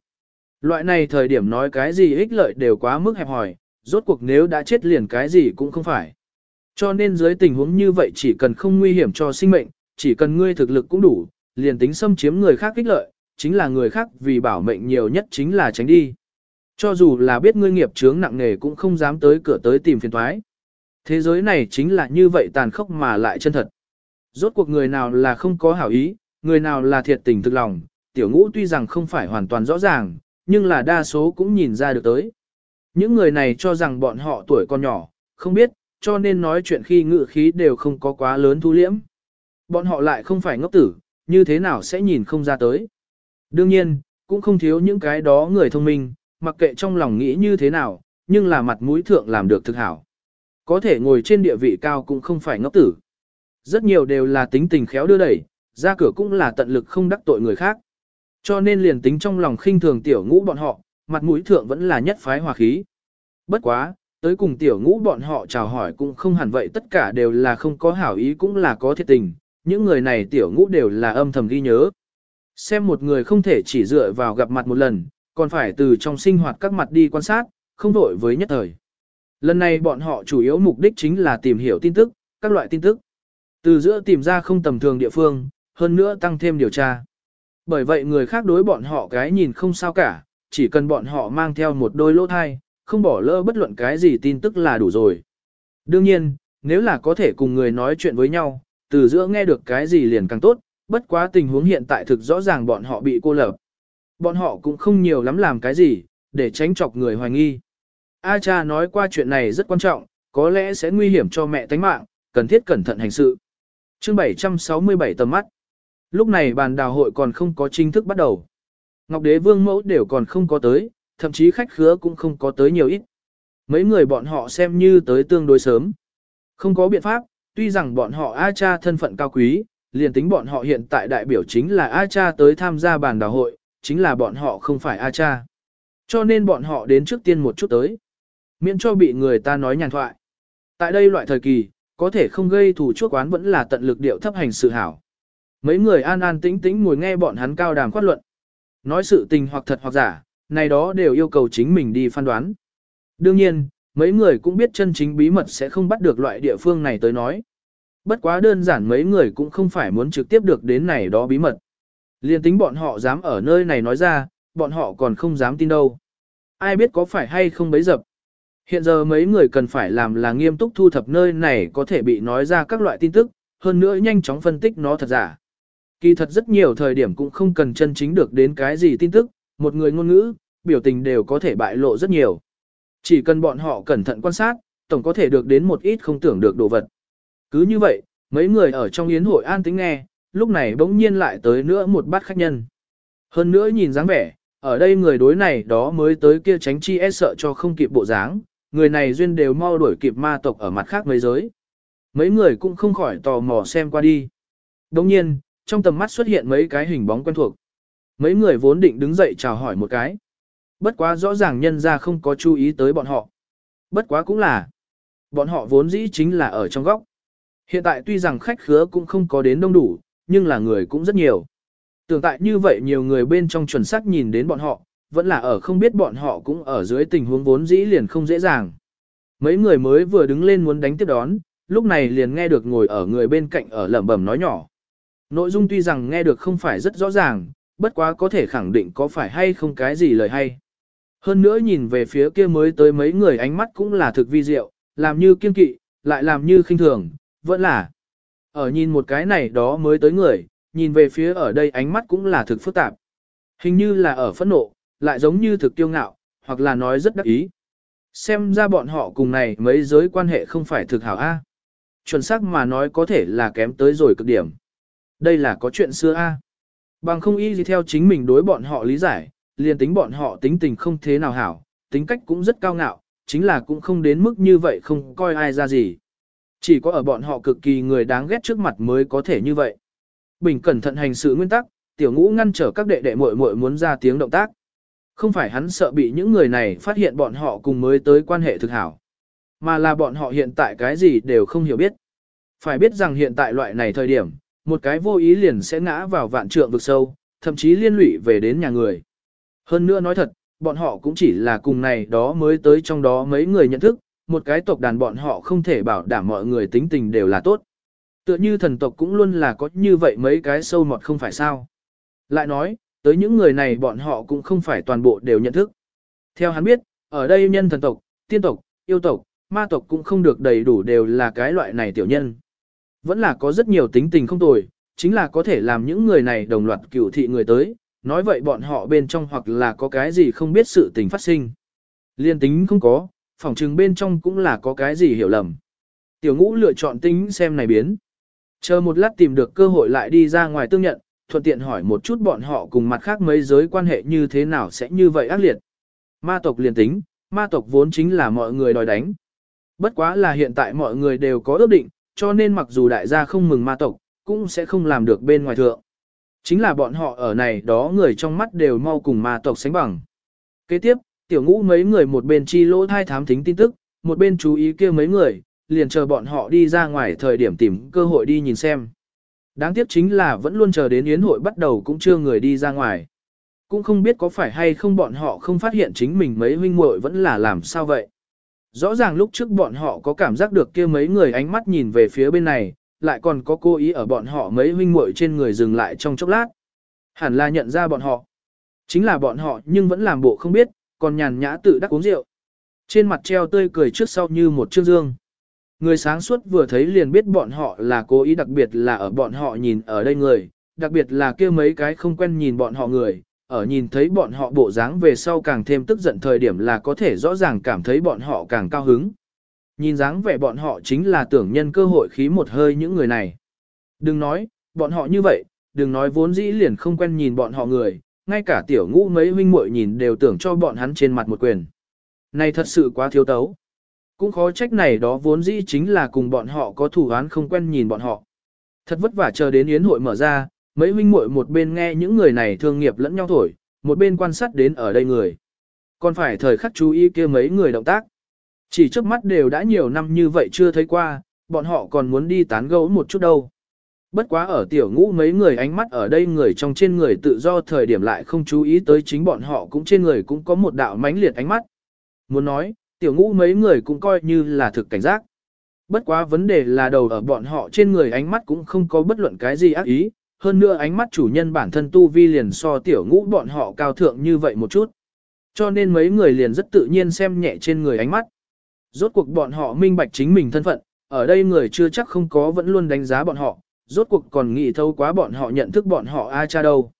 Loại này thời điểm nói cái gì ích lợi đều quá mức hẹp hòi, rốt cuộc nếu đã chết liền cái gì cũng không phải. Cho nên dưới tình huống như vậy chỉ cần không nguy hiểm cho sinh mệnh, chỉ cần ngươi thực lực cũng đủ, liền tính xâm chiếm người khác ích lợi, chính là người khác vì bảo mệnh nhiều nhất chính là tránh đi. Cho dù là biết ngươi nghiệp chướng nặng nề cũng không dám tới cửa tới tìm phiền thoái. Thế giới này chính là như vậy tàn khốc mà lại chân thật. Rốt cuộc người nào là không có hảo ý, người nào là thiệt tình thực lòng, tiểu ngũ tuy rằng không phải hoàn toàn rõ ràng, nhưng là đa số cũng nhìn ra được tới. Những người này cho rằng bọn họ tuổi còn nhỏ, không biết, cho nên nói chuyện khi ngự khí đều không có quá lớn thu liễm. Bọn họ lại không phải ngốc tử, như thế nào sẽ nhìn không ra tới. Đương nhiên, cũng không thiếu những cái đó người thông minh, mặc kệ trong lòng nghĩ như thế nào, nhưng là mặt mũi thượng làm được thực hảo. Có thể ngồi trên địa vị cao cũng không phải ngốc tử. Rất nhiều đều là tính tình khéo đưa đẩy, ra cửa cũng là tận lực không đắc tội người khác. Cho nên liền tính trong lòng khinh thường tiểu ngũ bọn họ, mặt mũi thượng vẫn là nhất phái hòa khí. Bất quá, tới cùng tiểu ngũ bọn họ chào hỏi cũng không hẳn vậy tất cả đều là không có hảo ý cũng là có thiệt tình, những người này tiểu ngũ đều là âm thầm ghi nhớ. Xem một người không thể chỉ dựa vào gặp mặt một lần, còn phải từ trong sinh hoạt các mặt đi quan sát, không vội với nhất thời. Lần này bọn họ chủ yếu mục đích chính là tìm hiểu tin tức, các loại tin tức. Từ giữa tìm ra không tầm thường địa phương, hơn nữa tăng thêm điều tra. Bởi vậy người khác đối bọn họ cái nhìn không sao cả, chỉ cần bọn họ mang theo một đôi lỗ thai, không bỏ lỡ bất luận cái gì tin tức là đủ rồi. Đương nhiên, nếu là có thể cùng người nói chuyện với nhau, từ giữa nghe được cái gì liền càng tốt, bất quá tình huống hiện tại thực rõ ràng bọn họ bị cô lập. Bọn họ cũng không nhiều lắm làm cái gì, để tránh chọc người hoài nghi. A cha nói qua chuyện này rất quan trọng, có lẽ sẽ nguy hiểm cho mẹ tánh mạng, cần thiết cẩn thận hành sự. Chương 767 tầm mắt. Lúc này bàn đào hội còn không có chính thức bắt đầu. Ngọc đế vương mẫu đều còn không có tới, thậm chí khách khứa cũng không có tới nhiều ít. Mấy người bọn họ xem như tới tương đối sớm. Không có biện pháp, tuy rằng bọn họ A cha thân phận cao quý, liền tính bọn họ hiện tại đại biểu chính là A cha tới tham gia bàn đào hội, chính là bọn họ không phải A cha. Cho nên bọn họ đến trước tiên một chút tới. Miễn cho bị người ta nói nhàn thoại. Tại đây loại thời kỳ, có thể không gây thủ chuốc quán vẫn là tận lực điệu thấp hành sự hảo. Mấy người an an tĩnh tĩnh ngồi nghe bọn hắn cao đàm khoát luận. Nói sự tình hoặc thật hoặc giả, này đó đều yêu cầu chính mình đi phán đoán. Đương nhiên, mấy người cũng biết chân chính bí mật sẽ không bắt được loại địa phương này tới nói. Bất quá đơn giản mấy người cũng không phải muốn trực tiếp được đến này đó bí mật. Liên tính bọn họ dám ở nơi này nói ra, bọn họ còn không dám tin đâu. Ai biết có phải hay không bấy dập. Hiện giờ mấy người cần phải làm là nghiêm túc thu thập nơi này có thể bị nói ra các loại tin tức, hơn nữa nhanh chóng phân tích nó thật giả. Kỳ thật rất nhiều thời điểm cũng không cần chân chính được đến cái gì tin tức, một người ngôn ngữ, biểu tình đều có thể bại lộ rất nhiều. Chỉ cần bọn họ cẩn thận quan sát, tổng có thể được đến một ít không tưởng được đồ vật. Cứ như vậy, mấy người ở trong yến hội an tính nghe, lúc này bỗng nhiên lại tới nữa một bát khách nhân. Hơn nữa nhìn dáng vẻ, ở đây người đối này đó mới tới kia tránh chi e sợ cho không kịp bộ dáng, người này duyên đều mau đuổi kịp ma tộc ở mặt khác mấy giới. Mấy người cũng không khỏi tò mò xem qua đi. Đồng nhiên, trong tầm mắt xuất hiện mấy cái hình bóng quen thuộc. Mấy người vốn định đứng dậy chào hỏi một cái. Bất quá rõ ràng nhân ra không có chú ý tới bọn họ. Bất quá cũng là, bọn họ vốn dĩ chính là ở trong góc. Hiện tại tuy rằng khách khứa cũng không có đến đông đủ, nhưng là người cũng rất nhiều. Tưởng tại như vậy nhiều người bên trong chuẩn xác nhìn đến bọn họ, vẫn là ở không biết bọn họ cũng ở dưới tình huống vốn dĩ liền không dễ dàng. Mấy người mới vừa đứng lên muốn đánh tiếp đón, lúc này liền nghe được ngồi ở người bên cạnh ở lẩm bẩm nói nhỏ. Nội dung tuy rằng nghe được không phải rất rõ ràng, bất quá có thể khẳng định có phải hay không cái gì lời hay. Hơn nữa nhìn về phía kia mới tới mấy người ánh mắt cũng là thực vi diệu, làm như kiên kỵ, lại làm như khinh thường, vẫn là. Ở nhìn một cái này đó mới tới người, nhìn về phía ở đây ánh mắt cũng là thực phức tạp. Hình như là ở phẫn nộ, lại giống như thực tiêu ngạo, hoặc là nói rất đắc ý. Xem ra bọn họ cùng này mấy giới quan hệ không phải thực hảo A. Chuẩn xác mà nói có thể là kém tới rồi cực điểm. Đây là có chuyện xưa A. Bằng không y gì theo chính mình đối bọn họ lý giải, liền tính bọn họ tính tình không thế nào hảo, tính cách cũng rất cao ngạo, chính là cũng không đến mức như vậy không coi ai ra gì. Chỉ có ở bọn họ cực kỳ người đáng ghét trước mặt mới có thể như vậy. Bình cẩn thận hành sự nguyên tắc, tiểu ngũ ngăn trở các đệ đệ muội muội muốn ra tiếng động tác. Không phải hắn sợ bị những người này phát hiện bọn họ cùng mới tới quan hệ thực hảo, mà là bọn họ hiện tại cái gì đều không hiểu biết. Phải biết rằng hiện tại loại này thời điểm, một cái vô ý liền sẽ ngã vào vạn trượng vực sâu, thậm chí liên lụy về đến nhà người. Hơn nữa nói thật, bọn họ cũng chỉ là cùng này đó mới tới trong đó mấy người nhận thức, một cái tộc đàn bọn họ không thể bảo đảm mọi người tính tình đều là tốt. Tựa như thần tộc cũng luôn là có như vậy mấy cái sâu mọt không phải sao. Lại nói, tới những người này bọn họ cũng không phải toàn bộ đều nhận thức. Theo hắn biết, ở đây nhân thần tộc, tiên tộc, yêu tộc, ma tộc cũng không được đầy đủ đều là cái loại này tiểu nhân. Vẫn là có rất nhiều tính tình không tồi, chính là có thể làm những người này đồng loạt cửu thị người tới, nói vậy bọn họ bên trong hoặc là có cái gì không biết sự tình phát sinh. Liên tính không có, phỏng chừng bên trong cũng là có cái gì hiểu lầm. Tiểu ngũ lựa chọn tính xem này biến. Chờ một lát tìm được cơ hội lại đi ra ngoài tương nhận, thuận tiện hỏi một chút bọn họ cùng mặt khác mấy giới quan hệ như thế nào sẽ như vậy ác liệt. Ma tộc liền tính, ma tộc vốn chính là mọi người đòi đánh. Bất quá là hiện tại mọi người đều có ước định, cho nên mặc dù đại gia không mừng ma tộc, cũng sẽ không làm được bên ngoài thượng. Chính là bọn họ ở này đó người trong mắt đều mau cùng ma tộc sánh bằng. Kế tiếp, tiểu ngũ mấy người một bên chi lỗ thai thám thính tin tức, một bên chú ý kia mấy người, liền chờ bọn họ đi ra ngoài thời điểm tìm cơ hội đi nhìn xem. Đáng tiếc chính là vẫn luôn chờ đến yến hội bắt đầu cũng chưa người đi ra ngoài. Cũng không biết có phải hay không bọn họ không phát hiện chính mình mấy huynh muội vẫn là làm sao vậy. Rõ ràng lúc trước bọn họ có cảm giác được kia mấy người ánh mắt nhìn về phía bên này, lại còn có cố ý ở bọn họ mấy huynh muội trên người dừng lại trong chốc lát. Hẳn là nhận ra bọn họ. Chính là bọn họ nhưng vẫn làm bộ không biết, còn nhàn nhã tự đắc uống rượu. Trên mặt treo tươi cười trước sau như một chương dương. Người sáng suốt vừa thấy liền biết bọn họ là cố ý đặc biệt là ở bọn họ nhìn ở đây người, đặc biệt là kia mấy cái không quen nhìn bọn họ người, ở nhìn thấy bọn họ bộ dáng về sau càng thêm tức giận thời điểm là có thể rõ ràng cảm thấy bọn họ càng cao hứng. Nhìn dáng vẻ bọn họ chính là tưởng nhân cơ hội khí một hơi những người này. Đừng nói, bọn họ như vậy, đừng nói vốn dĩ liền không quen nhìn bọn họ người, ngay cả tiểu ngũ mấy huynh muội nhìn đều tưởng cho bọn hắn trên mặt một quyền. Này thật sự quá thiếu tấu. Cũng khó trách này đó vốn dĩ chính là cùng bọn họ có thủ án không quen nhìn bọn họ. Thật vất vả chờ đến yến hội mở ra, mấy huynh muội một bên nghe những người này thương nghiệp lẫn nhau thổi, một bên quan sát đến ở đây người. Còn phải thời khắc chú ý kia mấy người động tác. Chỉ trước mắt đều đã nhiều năm như vậy chưa thấy qua, bọn họ còn muốn đi tán gẫu một chút đâu. Bất quá ở tiểu ngũ mấy người ánh mắt ở đây người trong trên người tự do thời điểm lại không chú ý tới chính bọn họ cũng trên người cũng có một đạo mãnh liệt ánh mắt. Muốn nói, tiểu ngũ mấy người cũng coi như là thực cảnh giác. Bất quá vấn đề là đầu ở bọn họ trên người ánh mắt cũng không có bất luận cái gì ác ý, hơn nữa ánh mắt chủ nhân bản thân tu vi liền so tiểu ngũ bọn họ cao thượng như vậy một chút. Cho nên mấy người liền rất tự nhiên xem nhẹ trên người ánh mắt. Rốt cuộc bọn họ minh bạch chính mình thân phận, ở đây người chưa chắc không có vẫn luôn đánh giá bọn họ, rốt cuộc còn nghĩ thâu quá bọn họ nhận thức bọn họ ai cha đâu.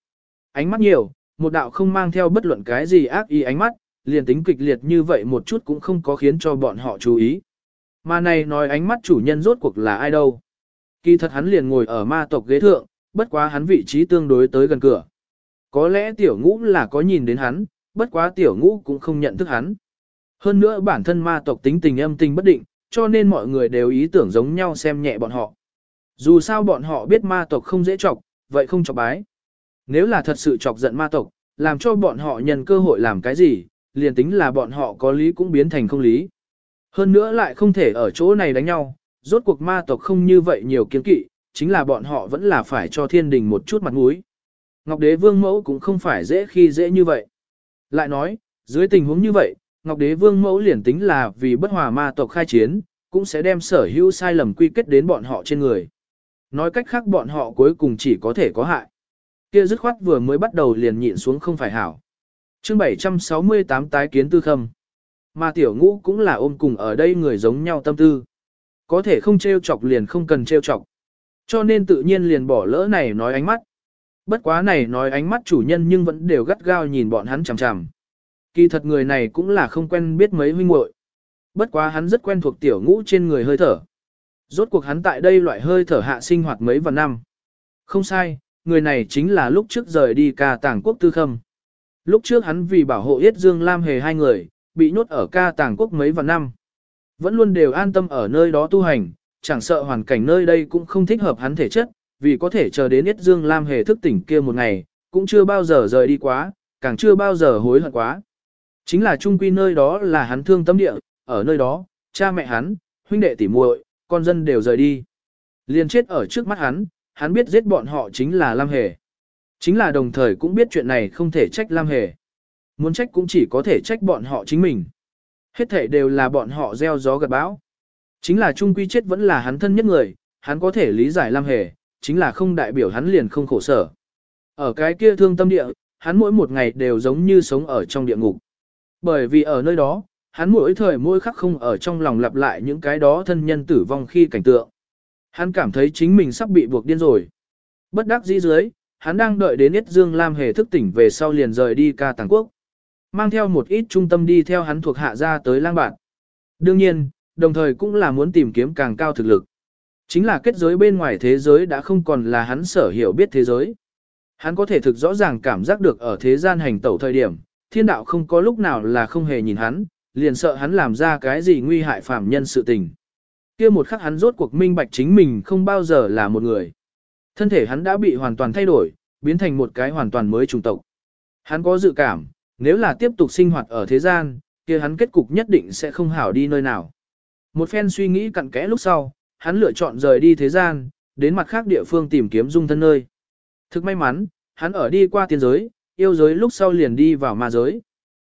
Ánh mắt nhiều, một đạo không mang theo bất luận cái gì ác ý ánh mắt, liền tính kịch liệt như vậy một chút cũng không có khiến cho bọn họ chú ý. Mà này nói ánh mắt chủ nhân rốt cuộc là ai đâu. Kỳ thật hắn liền ngồi ở ma tộc ghế thượng, bất quá hắn vị trí tương đối tới gần cửa. Có lẽ tiểu ngũ là có nhìn đến hắn, bất quá tiểu ngũ cũng không nhận thức hắn. Hơn nữa bản thân ma tộc tính tình âm tình bất định, cho nên mọi người đều ý tưởng giống nhau xem nhẹ bọn họ. Dù sao bọn họ biết ma tộc không dễ chọc, vậy không chọc bái. Nếu là thật sự chọc giận ma tộc, làm cho bọn họ nhận cơ hội làm cái gì, liền tính là bọn họ có lý cũng biến thành không lý. Hơn nữa lại không thể ở chỗ này đánh nhau, rốt cuộc ma tộc không như vậy nhiều kiến kỵ, chính là bọn họ vẫn là phải cho thiên đình một chút mặt mũi. Ngọc đế vương mẫu cũng không phải dễ khi dễ như vậy. Lại nói, dưới tình huống như vậy, Ngọc đế vương mẫu liền tính là vì bất hòa ma tộc khai chiến, cũng sẽ đem sở hữu sai lầm quy kết đến bọn họ trên người. Nói cách khác bọn họ cuối cùng chỉ có thể có hại. Kia dứt khoát vừa mới bắt đầu liền nhịn xuống không phải hảo. chương 768 tái kiến tư khâm. Mà tiểu ngũ cũng là ôm cùng ở đây người giống nhau tâm tư. Có thể không trêu chọc liền không cần trêu chọc. Cho nên tự nhiên liền bỏ lỡ này nói ánh mắt. Bất quá này nói ánh mắt chủ nhân nhưng vẫn đều gắt gao nhìn bọn hắn chằm chằm. Kỳ thật người này cũng là không quen biết mấy huynh muội. Bất quá hắn rất quen thuộc tiểu ngũ trên người hơi thở. Rốt cuộc hắn tại đây loại hơi thở hạ sinh hoạt mấy vạn năm. Không sai, người này chính là lúc trước rời đi ca tàng quốc tư khâm. Lúc trước hắn vì bảo hộ Yết Dương Lam hề hai người, bị nhốt ở ca tàng quốc mấy vạn năm. Vẫn luôn đều an tâm ở nơi đó tu hành, chẳng sợ hoàn cảnh nơi đây cũng không thích hợp hắn thể chất, vì có thể chờ đến Yết Dương Lam hề thức tỉnh kia một ngày, cũng chưa bao giờ rời đi quá, càng chưa bao giờ hối hận quá. Chính là trung quy nơi đó là hắn thương tâm địa, ở nơi đó, cha mẹ hắn, huynh đệ tỉ muội, con dân đều rời đi. Liền chết ở trước mắt hắn, hắn biết giết bọn họ chính là Lam Hề. Chính là đồng thời cũng biết chuyện này không thể trách Lam Hề. Muốn trách cũng chỉ có thể trách bọn họ chính mình. Hết thể đều là bọn họ gieo gió gặt bão. Chính là trung quy chết vẫn là hắn thân nhất người, hắn có thể lý giải Lam Hề, chính là không đại biểu hắn liền không khổ sở. Ở cái kia thương tâm địa, hắn mỗi một ngày đều giống như sống ở trong địa ngục. Bởi vì ở nơi đó, hắn mỗi thời mỗi khắc không ở trong lòng lặp lại những cái đó thân nhân tử vong khi cảnh tượng. Hắn cảm thấy chính mình sắp bị buộc điên rồi. Bất đắc dĩ dưới, hắn đang đợi đến Yết Dương Lam hề thức tỉnh về sau liền rời đi ca tàng quốc. Mang theo một ít trung tâm đi theo hắn thuộc hạ ra tới lang bạn. Đương nhiên, đồng thời cũng là muốn tìm kiếm càng cao thực lực. Chính là kết giới bên ngoài thế giới đã không còn là hắn sở hiểu biết thế giới. Hắn có thể thực rõ ràng cảm giác được ở thế gian hành tẩu thời điểm, thiên đạo không có lúc nào là không hề nhìn hắn, liền sợ hắn làm ra cái gì nguy hại phạm nhân sự tình. kia một khắc hắn rốt cuộc minh bạch chính mình không bao giờ là một người. Thân thể hắn đã bị hoàn toàn thay đổi, biến thành một cái hoàn toàn mới chủng tộc. Hắn có dự cảm, nếu là tiếp tục sinh hoạt ở thế gian, kia hắn kết cục nhất định sẽ không hảo đi nơi nào. Một phen suy nghĩ cặn kẽ lúc sau, hắn lựa chọn rời đi thế gian, đến mặt khác địa phương tìm kiếm dung thân nơi. Thực may mắn, hắn ở đi qua tiên giới, yêu giới lúc sau liền đi vào ma giới.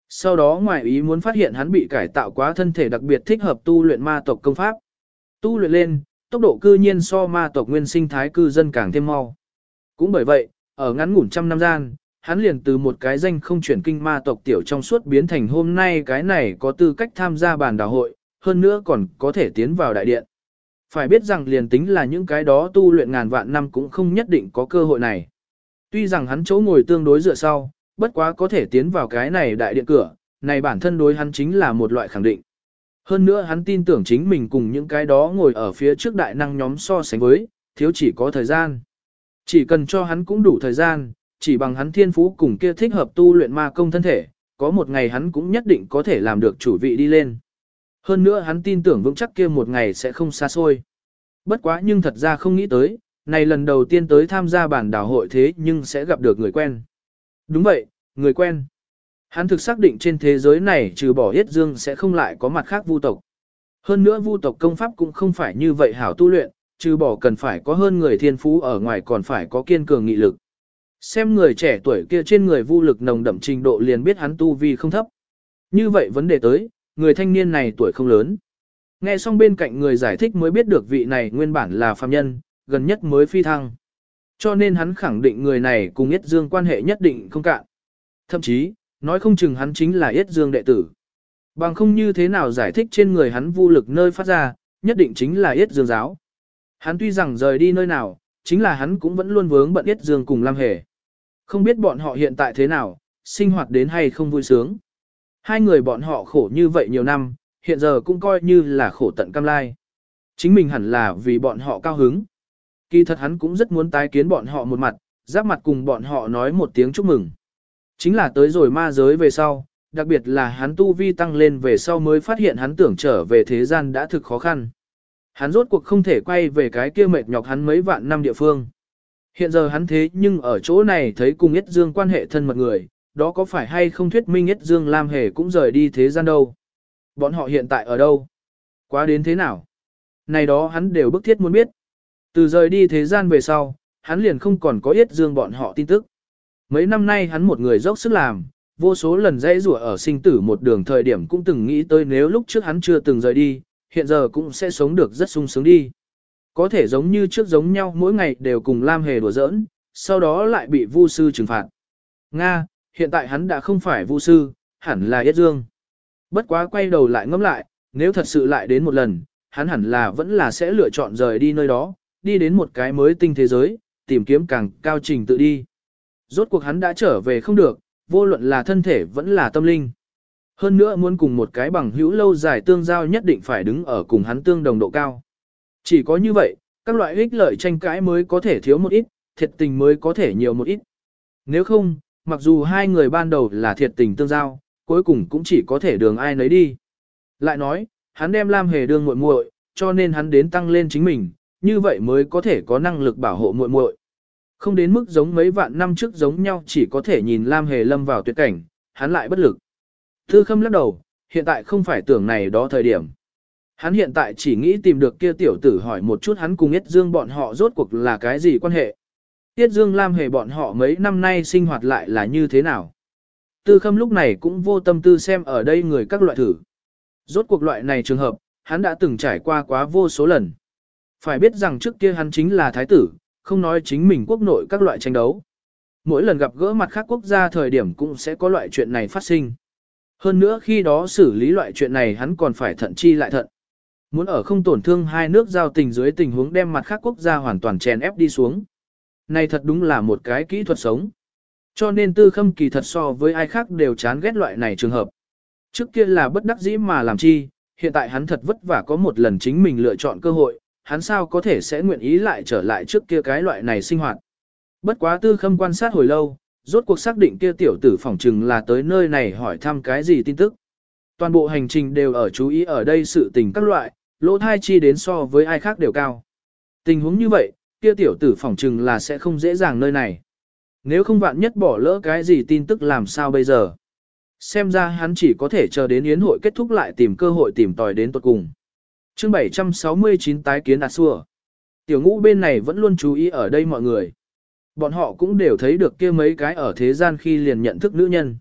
Sau đó ngoài ý muốn phát hiện hắn bị cải tạo quá thân thể đặc biệt thích hợp tu luyện ma tộc công pháp. Tu luyện lên, tốc độ cư nhiên so ma tộc nguyên sinh thái cư dân càng thêm mau. Cũng bởi vậy, ở ngắn ngủn trăm năm gian, hắn liền từ một cái danh không chuyển kinh ma tộc tiểu trong suốt biến thành hôm nay cái này có tư cách tham gia bàn đào hội, hơn nữa còn có thể tiến vào đại điện. Phải biết rằng liền tính là những cái đó tu luyện ngàn vạn năm cũng không nhất định có cơ hội này. Tuy rằng hắn chỗ ngồi tương đối dựa sau, bất quá có thể tiến vào cái này đại điện cửa, này bản thân đối hắn chính là một loại khẳng định. Hơn nữa hắn tin tưởng chính mình cùng những cái đó ngồi ở phía trước đại năng nhóm so sánh với, thiếu chỉ có thời gian. Chỉ cần cho hắn cũng đủ thời gian, chỉ bằng hắn thiên phú cùng kia thích hợp tu luyện ma công thân thể, có một ngày hắn cũng nhất định có thể làm được chủ vị đi lên. Hơn nữa hắn tin tưởng vững chắc kia một ngày sẽ không xa xôi. Bất quá nhưng thật ra không nghĩ tới, Này lần đầu tiên tới tham gia bản đảo hội thế nhưng sẽ gặp được người quen. Đúng vậy, người quen. Hắn thực xác định trên thế giới này trừ bỏ Yết Dương sẽ không lại có mặt khác vu tộc. Hơn nữa vu tộc công pháp cũng không phải như vậy hảo tu luyện, trừ bỏ cần phải có hơn người thiên phú ở ngoài còn phải có kiên cường nghị lực. Xem người trẻ tuổi kia trên người vu lực nồng đậm trình độ liền biết hắn tu vi không thấp. Như vậy vấn đề tới, người thanh niên này tuổi không lớn. Nghe xong bên cạnh người giải thích mới biết được vị này nguyên bản là phàm nhân, gần nhất mới phi thăng. Cho nên hắn khẳng định người này cùng Yết Dương quan hệ nhất định không cạn. Thậm chí, nói không chừng hắn chính là Yết Dương đệ tử. Bằng không như thế nào giải thích trên người hắn vô lực nơi phát ra, nhất định chính là Yết Dương giáo. Hắn tuy rằng rời đi nơi nào, chính là hắn cũng vẫn luôn vướng bận Yết Dương cùng Lam Hề. Không biết bọn họ hiện tại thế nào, sinh hoạt đến hay không vui sướng. Hai người bọn họ khổ như vậy nhiều năm, hiện giờ cũng coi như là khổ tận cam lai. Chính mình hẳn là vì bọn họ cao hứng. Kỳ thật hắn cũng rất muốn tái kiến bọn họ một mặt, giáp mặt cùng bọn họ nói một tiếng chúc mừng. Chính là tới rồi ma giới về sau, đặc biệt là hắn tu vi tăng lên về sau mới phát hiện hắn tưởng trở về thế gian đã thực khó khăn. Hắn rốt cuộc không thể quay về cái kia mệt nhọc hắn mấy vạn năm địa phương. Hiện giờ hắn thế nhưng ở chỗ này thấy cùng Yết Dương quan hệ thân mật người, đó có phải hay không thuyết minh Yết Dương Lam Hề cũng rời đi thế gian đâu. Bọn họ hiện tại ở đâu? Quá đến thế nào? Này đó hắn đều bức thiết muốn biết. Từ rời đi thế gian về sau, hắn liền không còn có Yết Dương bọn họ tin tức. Mấy năm nay hắn một người dốc sức làm, vô số lần dãy rủa ở sinh tử một đường thời điểm cũng từng nghĩ tới nếu lúc trước hắn chưa từng rời đi, hiện giờ cũng sẽ sống được rất sung sướng đi. Có thể giống như trước giống nhau mỗi ngày đều cùng Lam Hề đùa giỡn, sau đó lại bị Vu sư trừng phạt. Nga, hiện tại hắn đã không phải Vu sư, hẳn là Yết Dương. Bất quá quay đầu lại ngẫm lại, nếu thật sự lại đến một lần, hắn hẳn là vẫn là sẽ lựa chọn rời đi nơi đó, đi đến một cái mới tinh thế giới, tìm kiếm càng cao trình tự đi. Rốt cuộc hắn đã trở về không được, vô luận là thân thể vẫn là tâm linh. Hơn nữa muốn cùng một cái bằng hữu lâu dài tương giao nhất định phải đứng ở cùng hắn tương đồng độ cao. Chỉ có như vậy, các loại ích lợi tranh cãi mới có thể thiếu một ít, thiệt tình mới có thể nhiều một ít. Nếu không, mặc dù hai người ban đầu là thiệt tình tương giao, cuối cùng cũng chỉ có thể đường ai nấy đi. Lại nói, hắn đem Lam Hề đương muội muội, cho nên hắn đến tăng lên chính mình, như vậy mới có thể có năng lực bảo hộ muội muội. Không đến mức giống mấy vạn năm trước giống nhau chỉ có thể nhìn Lam Hề lâm vào tuyệt cảnh, hắn lại bất lực. Thư Khâm lắc đầu, hiện tại không phải tưởng này đó thời điểm. Hắn hiện tại chỉ nghĩ tìm được kia tiểu tử hỏi một chút hắn cùng Yết Dương bọn họ rốt cuộc là cái gì quan hệ. Yết Dương Lam Hề bọn họ mấy năm nay sinh hoạt lại là như thế nào. Tư Khâm lúc này cũng vô tâm tư xem ở đây người các loại thử. Rốt cuộc loại này trường hợp, hắn đã từng trải qua quá vô số lần. Phải biết rằng trước kia hắn chính là thái tử, không nói chính mình quốc nội các loại tranh đấu. Mỗi lần gặp gỡ mặt khác quốc gia thời điểm cũng sẽ có loại chuyện này phát sinh. Hơn nữa khi đó xử lý loại chuyện này hắn còn phải thận chi lại thận. Muốn ở không tổn thương hai nước giao tình dưới tình huống đem mặt khác quốc gia hoàn toàn chèn ép đi xuống. Này thật đúng là một cái kỹ thuật sống. Cho nên tư khâm kỳ thật so với ai khác đều chán ghét loại này trường hợp. Trước kia là bất đắc dĩ mà làm chi, hiện tại hắn thật vất vả có một lần chính mình lựa chọn cơ hội, hắn sao có thể sẽ nguyện ý lại trở lại trước kia cái loại này sinh hoạt. Bất quá tư khâm quan sát hồi lâu, rốt cuộc xác định kia tiểu tử phỏng trừng là tới nơi này hỏi thăm cái gì tin tức. Toàn bộ hành trình đều ở chú ý ở đây sự tình các loại, lỗ thai chi đến so với ai khác đều cao. Tình huống như vậy, kia tiểu tử phỏng trừng là sẽ không dễ dàng nơi này. Nếu không vạn nhất bỏ lỡ cái gì tin tức làm sao bây giờ. Xem ra hắn chỉ có thể chờ đến yến hội kết thúc lại tìm cơ hội tìm tòi đến tuật cùng chương 769 tái kiến A xua. Tiểu ngũ bên này vẫn luôn chú ý ở đây mọi người. Bọn họ cũng đều thấy được kia mấy cái ở thế gian khi liền nhận thức nữ nhân.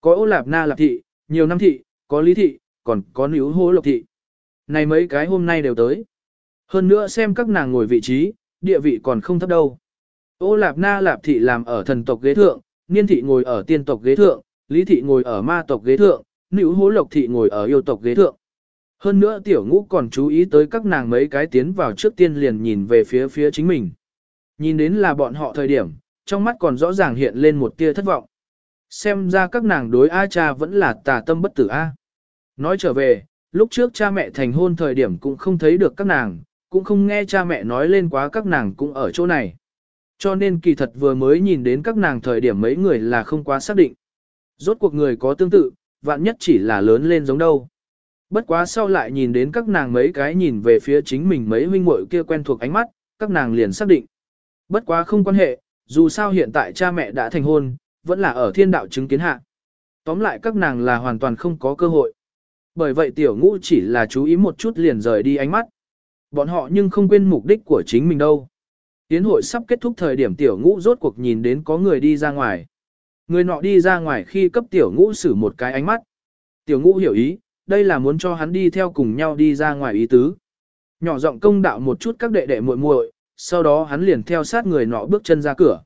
Có ô lạp na lạp thị, nhiều năm thị, có lý thị, còn có níu hô lộc thị. Này mấy cái hôm nay đều tới. Hơn nữa xem các nàng ngồi vị trí, địa vị còn không thấp đâu. Ô lạp na lạp thị làm ở thần tộc ghế thượng, niên thị ngồi ở tiên tộc ghế thượng, lý thị ngồi ở ma tộc ghế thượng, nữ hố lộc thị ngồi ở yêu tộc ghế thượng. Hơn nữa tiểu ngũ còn chú ý tới các nàng mấy cái tiến vào trước tiên liền nhìn về phía phía chính mình. Nhìn đến là bọn họ thời điểm, trong mắt còn rõ ràng hiện lên một tia thất vọng. Xem ra các nàng đối A cha vẫn là tà tâm bất tử A. Nói trở về, lúc trước cha mẹ thành hôn thời điểm cũng không thấy được các nàng, cũng không nghe cha mẹ nói lên quá các nàng cũng ở chỗ này. Cho nên kỳ thật vừa mới nhìn đến các nàng thời điểm mấy người là không quá xác định. Rốt cuộc người có tương tự, vạn nhất chỉ là lớn lên giống đâu. Bất quá sau lại nhìn đến các nàng mấy cái nhìn về phía chính mình mấy huynh muội kia quen thuộc ánh mắt, các nàng liền xác định. Bất quá không quan hệ, dù sao hiện tại cha mẹ đã thành hôn, vẫn là ở thiên đạo chứng kiến hạ. Tóm lại các nàng là hoàn toàn không có cơ hội. Bởi vậy tiểu ngũ chỉ là chú ý một chút liền rời đi ánh mắt. Bọn họ nhưng không quên mục đích của chính mình đâu. Tiến hội sắp kết thúc thời điểm tiểu ngũ rốt cuộc nhìn đến có người đi ra ngoài. Người nọ đi ra ngoài khi cấp tiểu ngũ xử một cái ánh mắt. Tiểu ngũ hiểu ý, đây là muốn cho hắn đi theo cùng nhau đi ra ngoài ý tứ. Nhỏ giọng công đạo một chút các đệ đệ muội muội, sau đó hắn liền theo sát người nọ bước chân ra cửa.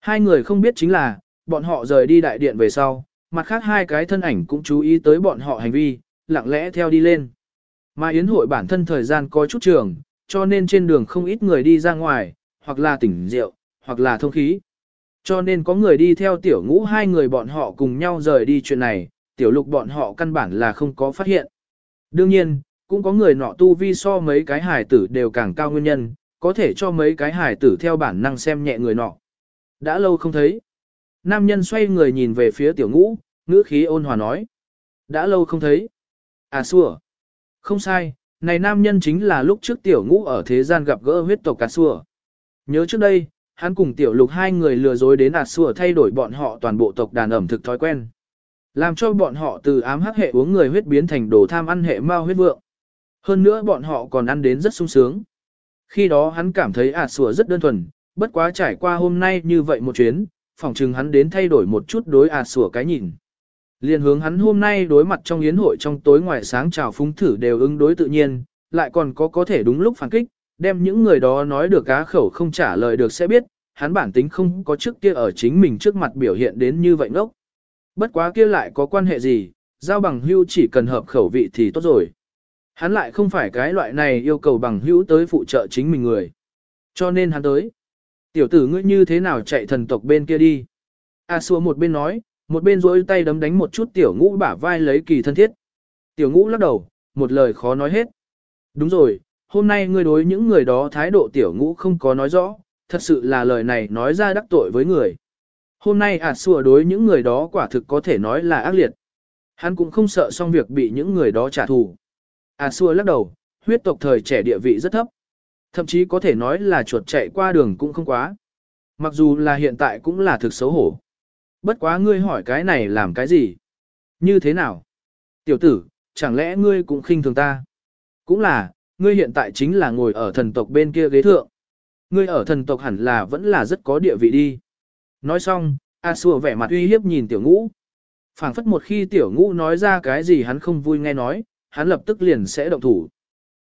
Hai người không biết chính là, bọn họ rời đi đại điện về sau, mặt khác hai cái thân ảnh cũng chú ý tới bọn họ hành vi, lặng lẽ theo đi lên. Mà yến hội bản thân thời gian có chút trường, cho nên trên đường không ít người đi ra ngoài, hoặc là tỉnh rượu, hoặc là thông khí. Cho nên có người đi theo tiểu ngũ hai người bọn họ cùng nhau rời đi chuyện này, tiểu lục bọn họ căn bản là không có phát hiện. Đương nhiên, cũng có người nọ tu vi so mấy cái hải tử đều càng cao nguyên nhân, có thể cho mấy cái hải tử theo bản năng xem nhẹ người nọ. Đã lâu không thấy. Nam nhân xoay người nhìn về phía tiểu ngũ, ngữ khí ôn hòa nói. Đã lâu không thấy. À xua. Không sai, này nam nhân chính là lúc trước tiểu ngũ ở thế gian gặp gỡ huyết tộc cà xua. Nhớ trước đây, hắn cùng tiểu lục hai người lừa dối đến à xua thay đổi bọn họ toàn bộ tộc đàn ẩm thực thói quen. Làm cho bọn họ từ ám hắc hệ uống người huyết biến thành đồ tham ăn hệ mao huyết vượng. Hơn nữa bọn họ còn ăn đến rất sung sướng. Khi đó hắn cảm thấy ả sủa rất đơn thuần, bất quá trải qua hôm nay như vậy một chuyến, phỏng chừng hắn đến thay đổi một chút đối ả sủa cái nhìn. Liên hướng hắn hôm nay đối mặt trong yến hội trong tối ngoài sáng chào phúng thử đều ứng đối tự nhiên, lại còn có có thể đúng lúc phản kích, đem những người đó nói được cá khẩu không trả lời được sẽ biết, hắn bản tính không có trước kia ở chính mình trước mặt biểu hiện đến như vậy ngốc. Bất quá kia lại có quan hệ gì, giao bằng hưu chỉ cần hợp khẩu vị thì tốt rồi. Hắn lại không phải cái loại này yêu cầu bằng hữu tới phụ trợ chính mình người. Cho nên hắn tới. Tiểu tử ngươi như thế nào chạy thần tộc bên kia đi. A xua một bên nói, một bên rỗi tay đấm đánh một chút tiểu ngũ bả vai lấy kỳ thân thiết. Tiểu ngũ lắc đầu, một lời khó nói hết. Đúng rồi, hôm nay ngươi đối những người đó thái độ tiểu ngũ không có nói rõ, thật sự là lời này nói ra đắc tội với người. Hôm nay ạt xua đối những người đó quả thực có thể nói là ác liệt. Hắn cũng không sợ xong việc bị những người đó trả thù. ạt xua lắc đầu, huyết tộc thời trẻ địa vị rất thấp. Thậm chí có thể nói là chuột chạy qua đường cũng không quá. Mặc dù là hiện tại cũng là thực xấu hổ. Bất quá ngươi hỏi cái này làm cái gì? Như thế nào? Tiểu tử, chẳng lẽ ngươi cũng khinh thường ta? Cũng là, ngươi hiện tại chính là ngồi ở thần tộc bên kia ghế thượng. Ngươi ở thần tộc hẳn là vẫn là rất có địa vị đi. Nói xong, A Sùa vẻ mặt uy hiếp nhìn tiểu ngũ. phảng phất một khi tiểu ngũ nói ra cái gì hắn không vui nghe nói, hắn lập tức liền sẽ động thủ.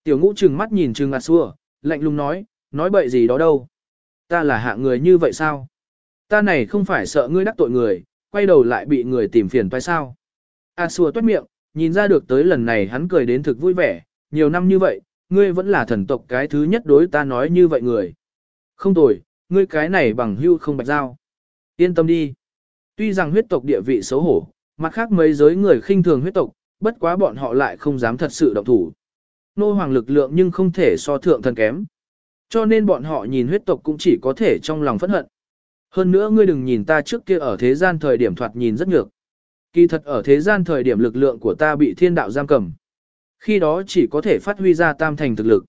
Tiểu ngũ trừng mắt nhìn trừng A Sùa, lạnh lùng nói, nói bậy gì đó đâu. Ta là hạ người như vậy sao? Ta này không phải sợ ngươi đắc tội người, quay đầu lại bị người tìm phiền phải sao? A Sùa toát miệng, nhìn ra được tới lần này hắn cười đến thực vui vẻ, nhiều năm như vậy, ngươi vẫn là thần tộc cái thứ nhất đối ta nói như vậy người. Không tồi, ngươi cái này bằng hưu không bạch giao. Yên tâm đi. Tuy rằng huyết tộc địa vị xấu hổ, mặt khác mấy giới người khinh thường huyết tộc, bất quá bọn họ lại không dám thật sự động thủ. Nô hoàng lực lượng nhưng không thể so thượng thần kém. Cho nên bọn họ nhìn huyết tộc cũng chỉ có thể trong lòng phẫn hận. Hơn nữa ngươi đừng nhìn ta trước kia ở thế gian thời điểm thoạt nhìn rất nhược. Kỳ thật ở thế gian thời điểm lực lượng của ta bị thiên đạo giam cầm. Khi đó chỉ có thể phát huy ra tam thành thực lực.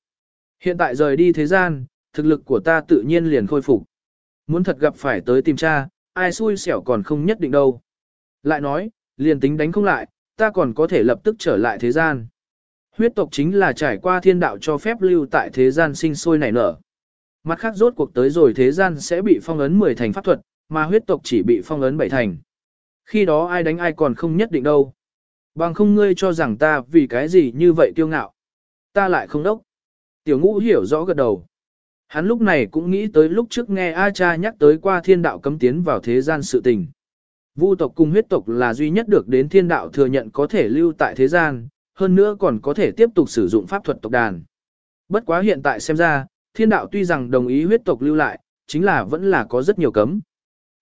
Hiện tại rời đi thế gian, thực lực của ta tự nhiên liền khôi phục. Muốn thật gặp phải tới tìm cha, ai xui xẻo còn không nhất định đâu. Lại nói, liền tính đánh không lại, ta còn có thể lập tức trở lại thế gian. Huyết tộc chính là trải qua thiên đạo cho phép lưu tại thế gian sinh sôi nảy nở. Mặt khác rốt cuộc tới rồi thế gian sẽ bị phong ấn 10 thành pháp thuật, mà huyết tộc chỉ bị phong ấn 7 thành. Khi đó ai đánh ai còn không nhất định đâu. Bằng không ngươi cho rằng ta vì cái gì như vậy kiêu ngạo. Ta lại không đốc. Tiểu ngũ hiểu rõ gật đầu. Hắn lúc này cũng nghĩ tới lúc trước nghe A cha nhắc tới qua thiên đạo cấm tiến vào thế gian sự tình. Vu tộc cùng huyết tộc là duy nhất được đến thiên đạo thừa nhận có thể lưu tại thế gian, hơn nữa còn có thể tiếp tục sử dụng pháp thuật tộc đàn. Bất quá hiện tại xem ra, thiên đạo tuy rằng đồng ý huyết tộc lưu lại, chính là vẫn là có rất nhiều cấm.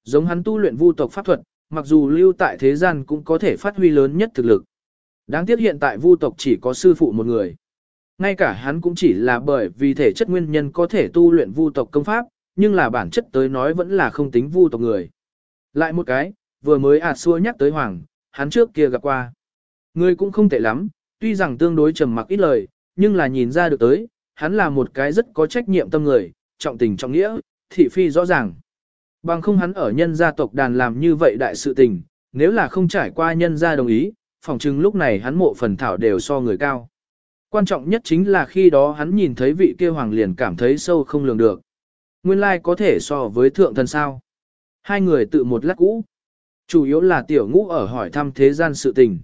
Giống hắn tu luyện vu tộc pháp thuật, mặc dù lưu tại thế gian cũng có thể phát huy lớn nhất thực lực. Đáng tiếc hiện tại vu tộc chỉ có sư phụ một người. Ngay cả hắn cũng chỉ là bởi vì thể chất nguyên nhân có thể tu luyện vu tộc công pháp, nhưng là bản chất tới nói vẫn là không tính vu tộc người. Lại một cái, vừa mới ạt xua nhắc tới hoàng, hắn trước kia gặp qua. Người cũng không tệ lắm, tuy rằng tương đối trầm mặc ít lời, nhưng là nhìn ra được tới, hắn là một cái rất có trách nhiệm tâm người, trọng tình trọng nghĩa, thị phi rõ ràng. Bằng không hắn ở nhân gia tộc đàn làm như vậy đại sự tình, nếu là không trải qua nhân gia đồng ý, phỏng chừng lúc này hắn mộ phần thảo đều so người cao. Quan trọng nhất chính là khi đó hắn nhìn thấy vị kia hoàng liền cảm thấy sâu không lường được. Nguyên lai có thể so với thượng thần sao. Hai người tự một lát cũ. Chủ yếu là tiểu ngũ ở hỏi thăm thế gian sự tình.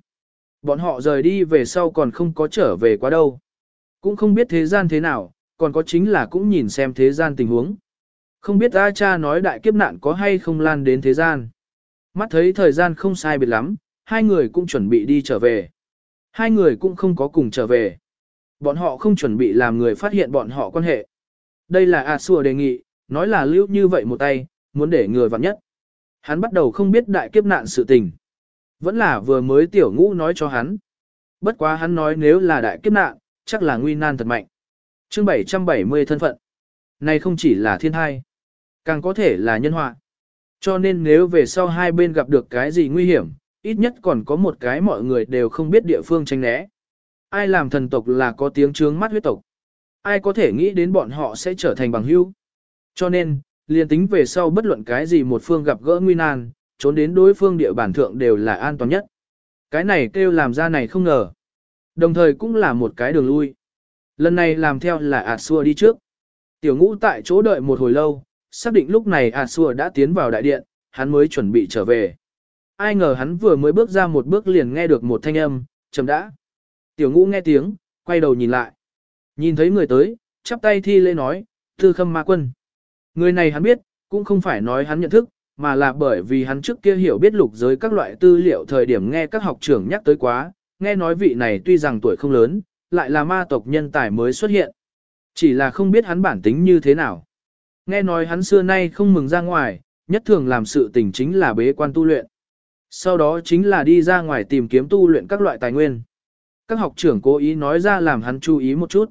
Bọn họ rời đi về sau còn không có trở về quá đâu. Cũng không biết thế gian thế nào, còn có chính là cũng nhìn xem thế gian tình huống. Không biết A cha nói đại kiếp nạn có hay không lan đến thế gian. Mắt thấy thời gian không sai biệt lắm, hai người cũng chuẩn bị đi trở về. Hai người cũng không có cùng trở về. Bọn họ không chuẩn bị làm người phát hiện bọn họ quan hệ. Đây là A Sùa đề nghị, nói là lưu như vậy một tay, muốn để người vặn nhất. Hắn bắt đầu không biết đại kiếp nạn sự tình. Vẫn là vừa mới tiểu ngũ nói cho hắn. Bất quá hắn nói nếu là đại kiếp nạn, chắc là nguy nan thật mạnh. chương 770 thân phận. Này không chỉ là thiên thai, càng có thể là nhân họa. Cho nên nếu về sau hai bên gặp được cái gì nguy hiểm, ít nhất còn có một cái mọi người đều không biết địa phương tránh né. Ai làm thần tộc là có tiếng trướng mắt huyết tộc. Ai có thể nghĩ đến bọn họ sẽ trở thành bằng hữu. Cho nên, liền tính về sau bất luận cái gì một phương gặp gỡ nguy nan, trốn đến đối phương địa bản thượng đều là an toàn nhất. Cái này kêu làm ra này không ngờ. Đồng thời cũng là một cái đường lui. Lần này làm theo là ạt xua đi trước. Tiểu ngũ tại chỗ đợi một hồi lâu, xác định lúc này ạt xua đã tiến vào đại điện, hắn mới chuẩn bị trở về. Ai ngờ hắn vừa mới bước ra một bước liền nghe được một thanh âm, chấm đã. Tiểu ngũ nghe tiếng, quay đầu nhìn lại. Nhìn thấy người tới, chắp tay thi lễ nói, tư khâm ma quân. Người này hắn biết, cũng không phải nói hắn nhận thức, mà là bởi vì hắn trước kia hiểu biết lục giới các loại tư liệu thời điểm nghe các học trưởng nhắc tới quá, nghe nói vị này tuy rằng tuổi không lớn, lại là ma tộc nhân tài mới xuất hiện. Chỉ là không biết hắn bản tính như thế nào. Nghe nói hắn xưa nay không mừng ra ngoài, nhất thường làm sự tình chính là bế quan tu luyện. Sau đó chính là đi ra ngoài tìm kiếm tu luyện các loại tài nguyên. Các học trưởng cố ý nói ra làm hắn chú ý một chút.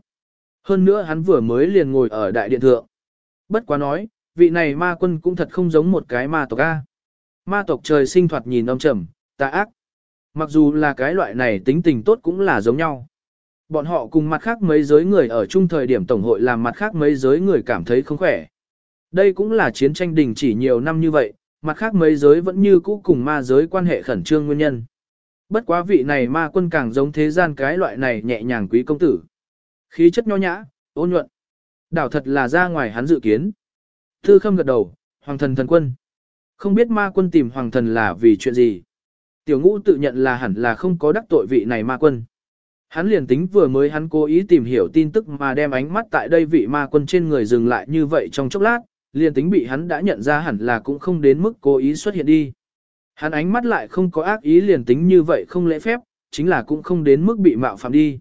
Hơn nữa hắn vừa mới liền ngồi ở đại điện thượng. Bất quá nói, vị này ma quân cũng thật không giống một cái ma tộc A. Ma tộc trời sinh thoạt nhìn âm trầm, tà ác. Mặc dù là cái loại này tính tình tốt cũng là giống nhau. Bọn họ cùng mặt khác mấy giới người ở chung thời điểm tổng hội làm mặt khác mấy giới người cảm thấy không khỏe. Đây cũng là chiến tranh đình chỉ nhiều năm như vậy, mặt khác mấy giới vẫn như cũ cùng ma giới quan hệ khẩn trương nguyên nhân. Bất quá vị này ma quân càng giống thế gian cái loại này nhẹ nhàng quý công tử. Khí chất nho nhã, ôn nhuận. Đảo thật là ra ngoài hắn dự kiến. Thư khâm gật đầu, hoàng thần thần quân. Không biết ma quân tìm hoàng thần là vì chuyện gì. Tiểu ngũ tự nhận là hẳn là không có đắc tội vị này ma quân. Hắn liền tính vừa mới hắn cố ý tìm hiểu tin tức mà đem ánh mắt tại đây vị ma quân trên người dừng lại như vậy trong chốc lát, liền tính bị hắn đã nhận ra hẳn là cũng không đến mức cố ý xuất hiện đi. Hắn ánh mắt lại không có ác ý liền tính như vậy không lễ phép, chính là cũng không đến mức bị mạo phạm đi.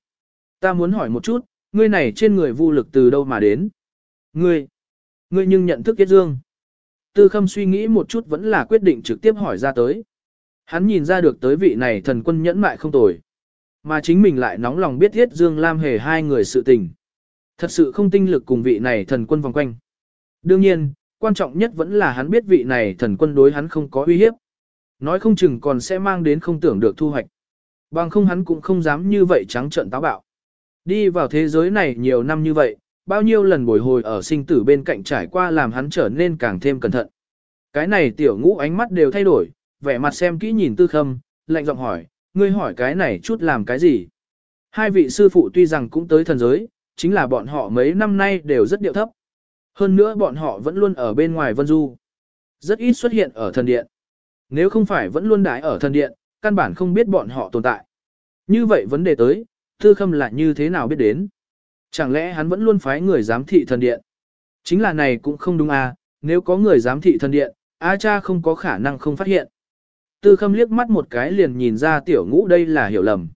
Ta muốn hỏi một chút, ngươi này trên người vô lực từ đâu mà đến? Ngươi, ngươi nhưng nhận thức Yết Dương. Tư khâm suy nghĩ một chút vẫn là quyết định trực tiếp hỏi ra tới. Hắn nhìn ra được tới vị này thần quân nhẫn mại không tồi. Mà chính mình lại nóng lòng biết Yết Dương Lam hề hai người sự tình. Thật sự không tinh lực cùng vị này thần quân vòng quanh. Đương nhiên, quan trọng nhất vẫn là hắn biết vị này thần quân đối hắn không có uy hiếp. Nói không chừng còn sẽ mang đến không tưởng được thu hoạch. Bằng không hắn cũng không dám như vậy trắng trợn táo bạo. Đi vào thế giới này nhiều năm như vậy, bao nhiêu lần bồi hồi ở sinh tử bên cạnh trải qua làm hắn trở nên càng thêm cẩn thận. Cái này tiểu ngũ ánh mắt đều thay đổi, vẻ mặt xem kỹ nhìn tư khâm, lạnh giọng hỏi, ngươi hỏi cái này chút làm cái gì? Hai vị sư phụ tuy rằng cũng tới thần giới, chính là bọn họ mấy năm nay đều rất điệu thấp. Hơn nữa bọn họ vẫn luôn ở bên ngoài vân du. Rất ít xuất hiện ở thần điện. Nếu không phải vẫn luôn đái ở thần điện, căn bản không biết bọn họ tồn tại. Như vậy vấn đề tới, tư khâm là như thế nào biết đến? Chẳng lẽ hắn vẫn luôn phái người giám thị thần điện? Chính là này cũng không đúng à, nếu có người giám thị thần điện, A cha không có khả năng không phát hiện. Tư khâm liếc mắt một cái liền nhìn ra tiểu ngũ đây là hiểu lầm.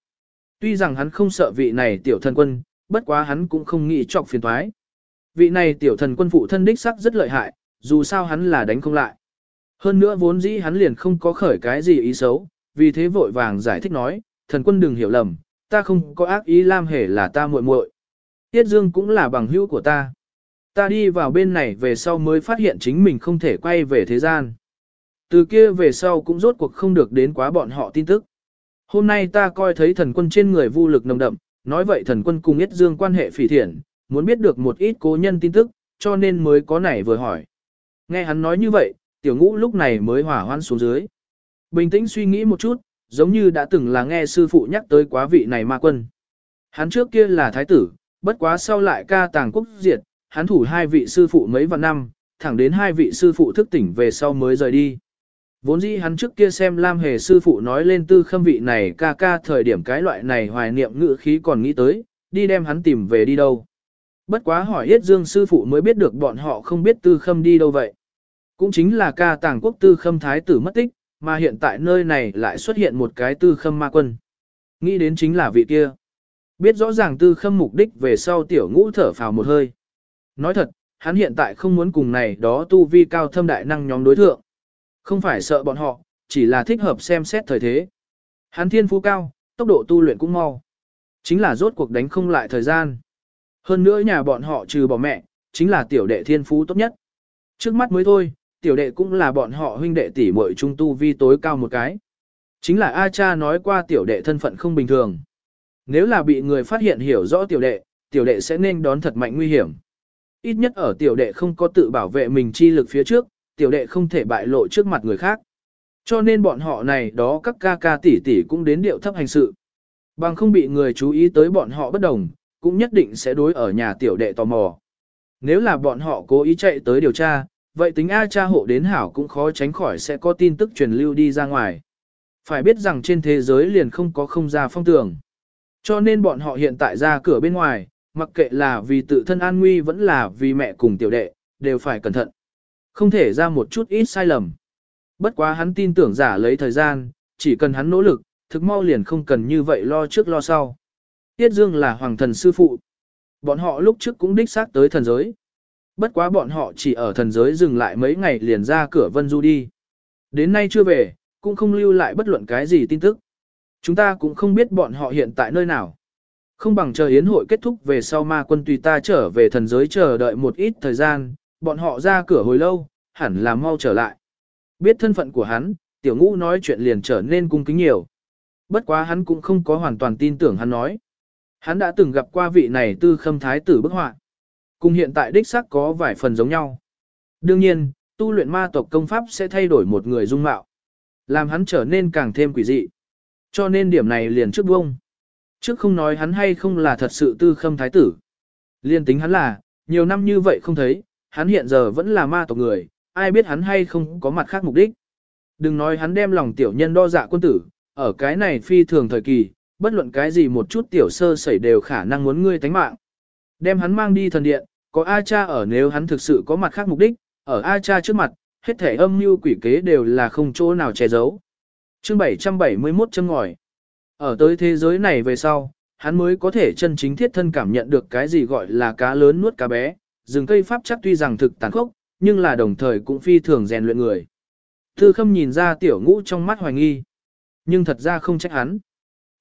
Tuy rằng hắn không sợ vị này tiểu thần quân, bất quá hắn cũng không nghĩ trọc phiền thoái. Vị này tiểu thần quân phụ thân đích sắc rất lợi hại, dù sao hắn là đánh không lại. Hơn nữa vốn dĩ hắn liền không có khởi cái gì ý xấu, vì thế vội vàng giải thích nói, thần quân đừng hiểu lầm, ta không có ác ý Lam hề là ta muội muội. Tiết Dương cũng là bằng hữu của ta. Ta đi vào bên này về sau mới phát hiện chính mình không thể quay về thế gian. Từ kia về sau cũng rốt cuộc không được đến quá bọn họ tin tức. Hôm nay ta coi thấy thần quân trên người vô lực nồng đậm, nói vậy thần quân cùng Yết Dương quan hệ phỉ thiện, muốn biết được một ít cố nhân tin tức, cho nên mới có nảy vừa hỏi. Nghe hắn nói như vậy, tiểu ngũ lúc này mới hỏa hoan xuống dưới. Bình tĩnh suy nghĩ một chút, giống như đã từng là nghe sư phụ nhắc tới quá vị này ma quân. Hắn trước kia là thái tử, bất quá sau lại ca tàng quốc diệt, hắn thủ hai vị sư phụ mấy vạn năm, thẳng đến hai vị sư phụ thức tỉnh về sau mới rời đi. Vốn dĩ hắn trước kia xem Lam Hề sư phụ nói lên tư khâm vị này ca ca thời điểm cái loại này hoài niệm ngữ khí còn nghĩ tới, đi đem hắn tìm về đi đâu. Bất quá hỏi Yết Dương sư phụ mới biết được bọn họ không biết tư khâm đi đâu vậy. Cũng chính là ca tàng quốc tư khâm thái tử mất tích, mà hiện tại nơi này lại xuất hiện một cái tư khâm ma quân. Nghĩ đến chính là vị kia. Biết rõ ràng tư khâm mục đích về sau tiểu ngũ thở phào một hơi. Nói thật, hắn hiện tại không muốn cùng này đó tu vi cao thâm đại năng nhóm đối thượng. Không phải sợ bọn họ, chỉ là thích hợp xem xét thời thế. Hắn thiên phú cao, tốc độ tu luyện cũng mau. Chính là rốt cuộc đánh không lại thời gian. Hơn nữa nhà bọn họ trừ bỏ mẹ, chính là tiểu đệ thiên phú tốt nhất. Trước mắt mới thôi, tiểu đệ cũng là bọn họ huynh đệ tỷ muội trung tu vi tối cao một cái. Chính là A cha nói qua tiểu đệ thân phận không bình thường. Nếu là bị người phát hiện hiểu rõ tiểu đệ, tiểu đệ sẽ nên đón thật mạnh nguy hiểm. Ít nhất ở tiểu đệ không có tự bảo vệ mình chi lực phía trước, tiểu đệ không thể bại lộ trước mặt người khác. Cho nên bọn họ này đó các ca ca tỷ tỷ cũng đến điệu thấp hành sự. Bằng không bị người chú ý tới bọn họ bất đồng, cũng nhất định sẽ đối ở nhà tiểu đệ tò mò. Nếu là bọn họ cố ý chạy tới điều tra, vậy tính A cha hộ đến hảo cũng khó tránh khỏi sẽ có tin tức truyền lưu đi ra ngoài. Phải biết rằng trên thế giới liền không có không ra phong tường. Cho nên bọn họ hiện tại ra cửa bên ngoài, mặc kệ là vì tự thân an nguy vẫn là vì mẹ cùng tiểu đệ, đều phải cẩn thận. Không thể ra một chút ít sai lầm. Bất quá hắn tin tưởng giả lấy thời gian, chỉ cần hắn nỗ lực, thực mau liền không cần như vậy lo trước lo sau. Tiết Dương là hoàng thần sư phụ. Bọn họ lúc trước cũng đích xác tới thần giới. Bất quá bọn họ chỉ ở thần giới dừng lại mấy ngày liền ra cửa Vân Du đi. Đến nay chưa về, cũng không lưu lại bất luận cái gì tin tức. Chúng ta cũng không biết bọn họ hiện tại nơi nào. Không bằng chờ yến hội kết thúc về sau ma quân tùy ta trở về thần giới chờ đợi một ít thời gian, bọn họ ra cửa hồi lâu, hẳn là mau trở lại. Biết thân phận của hắn, tiểu ngũ nói chuyện liền trở nên cung kính nhiều. Bất quá hắn cũng không có hoàn toàn tin tưởng hắn nói. Hắn đã từng gặp qua vị này tư khâm thái tử bức họa. Cùng hiện tại đích xác có vài phần giống nhau. Đương nhiên, tu luyện ma tộc công pháp sẽ thay đổi một người dung mạo. Làm hắn trở nên càng thêm quỷ dị. Cho nên điểm này liền trước buông. Trước không nói hắn hay không là thật sự tư khâm thái tử. Liên tính hắn là, nhiều năm như vậy không thấy, hắn hiện giờ vẫn là ma tộc người, ai biết hắn hay không có mặt khác mục đích. Đừng nói hắn đem lòng tiểu nhân đo dạ quân tử, ở cái này phi thường thời kỳ, bất luận cái gì một chút tiểu sơ xảy đều khả năng muốn ngươi tánh mạng. Đem hắn mang đi thần điện, có A cha ở nếu hắn thực sự có mặt khác mục đích, ở A cha trước mặt, hết thể âm mưu quỷ kế đều là không chỗ nào che giấu. Chương 771 châm ngòi. Ở tới thế giới này về sau, hắn mới có thể chân chính thiết thân cảm nhận được cái gì gọi là cá lớn nuốt cá bé, rừng cây pháp chắc tuy rằng thực tàn khốc, nhưng là đồng thời cũng phi thường rèn luyện người. Tư khâm nhìn ra tiểu ngũ trong mắt hoài nghi, nhưng thật ra không trách hắn.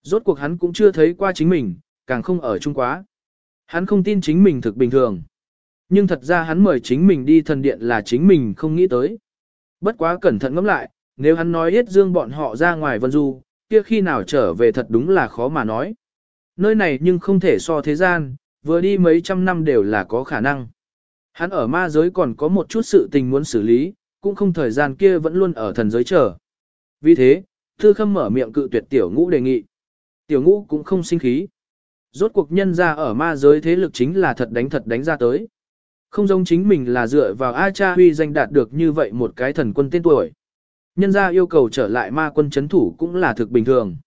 Rốt cuộc hắn cũng chưa thấy qua chính mình, càng không ở chung quá. Hắn không tin chính mình thực bình thường. Nhưng thật ra hắn mời chính mình đi thần điện là chính mình không nghĩ tới. Bất quá cẩn thận ngẫm lại, nếu hắn nói hết dương bọn họ ra ngoài vân du, kia khi nào trở về thật đúng là khó mà nói. Nơi này nhưng không thể so thế gian, vừa đi mấy trăm năm đều là có khả năng. Hắn ở ma giới còn có một chút sự tình muốn xử lý, cũng không thời gian kia vẫn luôn ở thần giới chờ. Vì thế, Thư Khâm mở miệng cự tuyệt tiểu ngũ đề nghị. Tiểu ngũ cũng không sinh khí. Rốt cuộc nhân ra ở ma giới thế lực chính là thật đánh thật đánh ra tới. Không giống chính mình là dựa vào A cha huy danh đạt được như vậy một cái thần quân tên tuổi. Nhân ra yêu cầu trở lại ma quân chấn thủ cũng là thực bình thường.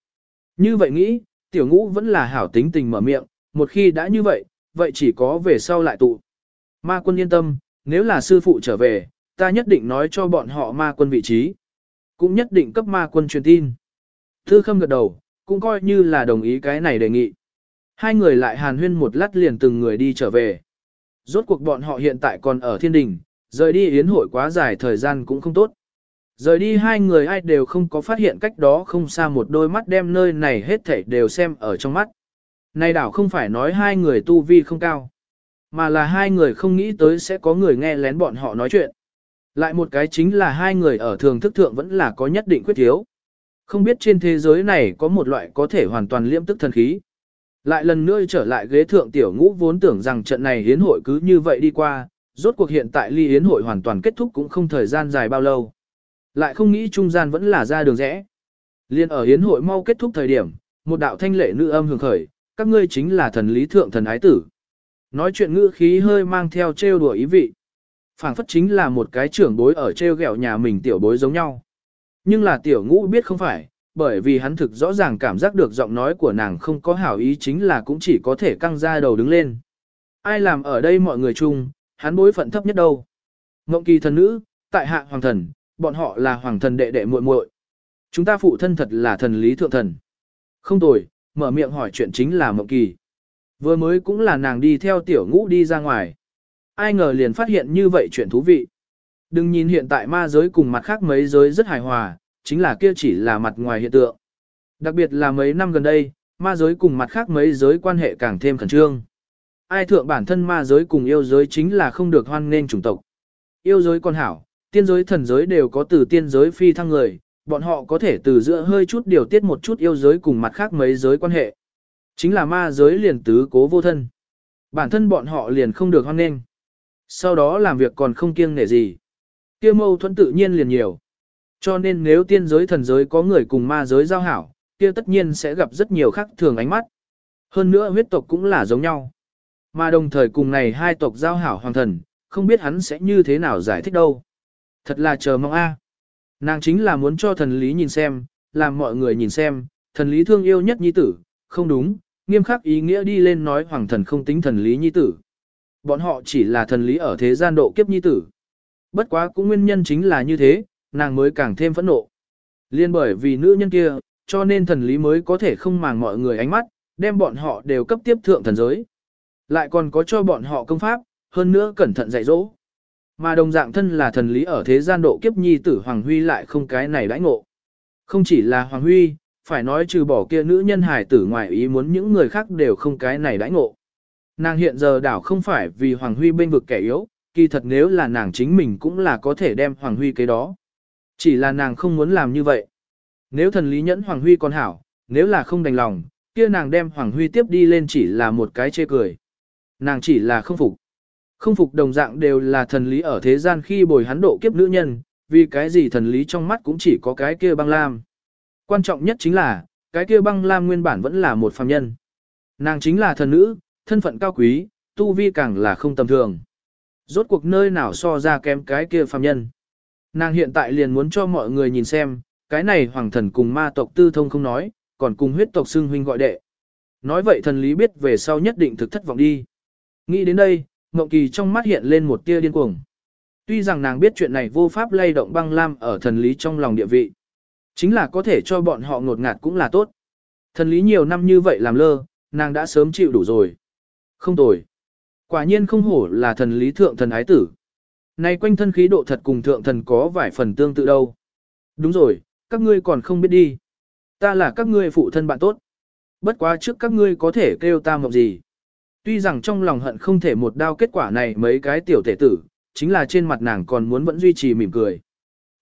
Như vậy nghĩ, tiểu ngũ vẫn là hảo tính tình mở miệng, một khi đã như vậy, vậy chỉ có về sau lại tụ. Ma quân yên tâm, nếu là sư phụ trở về, ta nhất định nói cho bọn họ ma quân vị trí. Cũng nhất định cấp ma quân truyền tin. Thư khâm gật đầu, cũng coi như là đồng ý cái này đề nghị. Hai người lại hàn huyên một lát liền từng người đi trở về. Rốt cuộc bọn họ hiện tại còn ở thiên đình, rời đi yến hội quá dài thời gian cũng không tốt. Rời đi hai người ai đều không có phát hiện cách đó không xa một đôi mắt đem nơi này hết thảy đều xem ở trong mắt. Này đảo không phải nói hai người tu vi không cao, mà là hai người không nghĩ tới sẽ có người nghe lén bọn họ nói chuyện. Lại một cái chính là hai người ở thường thức thượng vẫn là có nhất định quyết thiếu. Không biết trên thế giới này có một loại có thể hoàn toàn liễm tức thần khí. Lại lần nữa trở lại ghế thượng tiểu ngũ vốn tưởng rằng trận này hiến hội cứ như vậy đi qua, rốt cuộc hiện tại ly yến hội hoàn toàn kết thúc cũng không thời gian dài bao lâu. Lại không nghĩ trung gian vẫn là ra đường rẽ. Liên ở yến hội mau kết thúc thời điểm, một đạo thanh lệ nữ âm hưởng khởi, các ngươi chính là thần lý thượng thần ái tử. Nói chuyện ngữ khí hơi mang theo trêu đùa ý vị. phảng phất chính là một cái trưởng bối ở trêu ghẹo nhà mình tiểu bối giống nhau. Nhưng là tiểu ngũ biết không phải, bởi vì hắn thực rõ ràng cảm giác được giọng nói của nàng không có hảo ý chính là cũng chỉ có thể căng ra đầu đứng lên. Ai làm ở đây mọi người chung, hắn bối phận thấp nhất đâu. Ngộng kỳ thần nữ, tại hạ hoàng thần, bọn họ là hoàng thần đệ đệ muội muội. Chúng ta phụ thân thật là thần lý thượng thần. Không tồi, mở miệng hỏi chuyện chính là Mộng Kỳ. Vừa mới cũng là nàng đi theo tiểu ngũ đi ra ngoài. Ai ngờ liền phát hiện như vậy chuyện thú vị. Đừng nhìn hiện tại ma giới cùng mặt khác mấy giới rất hài hòa, chính là kia chỉ là mặt ngoài hiện tượng. Đặc biệt là mấy năm gần đây, ma giới cùng mặt khác mấy giới quan hệ càng thêm khẩn trương. Ai thượng bản thân ma giới cùng yêu giới chính là không được hoan nên chủng tộc. Yêu giới con hảo, tiên giới thần giới đều có từ tiên giới phi thăng người, bọn họ có thể từ giữa hơi chút điều tiết một chút yêu giới cùng mặt khác mấy giới quan hệ. Chính là ma giới liền tứ cố vô thân. Bản thân bọn họ liền không được hoan nghênh. Sau đó làm việc còn không kiêng nể gì. kia mâu thuẫn tự nhiên liền nhiều. Cho nên nếu tiên giới thần giới có người cùng ma giới giao hảo, kia tất nhiên sẽ gặp rất nhiều khác thường ánh mắt. Hơn nữa huyết tộc cũng là giống nhau. Mà đồng thời cùng này hai tộc giao hảo hoàng thần, không biết hắn sẽ như thế nào giải thích đâu. Thật là chờ mong a. Nàng chính là muốn cho thần lý nhìn xem, làm mọi người nhìn xem, thần lý thương yêu nhất nhi tử, không đúng, nghiêm khắc ý nghĩa đi lên nói hoàng thần không tính thần lý nhi tử. Bọn họ chỉ là thần lý ở thế gian độ kiếp nhi tử. Bất quá cũng nguyên nhân chính là như thế, nàng mới càng thêm phẫn nộ. Liên bởi vì nữ nhân kia, cho nên thần lý mới có thể không màng mọi người ánh mắt, đem bọn họ đều cấp tiếp thượng thần giới. Lại còn có cho bọn họ công pháp, hơn nữa cẩn thận dạy dỗ. Mà đồng dạng thân là thần lý ở thế gian độ kiếp nhi tử Hoàng Huy lại không cái này đãi ngộ. Không chỉ là Hoàng Huy, phải nói trừ bỏ kia nữ nhân hài tử ngoài ý muốn những người khác đều không cái này đãi ngộ. Nàng hiện giờ đảo không phải vì Hoàng Huy bên vực kẻ yếu, kỳ thật nếu là nàng chính mình cũng là có thể đem Hoàng Huy cái đó. Chỉ là nàng không muốn làm như vậy. Nếu thần lý nhẫn Hoàng Huy còn hảo, nếu là không đành lòng, kia nàng đem Hoàng Huy tiếp đi lên chỉ là một cái chê cười. Nàng chỉ là không phục. Không phục đồng dạng đều là thần lý ở thế gian khi bồi hắn độ kiếp nữ nhân, vì cái gì thần lý trong mắt cũng chỉ có cái kia băng lam. Quan trọng nhất chính là, cái kia băng lam nguyên bản vẫn là một phàm nhân. Nàng chính là thần nữ, thân phận cao quý, tu vi càng là không tầm thường. Rốt cuộc nơi nào so ra kém cái kia phàm nhân. Nàng hiện tại liền muốn cho mọi người nhìn xem, cái này hoàng thần cùng ma tộc tư thông không nói, còn cùng huyết tộc xưng huynh gọi đệ. Nói vậy thần lý biết về sau nhất định thực thất vọng đi. Nghĩ đến đây, Ngộng Kỳ trong mắt hiện lên một tia điên cuồng. Tuy rằng nàng biết chuyện này vô pháp lay động băng lam ở thần lý trong lòng địa vị. Chính là có thể cho bọn họ ngột ngạt cũng là tốt. Thần lý nhiều năm như vậy làm lơ, nàng đã sớm chịu đủ rồi. Không tồi. Quả nhiên không hổ là thần lý thượng thần ái tử. Nay quanh thân khí độ thật cùng thượng thần có vài phần tương tự đâu. Đúng rồi, các ngươi còn không biết đi. Ta là các ngươi phụ thân bạn tốt. Bất quá trước các ngươi có thể kêu ta mộng gì. Tuy rằng trong lòng hận không thể một đao kết quả này mấy cái tiểu tể tử, chính là trên mặt nàng còn muốn vẫn duy trì mỉm cười.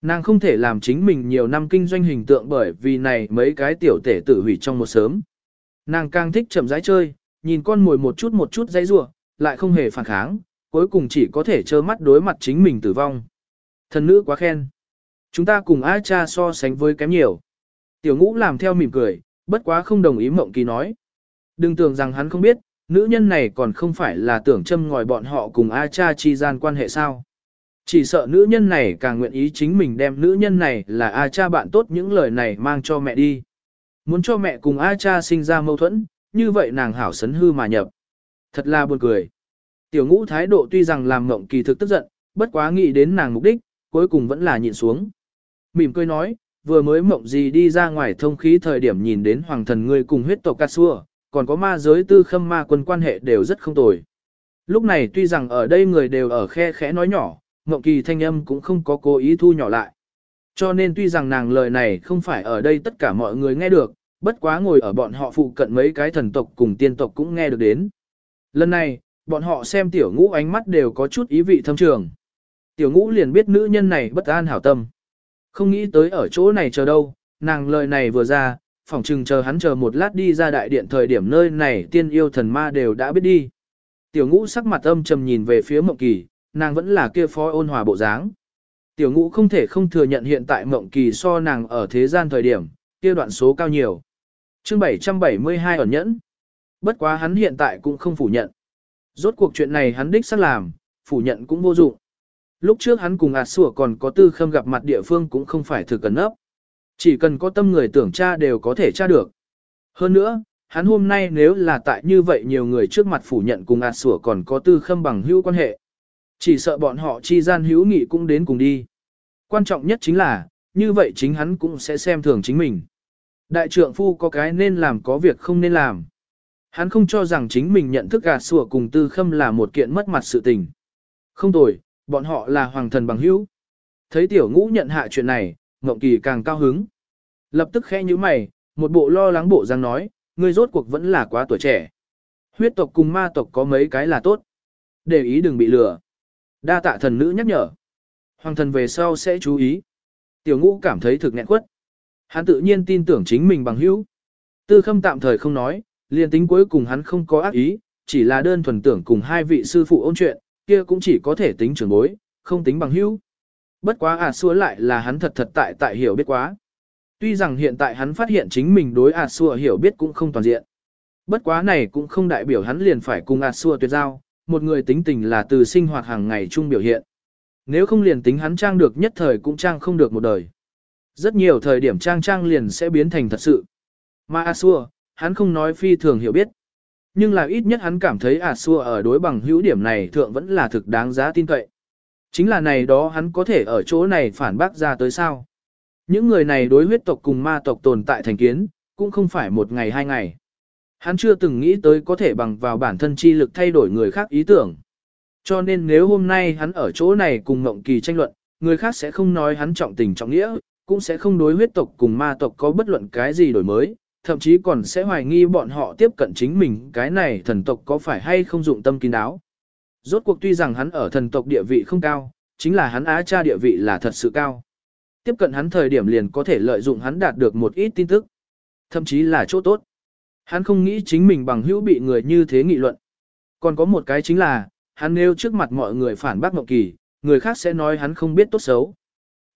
Nàng không thể làm chính mình nhiều năm kinh doanh hình tượng bởi vì này mấy cái tiểu tể tử hủy trong một sớm. Nàng càng thích chậm rãi chơi, nhìn con mồi một chút một chút dãy rủa, lại không hề phản kháng, cuối cùng chỉ có thể trơ mắt đối mặt chính mình tử vong. Thần nữ quá khen. Chúng ta cùng A cha so sánh với kém nhiều. Tiểu ngũ làm theo mỉm cười, bất quá không đồng ý mộng kỳ nói. Đừng tưởng rằng hắn không biết, nữ nhân này còn không phải là tưởng châm ngòi bọn họ cùng A cha chi gian quan hệ sao. Chỉ sợ nữ nhân này càng nguyện ý chính mình đem nữ nhân này là A cha bạn tốt những lời này mang cho mẹ đi. Muốn cho mẹ cùng A cha sinh ra mâu thuẫn, như vậy nàng hảo sấn hư mà nhập. Thật là buồn cười. Tiểu ngũ thái độ tuy rằng làm mộng kỳ thực tức giận, bất quá nghĩ đến nàng mục đích, cuối cùng vẫn là nhịn xuống. Mỉm cười nói, vừa mới mộng gì đi ra ngoài thông khí thời điểm nhìn đến hoàng thần ngươi cùng huyết tộc cà xua, còn có ma giới tư khâm ma quân quan hệ đều rất không tồi. Lúc này tuy rằng ở đây người đều ở khe khẽ nói nhỏ, mộng Kỳ thanh âm cũng không có cố ý thu nhỏ lại. Cho nên tuy rằng nàng lời này không phải ở đây tất cả mọi người nghe được, bất quá ngồi ở bọn họ phụ cận mấy cái thần tộc cùng tiên tộc cũng nghe được đến. Lần này, bọn họ xem tiểu ngũ ánh mắt đều có chút ý vị thâm trường. Tiểu ngũ liền biết nữ nhân này bất an hảo tâm. Không nghĩ tới ở chỗ này chờ đâu, nàng lời này vừa ra, phỏng chừng chờ hắn chờ một lát đi ra đại điện thời điểm nơi này tiên yêu thần ma đều đã biết đi. Tiểu ngũ sắc mặt âm trầm nhìn về phía mộng kỳ, nàng vẫn là kia phó ôn hòa bộ dáng. Tiểu ngũ không thể không thừa nhận hiện tại mộng kỳ so nàng ở thế gian thời điểm, kia đoạn số cao nhiều. chương 772 ẩn nhẫn. Bất quá hắn hiện tại cũng không phủ nhận. Rốt cuộc chuyện này hắn đích xác làm, phủ nhận cũng vô dụng. Lúc trước hắn cùng ạt sủa còn có tư khâm gặp mặt địa phương cũng không phải thực cần ấp. Chỉ cần có tâm người tưởng tra đều có thể tra được. Hơn nữa, hắn hôm nay nếu là tại như vậy nhiều người trước mặt phủ nhận cùng ạt sủa còn có tư khâm bằng hữu quan hệ. Chỉ sợ bọn họ chi gian hữu nghị cũng đến cùng đi. Quan trọng nhất chính là, như vậy chính hắn cũng sẽ xem thường chính mình. Đại trượng phu có cái nên làm có việc không nên làm. Hắn không cho rằng chính mình nhận thức gạt sủa cùng tư khâm là một kiện mất mặt sự tình. Không tồi, bọn họ là hoàng thần bằng hữu. Thấy tiểu ngũ nhận hạ chuyện này, Ngộng Kỳ càng cao hứng. Lập tức khẽ như mày, một bộ lo lắng bộ răng nói, ngươi rốt cuộc vẫn là quá tuổi trẻ. Huyết tộc cùng ma tộc có mấy cái là tốt. Để ý đừng bị lừa. Đa tạ thần nữ nhắc nhở. Hoàng thần về sau sẽ chú ý. Tiểu ngũ cảm thấy thực nghẹn quất. Hắn tự nhiên tin tưởng chính mình bằng hữu. Tư khâm tạm thời không nói, liền tính cuối cùng hắn không có ác ý, chỉ là đơn thuần tưởng cùng hai vị sư phụ ôn chuyện, kia cũng chỉ có thể tính trưởng bối, không tính bằng hữu. Bất quá à xua lại là hắn thật thật tại tại hiểu biết quá. Tuy rằng hiện tại hắn phát hiện chính mình đối à xua hiểu biết cũng không toàn diện. Bất quá này cũng không đại biểu hắn liền phải cùng à xua tuyệt giao, một người tính tình là từ sinh hoạt hàng ngày chung biểu hiện. Nếu không liền tính hắn trang được nhất thời cũng trang không được một đời. Rất nhiều thời điểm trang trang liền sẽ biến thành thật sự. Mà à xua, hắn không nói phi thường hiểu biết. Nhưng là ít nhất hắn cảm thấy à xua ở đối bằng hữu điểm này thượng vẫn là thực đáng giá tin cậy. Chính là này đó hắn có thể ở chỗ này phản bác ra tới sao. Những người này đối huyết tộc cùng ma tộc tồn tại thành kiến, cũng không phải một ngày hai ngày. Hắn chưa từng nghĩ tới có thể bằng vào bản thân chi lực thay đổi người khác ý tưởng. Cho nên nếu hôm nay hắn ở chỗ này cùng Ngộng Kỳ tranh luận, người khác sẽ không nói hắn trọng tình trọng nghĩa, cũng sẽ không đối huyết tộc cùng ma tộc có bất luận cái gì đổi mới, thậm chí còn sẽ hoài nghi bọn họ tiếp cận chính mình cái này thần tộc có phải hay không dụng tâm kín đáo. Rốt cuộc tuy rằng hắn ở thần tộc địa vị không cao, chính là hắn á cha địa vị là thật sự cao. Tiếp cận hắn thời điểm liền có thể lợi dụng hắn đạt được một ít tin tức, thậm chí là chỗ tốt. Hắn không nghĩ chính mình bằng hữu bị người như thế nghị luận. Còn có một cái chính là, hắn nêu trước mặt mọi người phản bác Ngộng Kỳ, người khác sẽ nói hắn không biết tốt xấu.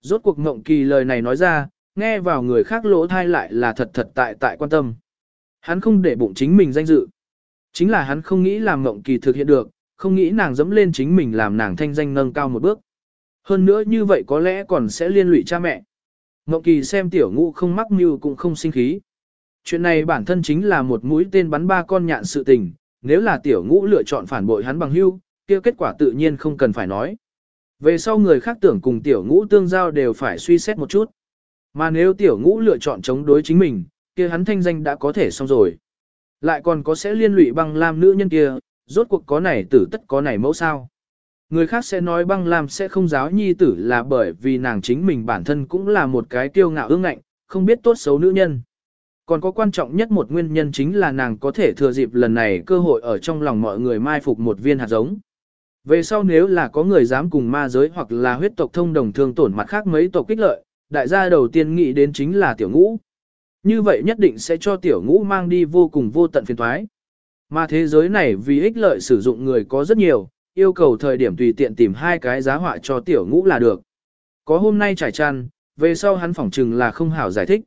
Rốt cuộc Ngộng Kỳ lời này nói ra, nghe vào người khác lỗ thai lại là thật thật tại tại quan tâm. Hắn không để bụng chính mình danh dự. Chính là hắn không nghĩ làm Ngộng Kỳ thực hiện được, không nghĩ nàng dẫm lên chính mình làm nàng thanh danh nâng cao một bước. Hơn nữa như vậy có lẽ còn sẽ liên lụy cha mẹ. Ngộng Kỳ xem tiểu ngũ không mắc mưu cũng không sinh khí. Chuyện này bản thân chính là một mũi tên bắn ba con nhạn sự tình, nếu là tiểu ngũ lựa chọn phản bội hắn bằng hưu, kia kết quả tự nhiên không cần phải nói. Về sau người khác tưởng cùng tiểu ngũ tương giao đều phải suy xét một chút. Mà nếu tiểu ngũ lựa chọn chống đối chính mình, kia hắn thanh danh đã có thể xong rồi. Lại còn có sẽ liên lụy băng lam nữ nhân kia, rốt cuộc có này tử tất có này mẫu sao. Người khác sẽ nói băng lam sẽ không giáo nhi tử là bởi vì nàng chính mình bản thân cũng là một cái kiêu ngạo ương ngạnh, không biết tốt xấu nữ nhân. Còn có quan trọng nhất một nguyên nhân chính là nàng có thể thừa dịp lần này cơ hội ở trong lòng mọi người mai phục một viên hạt giống. Về sau nếu là có người dám cùng ma giới hoặc là huyết tộc thông đồng thương tổn mặt khác mấy tộc kích lợi, đại gia đầu tiên nghĩ đến chính là tiểu ngũ. Như vậy nhất định sẽ cho tiểu ngũ mang đi vô cùng vô tận phiền thoái. Mà thế giới này vì ích lợi sử dụng người có rất nhiều, yêu cầu thời điểm tùy tiện tìm hai cái giá họa cho tiểu ngũ là được. Có hôm nay trải tràn, về sau hắn phỏng chừng là không hảo giải thích.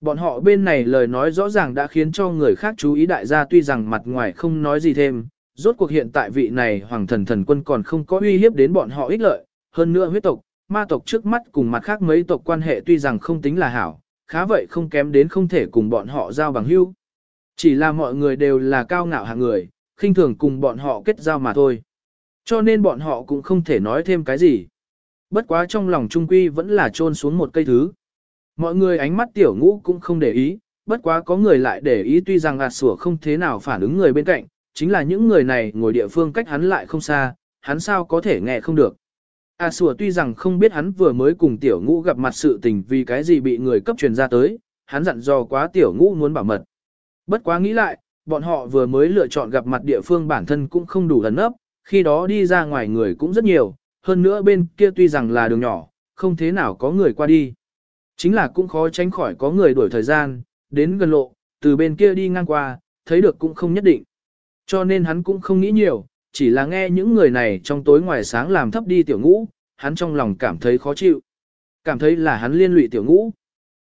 Bọn họ bên này lời nói rõ ràng đã khiến cho người khác chú ý đại gia tuy rằng mặt ngoài không nói gì thêm, rốt cuộc hiện tại vị này hoàng thần thần quân còn không có uy hiếp đến bọn họ ích lợi, hơn nữa huyết tộc, ma tộc trước mắt cùng mặt khác mấy tộc quan hệ tuy rằng không tính là hảo, khá vậy không kém đến không thể cùng bọn họ giao bằng hữu. Chỉ là mọi người đều là cao ngạo hạng người, khinh thường cùng bọn họ kết giao mà thôi. Cho nên bọn họ cũng không thể nói thêm cái gì. Bất quá trong lòng trung quy vẫn là trôn xuống một cây thứ. Mọi người ánh mắt tiểu ngũ cũng không để ý, bất quá có người lại để ý tuy rằng ạt sủa không thế nào phản ứng người bên cạnh, chính là những người này ngồi địa phương cách hắn lại không xa, hắn sao có thể nghe không được. A sủa tuy rằng không biết hắn vừa mới cùng tiểu ngũ gặp mặt sự tình vì cái gì bị người cấp truyền ra tới, hắn dặn dò quá tiểu ngũ muốn bảo mật. Bất quá nghĩ lại, bọn họ vừa mới lựa chọn gặp mặt địa phương bản thân cũng không đủ lần ấp, khi đó đi ra ngoài người cũng rất nhiều, hơn nữa bên kia tuy rằng là đường nhỏ, không thế nào có người qua đi. Chính là cũng khó tránh khỏi có người đuổi thời gian, đến gần lộ, từ bên kia đi ngang qua, thấy được cũng không nhất định. Cho nên hắn cũng không nghĩ nhiều, chỉ là nghe những người này trong tối ngoài sáng làm thấp đi tiểu ngũ, hắn trong lòng cảm thấy khó chịu. Cảm thấy là hắn liên lụy tiểu ngũ.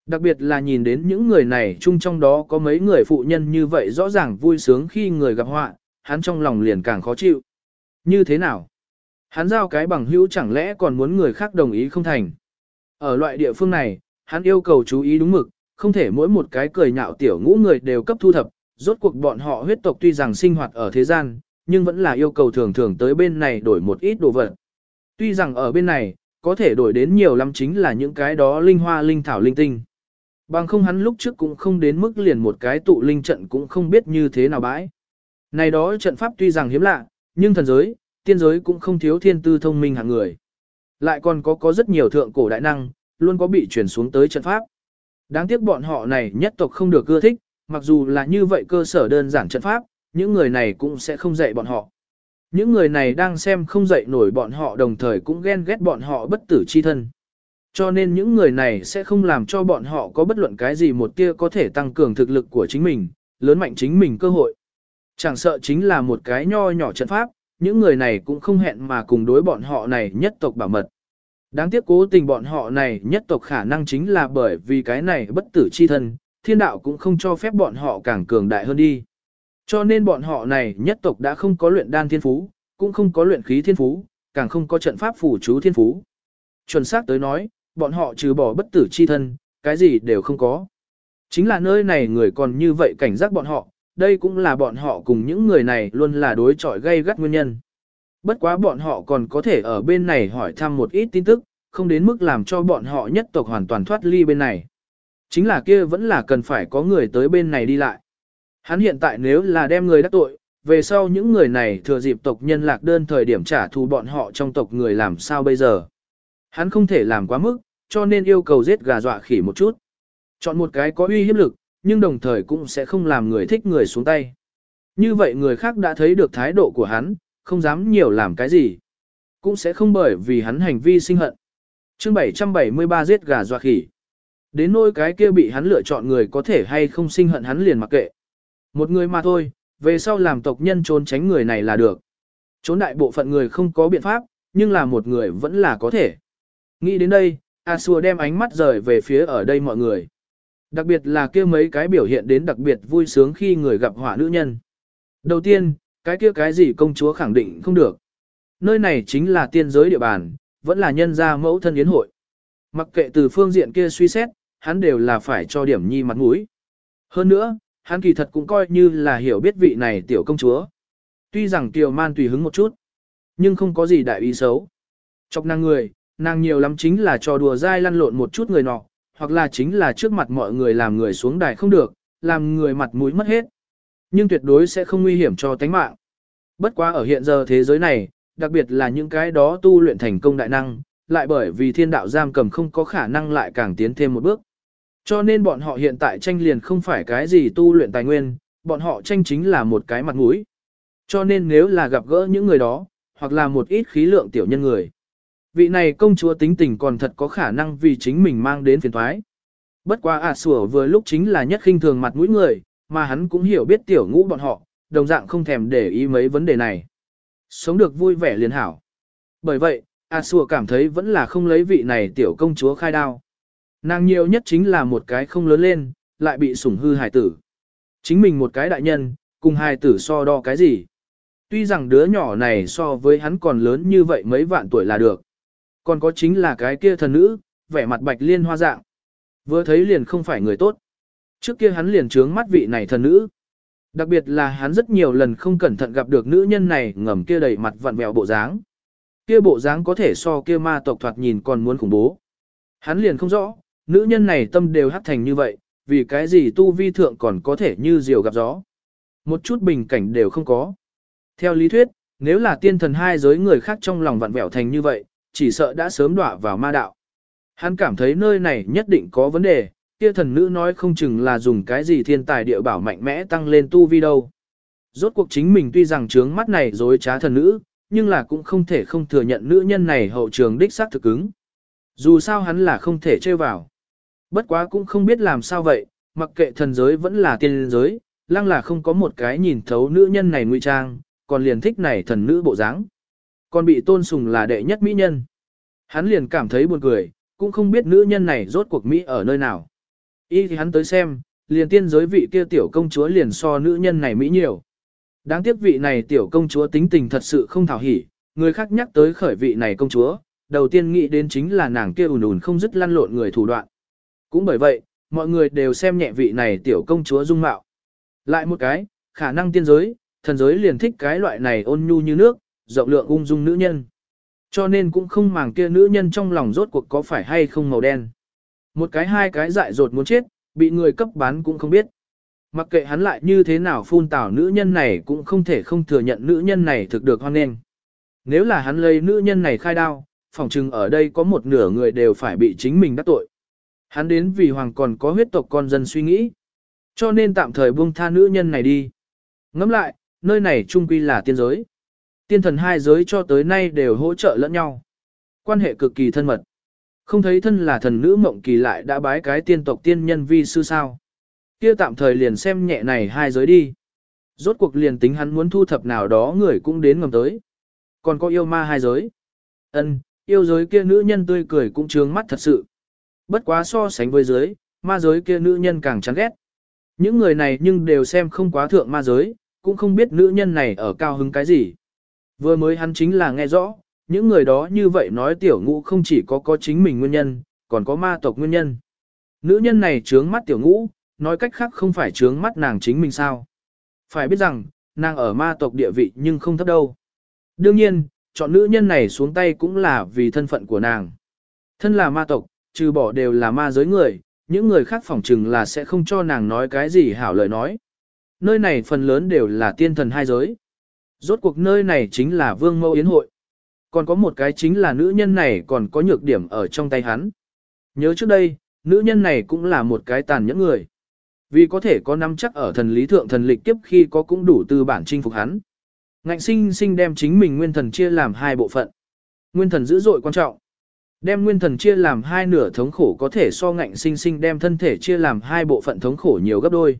Đặc biệt là nhìn đến những người này chung trong đó có mấy người phụ nhân như vậy rõ ràng vui sướng khi người gặp họa, hắn trong lòng liền càng khó chịu. Như thế nào? Hắn giao cái bằng hữu chẳng lẽ còn muốn người khác đồng ý không thành? Ở loại địa phương này, hắn yêu cầu chú ý đúng mực, không thể mỗi một cái cười nhạo tiểu ngũ người đều cấp thu thập, rốt cuộc bọn họ huyết tộc tuy rằng sinh hoạt ở thế gian, nhưng vẫn là yêu cầu thường thường tới bên này đổi một ít đồ vật. Tuy rằng ở bên này, có thể đổi đến nhiều lắm chính là những cái đó linh hoa linh thảo linh tinh. Bằng không hắn lúc trước cũng không đến mức liền một cái tụ linh trận cũng không biết như thế nào bãi. Này đó trận pháp tuy rằng hiếm lạ, nhưng thần giới, tiên giới cũng không thiếu thiên tư thông minh hạng người. Lại còn có có rất nhiều thượng cổ đại năng, luôn có bị chuyển xuống tới trận pháp. Đáng tiếc bọn họ này nhất tộc không được ưa thích, mặc dù là như vậy cơ sở đơn giản trận pháp, những người này cũng sẽ không dạy bọn họ. Những người này đang xem không dạy nổi bọn họ đồng thời cũng ghen ghét bọn họ bất tử chi thân. Cho nên những người này sẽ không làm cho bọn họ có bất luận cái gì một tia có thể tăng cường thực lực của chính mình, lớn mạnh chính mình cơ hội. Chẳng sợ chính là một cái nho nhỏ trận pháp, những người này cũng không hẹn mà cùng đối bọn họ này nhất tộc bảo mật. Đáng tiếc cố tình bọn họ này nhất tộc khả năng chính là bởi vì cái này bất tử chi thân, thiên đạo cũng không cho phép bọn họ càng cường đại hơn đi. Cho nên bọn họ này nhất tộc đã không có luyện đan thiên phú, cũng không có luyện khí thiên phú, càng không có trận pháp phủ chú thiên phú. Chuẩn xác tới nói, bọn họ trừ bỏ bất tử chi thân, cái gì đều không có. Chính là nơi này người còn như vậy cảnh giác bọn họ, đây cũng là bọn họ cùng những người này luôn là đối chọi gây gắt nguyên nhân. Bất quá bọn họ còn có thể ở bên này hỏi thăm một ít tin tức, không đến mức làm cho bọn họ nhất tộc hoàn toàn thoát ly bên này. Chính là kia vẫn là cần phải có người tới bên này đi lại. Hắn hiện tại nếu là đem người đắc tội, về sau những người này thừa dịp tộc nhân lạc đơn thời điểm trả thù bọn họ trong tộc người làm sao bây giờ. Hắn không thể làm quá mức, cho nên yêu cầu giết gà dọa khỉ một chút. Chọn một cái có uy hiếp lực, nhưng đồng thời cũng sẽ không làm người thích người xuống tay. Như vậy người khác đã thấy được thái độ của hắn, không dám nhiều làm cái gì. Cũng sẽ không bởi vì hắn hành vi sinh hận. chương 773 giết gà dọa khỉ. Đến nỗi cái kia bị hắn lựa chọn người có thể hay không sinh hận hắn liền mặc kệ. Một người mà thôi, về sau làm tộc nhân trốn tránh người này là được. Trốn đại bộ phận người không có biện pháp, nhưng là một người vẫn là có thể. Nghĩ đến đây, A Xua đem ánh mắt rời về phía ở đây mọi người. Đặc biệt là kia mấy cái biểu hiện đến đặc biệt vui sướng khi người gặp họa nữ nhân. Đầu tiên, cái kia cái gì công chúa khẳng định không được. Nơi này chính là tiên giới địa bàn, vẫn là nhân gia mẫu thân yến hội. Mặc kệ từ phương diện kia suy xét, hắn đều là phải cho điểm nhi mặt mũi. Hơn nữa, hắn kỳ thật cũng coi như là hiểu biết vị này tiểu công chúa. Tuy rằng tiểu man tùy hứng một chút, nhưng không có gì đại ý xấu. Chọc nàng người, nàng nhiều lắm chính là trò đùa dai lăn lộn một chút người nọ, hoặc là chính là trước mặt mọi người làm người xuống đài không được, làm người mặt mũi mất hết. Nhưng tuyệt đối sẽ không nguy hiểm cho tánh mạng. Bất quá ở hiện giờ thế giới này, đặc biệt là những cái đó tu luyện thành công đại năng, lại bởi vì thiên đạo giam cầm không có khả năng lại càng tiến thêm một bước. Cho nên bọn họ hiện tại tranh liền không phải cái gì tu luyện tài nguyên, bọn họ tranh chính là một cái mặt mũi. Cho nên nếu là gặp gỡ những người đó, hoặc là một ít khí lượng tiểu nhân người, vị này công chúa tính tình còn thật có khả năng vì chính mình mang đến phiền thoái. Bất quá à sủa vừa lúc chính là nhất khinh thường mặt mũi người, mà hắn cũng hiểu biết tiểu ngũ bọn họ, đồng dạng không thèm để ý mấy vấn đề này. Sống được vui vẻ liền hảo. Bởi vậy, A sủa cảm thấy vẫn là không lấy vị này tiểu công chúa khai đao. Nàng nhiều nhất chính là một cái không lớn lên, lại bị sủng hư hài tử. Chính mình một cái đại nhân, cùng hài tử so đo cái gì. Tuy rằng đứa nhỏ này so với hắn còn lớn như vậy mấy vạn tuổi là được. Còn có chính là cái kia thần nữ, vẻ mặt bạch liên hoa dạng. Vừa thấy liền không phải người tốt. Trước kia hắn liền trướng mắt vị này thần nữ. Đặc biệt là hắn rất nhiều lần không cẩn thận gặp được nữ nhân này ngầm kia đầy mặt vặn vẹo bộ dáng. Kia bộ dáng có thể so kia ma tộc thoạt nhìn còn muốn khủng bố. Hắn liền không rõ, nữ nhân này tâm đều hắt thành như vậy, vì cái gì tu vi thượng còn có thể như diều gặp gió. Một chút bình cảnh đều không có. Theo lý thuyết, nếu là tiên thần hai giới người khác trong lòng vặn vẹo thành như vậy, chỉ sợ đã sớm đọa vào ma đạo. Hắn cảm thấy nơi này nhất định có vấn đề, kia thần nữ nói không chừng là dùng cái gì thiên tài địa bảo mạnh mẽ tăng lên tu vi đâu. Rốt cuộc chính mình tuy rằng trướng mắt này dối trá thần nữ, nhưng là cũng không thể không thừa nhận nữ nhân này hậu trường đích xác thực ứng. Dù sao hắn là không thể chơi vào. Bất quá cũng không biết làm sao vậy, mặc kệ thần giới vẫn là tiên giới, lăng là không có một cái nhìn thấu nữ nhân này nguy trang, còn liền thích này thần nữ bộ dáng. Còn bị tôn sùng là đệ nhất mỹ nhân. Hắn liền cảm thấy buồn cười, cũng không biết nữ nhân này rốt cuộc Mỹ ở nơi nào. Y thì hắn tới xem, liền tiên giới vị kia tiểu công chúa liền so nữ nhân này Mỹ nhiều. Đáng tiếc vị này tiểu công chúa tính tình thật sự không thảo hỉ, người khác nhắc tới khởi vị này công chúa, đầu tiên nghĩ đến chính là nàng kia ùn ùn không dứt lăn lộn người thủ đoạn. Cũng bởi vậy, mọi người đều xem nhẹ vị này tiểu công chúa dung mạo. Lại một cái, khả năng tiên giới, thần giới liền thích cái loại này ôn nhu như nước, rộng lượng ung dung nữ nhân. Cho nên cũng không màng kia nữ nhân trong lòng rốt cuộc có phải hay không màu đen. Một cái hai cái dại dột muốn chết, bị người cấp bán cũng không biết. Mặc kệ hắn lại như thế nào phun tảo nữ nhân này cũng không thể không thừa nhận nữ nhân này thực được hoan nghênh. Nếu là hắn lấy nữ nhân này khai đao, phỏng chừng ở đây có một nửa người đều phải bị chính mình đắc tội. Hắn đến vì hoàng còn có huyết tộc con dân suy nghĩ. Cho nên tạm thời buông tha nữ nhân này đi. Ngẫm lại, nơi này trung quy là tiên giới. Tiên thần hai giới cho tới nay đều hỗ trợ lẫn nhau. Quan hệ cực kỳ thân mật. Không thấy thân là thần nữ mộng kỳ lại đã bái cái tiên tộc tiên nhân vi sư sao. kia tạm thời liền xem nhẹ này hai giới đi. Rốt cuộc liền tính hắn muốn thu thập nào đó người cũng đến ngầm tới. Còn có yêu ma hai giới. ân yêu giới kia nữ nhân tươi cười cũng trướng mắt thật sự. Bất quá so sánh với giới, ma giới kia nữ nhân càng chán ghét. Những người này nhưng đều xem không quá thượng ma giới, cũng không biết nữ nhân này ở cao hứng cái gì. Vừa mới hắn chính là nghe rõ, những người đó như vậy nói tiểu ngũ không chỉ có có chính mình nguyên nhân, còn có ma tộc nguyên nhân. Nữ nhân này trướng mắt tiểu ngũ, nói cách khác không phải trướng mắt nàng chính mình sao. Phải biết rằng, nàng ở ma tộc địa vị nhưng không thấp đâu. Đương nhiên, chọn nữ nhân này xuống tay cũng là vì thân phận của nàng. Thân là ma tộc, trừ bỏ đều là ma giới người, những người khác phỏng chừng là sẽ không cho nàng nói cái gì hảo lời nói. Nơi này phần lớn đều là tiên thần hai giới. Rốt cuộc nơi này chính là vương mẫu yến hội. Còn có một cái chính là nữ nhân này còn có nhược điểm ở trong tay hắn. Nhớ trước đây, nữ nhân này cũng là một cái tàn nhẫn người. Vì có thể có nắm chắc ở thần lý thượng thần lịch tiếp khi có cũng đủ tư bản chinh phục hắn. Ngạnh sinh sinh đem chính mình nguyên thần chia làm hai bộ phận. Nguyên thần dữ dội quan trọng. Đem nguyên thần chia làm hai nửa thống khổ có thể so ngạnh sinh sinh đem thân thể chia làm hai bộ phận thống khổ nhiều gấp đôi.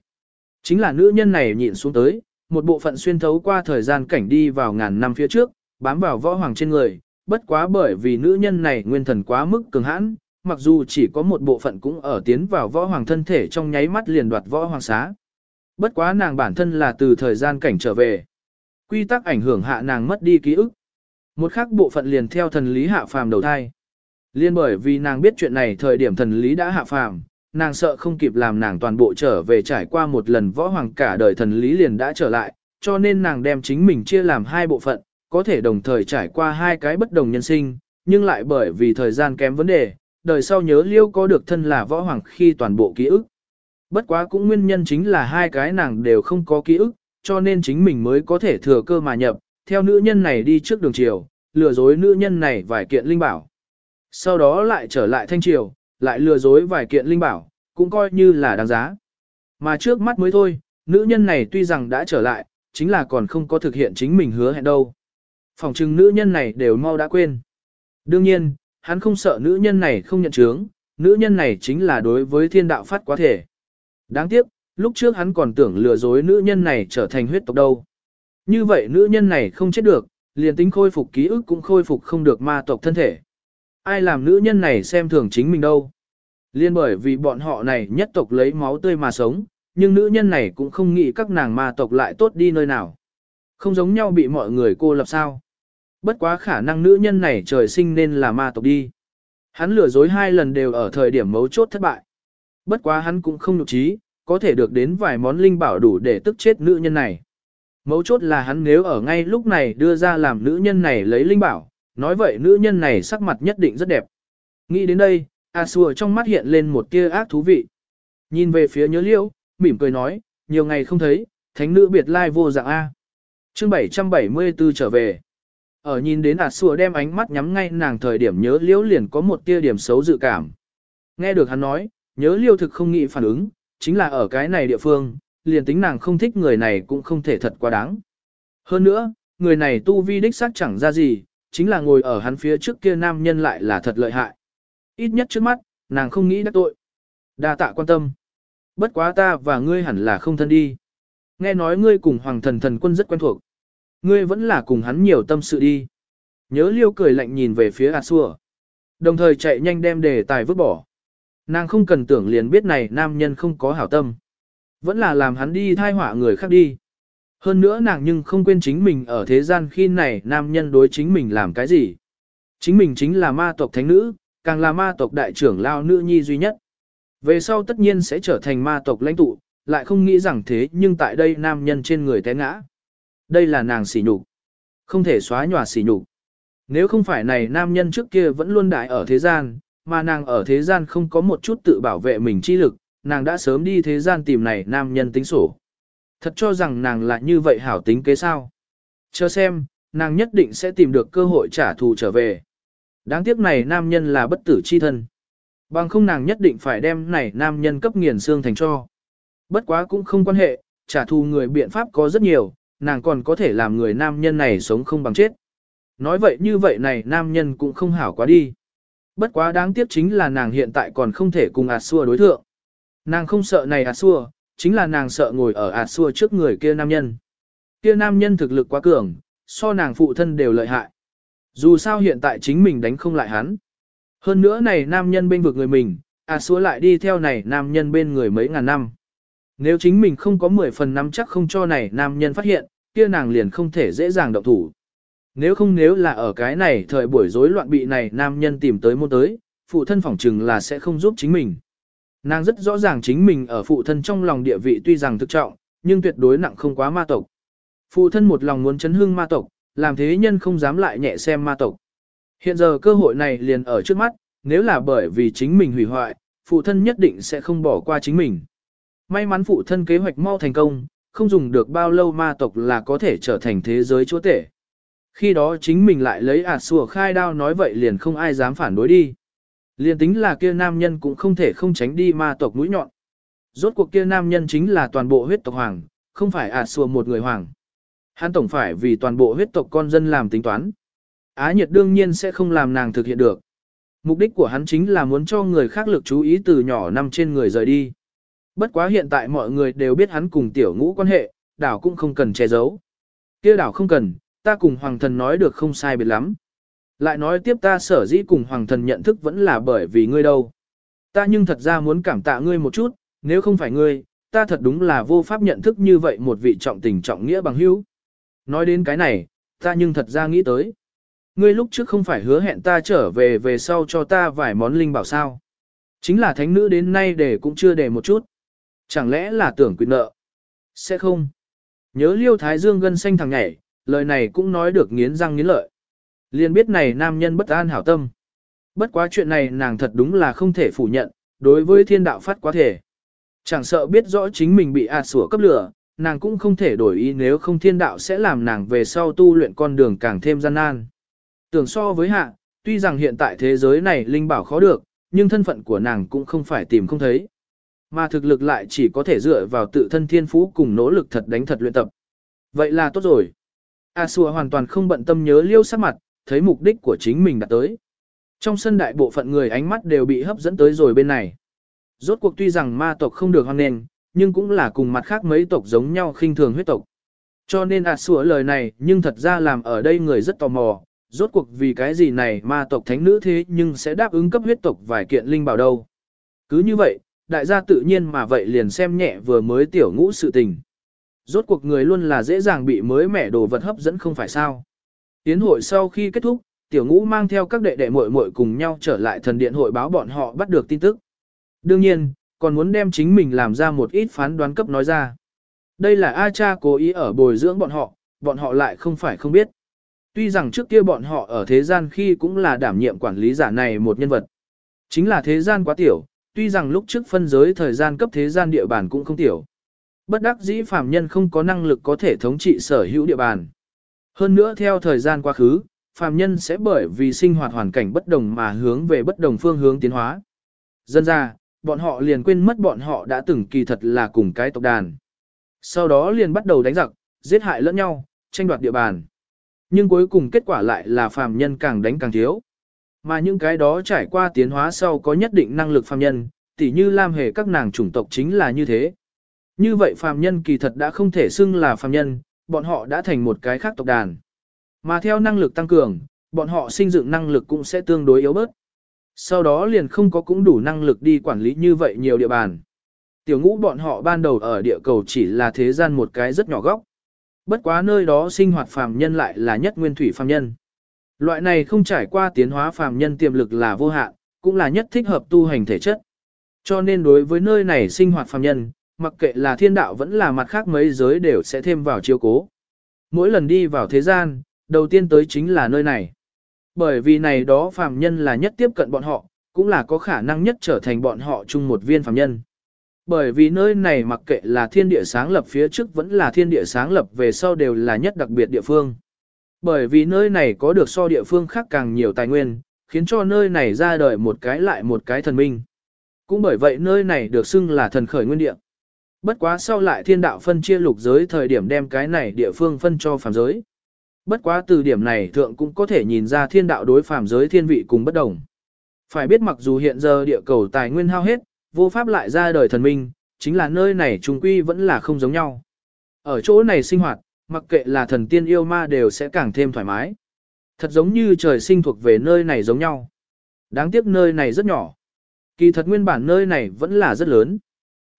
Chính là nữ nhân này nhịn xuống tới, một bộ phận xuyên thấu qua thời gian cảnh đi vào ngàn năm phía trước, bám vào võ hoàng trên người, bất quá bởi vì nữ nhân này nguyên thần quá mức cường hãn, mặc dù chỉ có một bộ phận cũng ở tiến vào võ hoàng thân thể trong nháy mắt liền đoạt võ hoàng xá. Bất quá nàng bản thân là từ thời gian cảnh trở về. Quy tắc ảnh hưởng hạ nàng mất đi ký ức. Một khác bộ phận liền theo thần lý hạ phàm đầu thai. Liên bởi vì nàng biết chuyện này thời điểm thần lý đã hạ phàm, nàng sợ không kịp làm nàng toàn bộ trở về trải qua một lần võ hoàng cả đời thần lý liền đã trở lại, cho nên nàng đem chính mình chia làm hai bộ phận, có thể đồng thời trải qua hai cái bất đồng nhân sinh, nhưng lại bởi vì thời gian kém vấn đề, đời sau nhớ liêu có được thân là võ hoàng khi toàn bộ ký ức. Bất quá cũng nguyên nhân chính là hai cái nàng đều không có ký ức, cho nên chính mình mới có thể thừa cơ mà nhập, theo nữ nhân này đi trước đường chiều, lừa dối nữ nhân này vài kiện linh bảo. Sau đó lại trở lại thanh triều, lại lừa dối vài kiện linh bảo, cũng coi như là đáng giá. Mà trước mắt mới thôi, nữ nhân này tuy rằng đã trở lại, chính là còn không có thực hiện chính mình hứa hẹn đâu. Phòng trừng nữ nhân này đều mau đã quên. Đương nhiên, hắn không sợ nữ nhân này không nhận chướng, nữ nhân này chính là đối với thiên đạo phát quá thể. Đáng tiếc, lúc trước hắn còn tưởng lừa dối nữ nhân này trở thành huyết tộc đâu. Như vậy nữ nhân này không chết được, liền tính khôi phục ký ức cũng khôi phục không được ma tộc thân thể. Ai làm nữ nhân này xem thường chính mình đâu. Liên bởi vì bọn họ này nhất tộc lấy máu tươi mà sống, nhưng nữ nhân này cũng không nghĩ các nàng ma tộc lại tốt đi nơi nào. Không giống nhau bị mọi người cô lập sao. Bất quá khả năng nữ nhân này trời sinh nên là ma tộc đi. Hắn lừa dối hai lần đều ở thời điểm mấu chốt thất bại. Bất quá hắn cũng không nhục trí, có thể được đến vài món linh bảo đủ để tức chết nữ nhân này. Mấu chốt là hắn nếu ở ngay lúc này đưa ra làm nữ nhân này lấy linh bảo, nói vậy nữ nhân này sắc mặt nhất định rất đẹp. Nghĩ đến đây, A Sùa trong mắt hiện lên một tia ác thú vị. Nhìn về phía nhớ liêu, mỉm cười nói, nhiều ngày không thấy, thánh nữ biệt lai vô dạng A. chương 774 trở về. Ở nhìn đến A Sùa đem ánh mắt nhắm ngay nàng thời điểm nhớ liêu liền có một tia điểm xấu dự cảm. Nghe được hắn nói, nhớ liêu thực không nghĩ phản ứng, chính là ở cái này địa phương, liền tính nàng không thích người này cũng không thể thật quá đáng. Hơn nữa, người này tu vi đích xác chẳng ra gì, chính là ngồi ở hắn phía trước kia nam nhân lại là thật lợi hại. Ít nhất trước mắt, nàng không nghĩ đắc tội. Đa tạ quan tâm. Bất quá ta và ngươi hẳn là không thân đi. Nghe nói ngươi cùng hoàng thần thần quân rất quen thuộc. Ngươi vẫn là cùng hắn nhiều tâm sự đi. Nhớ liêu cười lạnh nhìn về phía A Xua. Đồng thời chạy nhanh đem đề tài vứt bỏ. Nàng không cần tưởng liền biết này nam nhân không có hảo tâm. Vẫn là làm hắn đi thai họa người khác đi. Hơn nữa nàng nhưng không quên chính mình ở thế gian khi này nam nhân đối chính mình làm cái gì. Chính mình chính là ma tộc thánh nữ, càng là ma tộc đại trưởng lao nữ nhi duy nhất. Về sau tất nhiên sẽ trở thành ma tộc lãnh tụ, lại không nghĩ rằng thế nhưng tại đây nam nhân trên người té ngã. Đây là nàng sỉ nhục. Không thể xóa nhòa sỉ nhục. Nếu không phải này nam nhân trước kia vẫn luôn đại ở thế gian, mà nàng ở thế gian không có một chút tự bảo vệ mình chi lực, nàng đã sớm đi thế gian tìm này nam nhân tính sổ. Thật cho rằng nàng là như vậy hảo tính kế sao. Chờ xem, nàng nhất định sẽ tìm được cơ hội trả thù trở về. Đáng tiếc này nam nhân là bất tử chi thân. Bằng không nàng nhất định phải đem này nam nhân cấp nghiền xương thành cho. Bất quá cũng không quan hệ, trả thù người biện pháp có rất nhiều, nàng còn có thể làm người nam nhân này sống không bằng chết. Nói vậy như vậy này nam nhân cũng không hảo quá đi. Bất quá đáng tiếc chính là nàng hiện tại còn không thể cùng ạt xua đối thượng. Nàng không sợ này ạt xua, chính là nàng sợ ngồi ở ạt xua trước người kia nam nhân. Kia nam nhân thực lực quá cường, so nàng phụ thân đều lợi hại. Dù sao hiện tại chính mình đánh không lại hắn. Hơn nữa này nam nhân bên vực người mình, ạt xua lại đi theo này nam nhân bên người mấy ngàn năm. Nếu chính mình không có 10 phần năm chắc không cho này nam nhân phát hiện, kia nàng liền không thể dễ dàng động thủ. Nếu không nếu là ở cái này thời buổi rối loạn bị này nam nhân tìm tới môn tới, phụ thân phỏng chừng là sẽ không giúp chính mình. Nàng rất rõ ràng chính mình ở phụ thân trong lòng địa vị tuy rằng thực trọng, nhưng tuyệt đối nặng không quá ma tộc. Phụ thân một lòng muốn chấn hương ma tộc, làm thế nhân không dám lại nhẹ xem ma tộc. Hiện giờ cơ hội này liền ở trước mắt, nếu là bởi vì chính mình hủy hoại, phụ thân nhất định sẽ không bỏ qua chính mình. May mắn phụ thân kế hoạch mau thành công, không dùng được bao lâu ma tộc là có thể trở thành thế giới chúa tể. Khi đó chính mình lại lấy ạt sùa khai đao nói vậy liền không ai dám phản đối đi liên tính là kia nam nhân cũng không thể không tránh đi ma tộc mũi nhọn. Rốt cuộc kia nam nhân chính là toàn bộ huyết tộc hoàng, không phải à ả xùa một người hoàng. Hắn tổng phải vì toàn bộ huyết tộc con dân làm tính toán. Á Nhật đương nhiên sẽ không làm nàng thực hiện được. Mục đích của hắn chính là muốn cho người khác lực chú ý từ nhỏ nằm trên người rời đi. Bất quá hiện tại mọi người đều biết hắn cùng tiểu ngũ quan hệ, đảo cũng không cần che giấu. kia đảo không cần, ta cùng hoàng thần nói được không sai biệt lắm. Lại nói tiếp ta sở dĩ cùng hoàng thần nhận thức vẫn là bởi vì ngươi đâu. Ta nhưng thật ra muốn cảm tạ ngươi một chút, nếu không phải ngươi, ta thật đúng là vô pháp nhận thức như vậy một vị trọng tình trọng nghĩa bằng hữu. Nói đến cái này, ta nhưng thật ra nghĩ tới. Ngươi lúc trước không phải hứa hẹn ta trở về về sau cho ta vài món linh bảo sao. Chính là thánh nữ đến nay để cũng chưa để một chút. Chẳng lẽ là tưởng quyền nợ? Sẽ không. Nhớ liêu thái dương gân xanh thằng nhảy, lời này cũng nói được nghiến răng nghiến lợi. Liên biết này nam nhân bất an hảo tâm. Bất quá chuyện này nàng thật đúng là không thể phủ nhận, đối với thiên đạo phát quá thể. Chẳng sợ biết rõ chính mình bị ạt sủa cấp lửa, nàng cũng không thể đổi ý nếu không thiên đạo sẽ làm nàng về sau tu luyện con đường càng thêm gian nan. Tưởng so với hạ, tuy rằng hiện tại thế giới này linh bảo khó được, nhưng thân phận của nàng cũng không phải tìm không thấy. Mà thực lực lại chỉ có thể dựa vào tự thân thiên phú cùng nỗ lực thật đánh thật luyện tập. Vậy là tốt rồi. A Sùa hoàn toàn không bận tâm nhớ liêu sắc mặt, thấy mục đích của chính mình đã tới. Trong sân đại bộ phận người ánh mắt đều bị hấp dẫn tới rồi bên này. Rốt cuộc tuy rằng ma tộc không được hoan nền, nhưng cũng là cùng mặt khác mấy tộc giống nhau khinh thường huyết tộc. Cho nên à sủa lời này nhưng thật ra làm ở đây người rất tò mò, rốt cuộc vì cái gì này ma tộc thánh nữ thế nhưng sẽ đáp ứng cấp huyết tộc vài kiện linh bảo đâu. Cứ như vậy, đại gia tự nhiên mà vậy liền xem nhẹ vừa mới tiểu ngũ sự tình. Rốt cuộc người luôn là dễ dàng bị mới mẻ đồ vật hấp dẫn không phải sao. Tiến hội sau khi kết thúc, tiểu ngũ mang theo các đệ đệ muội muội cùng nhau trở lại thần điện hội báo bọn họ bắt được tin tức. Đương nhiên, còn muốn đem chính mình làm ra một ít phán đoán cấp nói ra. Đây là A cha cố ý ở bồi dưỡng bọn họ, bọn họ lại không phải không biết. Tuy rằng trước kia bọn họ ở thế gian khi cũng là đảm nhiệm quản lý giả này một nhân vật. Chính là thế gian quá tiểu, tuy rằng lúc trước phân giới thời gian cấp thế gian địa bàn cũng không tiểu. Bất đắc dĩ phàm nhân không có năng lực có thể thống trị sở hữu địa bàn. Hơn nữa theo thời gian quá khứ, phàm nhân sẽ bởi vì sinh hoạt hoàn cảnh bất đồng mà hướng về bất đồng phương hướng tiến hóa. Dân ra, bọn họ liền quên mất bọn họ đã từng kỳ thật là cùng cái tộc đàn. Sau đó liền bắt đầu đánh giặc, giết hại lẫn nhau, tranh đoạt địa bàn. Nhưng cuối cùng kết quả lại là phàm nhân càng đánh càng thiếu. Mà những cái đó trải qua tiến hóa sau có nhất định năng lực phàm nhân, tỉ như Lam Hề các nàng chủng tộc chính là như thế. Như vậy phàm nhân kỳ thật đã không thể xưng là phàm nhân, bọn họ đã thành một cái khác tộc đàn. Mà theo năng lực tăng cường, bọn họ sinh dựng năng lực cũng sẽ tương đối yếu bớt. Sau đó liền không có cũng đủ năng lực đi quản lý như vậy nhiều địa bàn. Tiểu ngũ bọn họ ban đầu ở địa cầu chỉ là thế gian một cái rất nhỏ góc. Bất quá nơi đó sinh hoạt phàm nhân lại là nhất nguyên thủy phàm nhân. Loại này không trải qua tiến hóa phàm nhân tiềm lực là vô hạn, cũng là nhất thích hợp tu hành thể chất. Cho nên đối với nơi này sinh hoạt phàm nhân, mặc kệ là thiên đạo vẫn là mặt khác mấy giới đều sẽ thêm vào chiếu cố. Mỗi lần đi vào thế gian, đầu tiên tới chính là nơi này. Bởi vì này đó phàm nhân là nhất tiếp cận bọn họ, cũng là có khả năng nhất trở thành bọn họ chung một viên phàm nhân. Bởi vì nơi này mặc kệ là thiên địa sáng lập phía trước vẫn là thiên địa sáng lập về sau đều là nhất đặc biệt địa phương. Bởi vì nơi này có được so địa phương khác càng nhiều tài nguyên, khiến cho nơi này ra đời một cái lại một cái thần minh. Cũng bởi vậy nơi này được xưng là thần khởi nguyên địa. Bất quá sau lại thiên đạo phân chia lục giới thời điểm đem cái này địa phương phân cho phàm giới. Bất quá từ điểm này thượng cũng có thể nhìn ra thiên đạo đối phàm giới thiên vị cùng bất đồng. Phải biết mặc dù hiện giờ địa cầu tài nguyên hao hết, vô pháp lại ra đời thần minh, chính là nơi này trung quy vẫn là không giống nhau. Ở chỗ này sinh hoạt, mặc kệ là thần tiên yêu ma đều sẽ càng thêm thoải mái. Thật giống như trời sinh thuộc về nơi này giống nhau. Đáng tiếc nơi này rất nhỏ. Kỳ thật nguyên bản nơi này vẫn là rất lớn.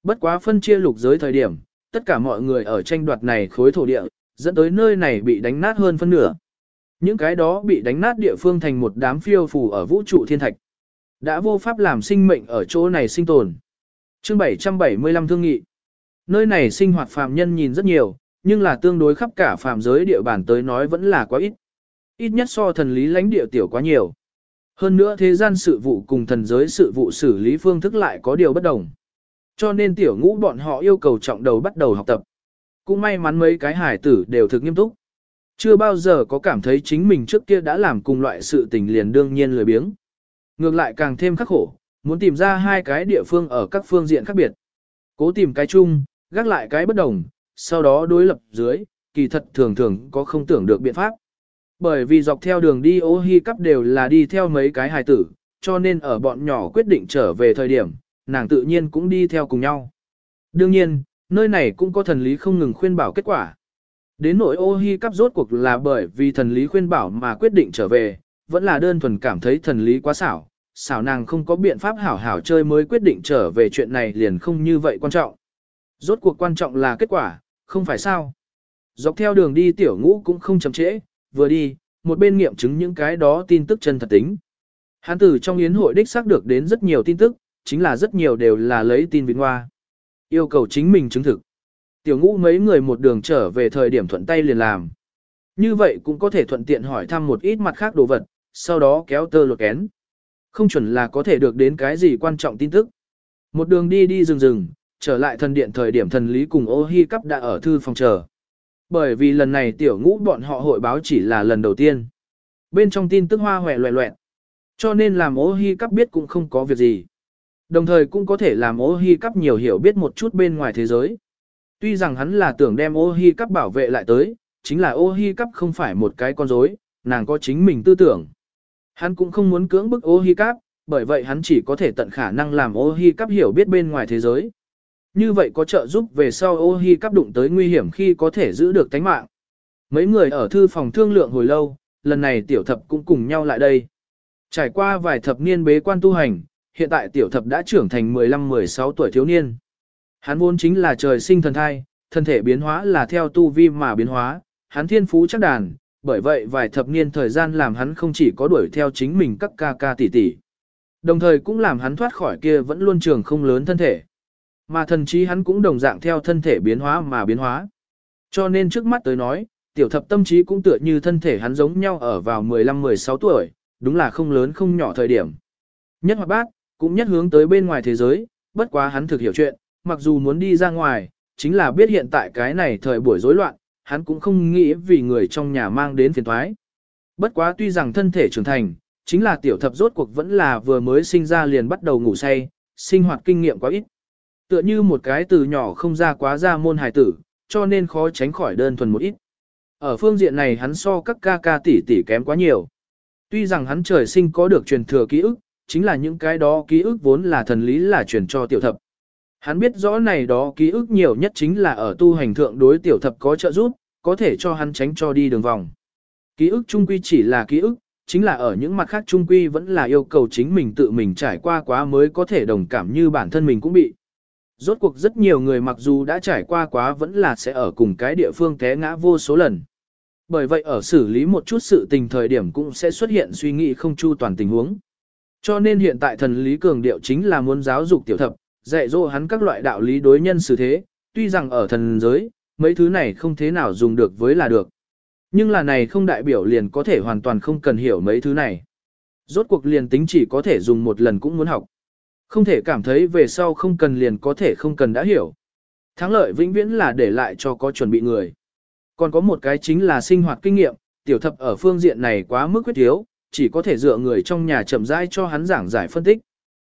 Bất quá phân chia lục giới thời điểm, tất cả mọi người ở tranh đoạt này khối thổ địa, dẫn tới nơi này bị đánh nát hơn phân nửa. Những cái đó bị đánh nát địa phương thành một đám phiêu phù ở vũ trụ thiên thạch. Đã vô pháp làm sinh mệnh ở chỗ này sinh tồn. Chương 775 thương nghị. Nơi này sinh hoạt phàm nhân nhìn rất nhiều, nhưng là tương đối khắp cả phàm giới địa bàn tới nói vẫn là quá ít. Ít nhất so thần lý lãnh địa tiểu quá nhiều. Hơn nữa thế gian sự vụ cùng thần giới sự vụ xử lý phương thức lại có điều bất đồng. Cho nên tiểu ngũ bọn họ yêu cầu trọng đầu bắt đầu học tập. Cũng may mắn mấy cái hải tử đều thực nghiêm túc. Chưa bao giờ có cảm thấy chính mình trước kia đã làm cùng loại sự tình liền đương nhiên lười biếng. Ngược lại càng thêm khắc khổ, muốn tìm ra hai cái địa phương ở các phương diện khác biệt. Cố tìm cái chung, gác lại cái bất đồng, sau đó đối lập dưới, kỳ thật thường thường có không tưởng được biện pháp. Bởi vì dọc theo đường đi ô hi cắp đều là đi theo mấy cái hài tử, cho nên ở bọn nhỏ quyết định trở về thời điểm, nàng tự nhiên cũng đi theo cùng nhau. Đương nhiên, nơi này cũng có thần lý không ngừng khuyên bảo kết quả. Đến nỗi ô hi cắp rốt cuộc là bởi vì thần lý khuyên bảo mà quyết định trở về, vẫn là đơn thuần cảm thấy thần lý quá xảo, xảo nàng không có biện pháp hảo hảo chơi mới quyết định trở về chuyện này liền không như vậy quan trọng. Rốt cuộc quan trọng là kết quả, không phải sao. Dọc theo đường đi tiểu ngũ cũng không chậm trễ, vừa đi, một bên nghiệm chứng những cái đó tin tức chân thật tính. Hán tử trong yến hội đích xác được đến rất nhiều tin tức, chính là rất nhiều đều là lấy tin vịt hoa. Yêu cầu chính mình chứng thực. Tiểu ngũ mấy người một đường trở về thời điểm thuận tay liền làm. Như vậy cũng có thể thuận tiện hỏi thăm một ít mặt khác đồ vật, sau đó kéo tơ lột kén. Không chuẩn là có thể được đến cái gì quan trọng tin tức. Một đường đi đi rừng rừng, trở lại thần điện thời điểm thần lý cùng ô hi cắp đã ở thư phòng chờ. Bởi vì lần này tiểu ngũ bọn họ hội báo chỉ là lần đầu tiên. Bên trong tin tức hoa hòe loẹ loẹn. Cho nên làm ô hi cắp biết cũng không có việc gì. Đồng thời cũng có thể làm ô hi cắp nhiều hiểu biết một chút bên ngoài thế giới. Tuy rằng hắn là tưởng đem ô hi cắp bảo vệ lại tới, chính là ô hi cắp không phải một cái con rối, nàng có chính mình tư tưởng. Hắn cũng không muốn cưỡng bức ô hi cắp, bởi vậy hắn chỉ có thể tận khả năng làm ô hi cắp hiểu biết bên ngoài thế giới. Như vậy có trợ giúp về sau ô hi cắp đụng tới nguy hiểm khi có thể giữ được tánh mạng. Mấy người ở thư phòng thương lượng hồi lâu, lần này tiểu thập cũng cùng nhau lại đây. Trải qua vài thập niên bế quan tu hành, hiện tại tiểu thập đã trưởng thành 15-16 tuổi thiếu niên. Hắn vốn chính là trời sinh thần thai, thân thể biến hóa là theo tu vi mà biến hóa, hắn thiên phú chắc đàn, bởi vậy vài thập niên thời gian làm hắn không chỉ có đuổi theo chính mình các ca ca tỷ tỷ, đồng thời cũng làm hắn thoát khỏi kia vẫn luôn trường không lớn thân thể. Mà thần trí hắn cũng đồng dạng theo thân thể biến hóa mà biến hóa. Cho nên trước mắt tới nói, tiểu thập tâm trí cũng tựa như thân thể hắn giống nhau ở vào 15-16 tuổi, đúng là không lớn không nhỏ thời điểm. Nhất hoạt bát, cũng nhất hướng tới bên ngoài thế giới, bất quá hắn thực hiểu chuyện, mặc dù muốn đi ra ngoài, chính là biết hiện tại cái này thời buổi rối loạn, hắn cũng không nghĩ vì người trong nhà mang đến phiền thoái. Bất quá tuy rằng thân thể trưởng thành, chính là tiểu thập rốt cuộc vẫn là vừa mới sinh ra liền bắt đầu ngủ say, sinh hoạt kinh nghiệm quá ít. Tựa như một cái từ nhỏ không ra quá ra môn hài tử, cho nên khó tránh khỏi đơn thuần một ít. Ở phương diện này hắn so các ca ca tỷ tỷ kém quá nhiều. Tuy rằng hắn trời sinh có được truyền thừa ký ức, chính là những cái đó ký ức vốn là thần lý là truyền cho tiểu thập. Hắn biết rõ này đó ký ức nhiều nhất chính là ở tu hành thượng đối tiểu thập có trợ giúp, có thể cho hắn tránh cho đi đường vòng. Ký ức trung quy chỉ là ký ức, chính là ở những mặt khác trung quy vẫn là yêu cầu chính mình tự mình trải qua quá mới có thể đồng cảm như bản thân mình cũng bị. Rốt cuộc rất nhiều người mặc dù đã trải qua quá vẫn là sẽ ở cùng cái địa phương té ngã vô số lần. Bởi vậy ở xử lý một chút sự tình thời điểm cũng sẽ xuất hiện suy nghĩ không chu toàn tình huống. Cho nên hiện tại thần lý cường điệu chính là muốn giáo dục tiểu thập, dạy dỗ hắn các loại đạo lý đối nhân xử thế, tuy rằng ở thần giới, mấy thứ này không thế nào dùng được với là được. Nhưng là này không đại biểu liền có thể hoàn toàn không cần hiểu mấy thứ này. Rốt cuộc liền tính chỉ có thể dùng một lần cũng muốn học. Không thể cảm thấy về sau không cần liền có thể không cần đã hiểu. Thắng lợi vĩnh viễn là để lại cho có chuẩn bị người. Còn có một cái chính là sinh hoạt kinh nghiệm, tiểu thập ở phương diện này quá mức quyết thiếu, chỉ có thể dựa người trong nhà chậm rãi cho hắn giảng giải phân tích.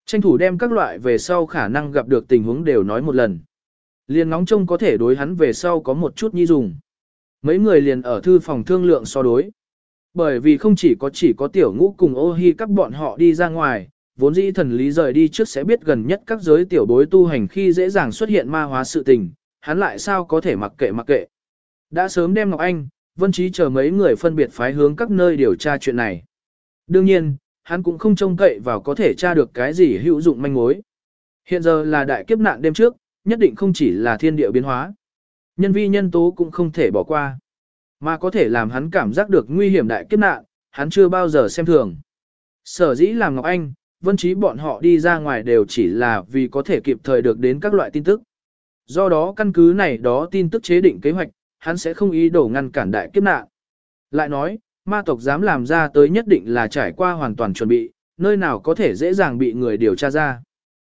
Tranh thủ đem các loại về sau khả năng gặp được tình huống đều nói một lần. Liền nóng trông có thể đối hắn về sau có một chút nhi dùng. Mấy người liền ở thư phòng thương lượng so đối. Bởi vì không chỉ có chỉ có tiểu ngũ cùng ô hi các bọn họ đi ra ngoài, vốn dĩ thần lý rời đi trước sẽ biết gần nhất các giới tiểu bối tu hành khi dễ dàng xuất hiện ma hóa sự tình, hắn lại sao có thể mặc kệ mặc kệ. Đã sớm đem Ngọc Anh, Vân Trí chờ mấy người phân biệt phái hướng các nơi điều tra chuyện này. Đương nhiên, hắn cũng không trông cậy vào có thể tra được cái gì hữu dụng manh mối. Hiện giờ là đại kiếp nạn đêm trước, nhất định không chỉ là thiên địa biến hóa. Nhân vi nhân tố cũng không thể bỏ qua. Mà có thể làm hắn cảm giác được nguy hiểm đại kiếp nạn, hắn chưa bao giờ xem thường. Sở dĩ làm Ngọc Anh, Vân Trí bọn họ đi ra ngoài đều chỉ là vì có thể kịp thời được đến các loại tin tức. Do đó căn cứ này đó tin tức chế định kế hoạch, hắn sẽ không ý đồ ngăn cản đại kiếp nạn. Lại nói, ma tộc dám làm ra tới nhất định là trải qua hoàn toàn chuẩn bị, nơi nào có thể dễ dàng bị người điều tra ra.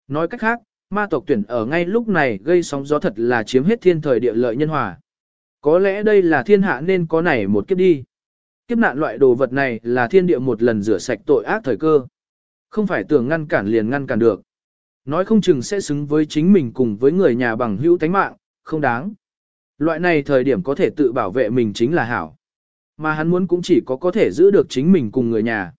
Nói cách khác, ma tộc tuyển ở ngay lúc này gây sóng gió thật là chiếm hết thiên thời địa lợi nhân hòa. Có lẽ đây là thiên hạ nên có này một kiếp đi. Kiếp nạn loại đồ vật này là thiên địa một lần rửa sạch tội ác thời cơ. Không phải tưởng ngăn cản liền ngăn cản được. Nói không chừng sẽ xứng với chính mình cùng với người nhà bằng hữu tánh mạng, không đáng. Loại này thời điểm có thể tự bảo vệ mình chính là hảo. Mà hắn muốn cũng chỉ có có thể giữ được chính mình cùng người nhà.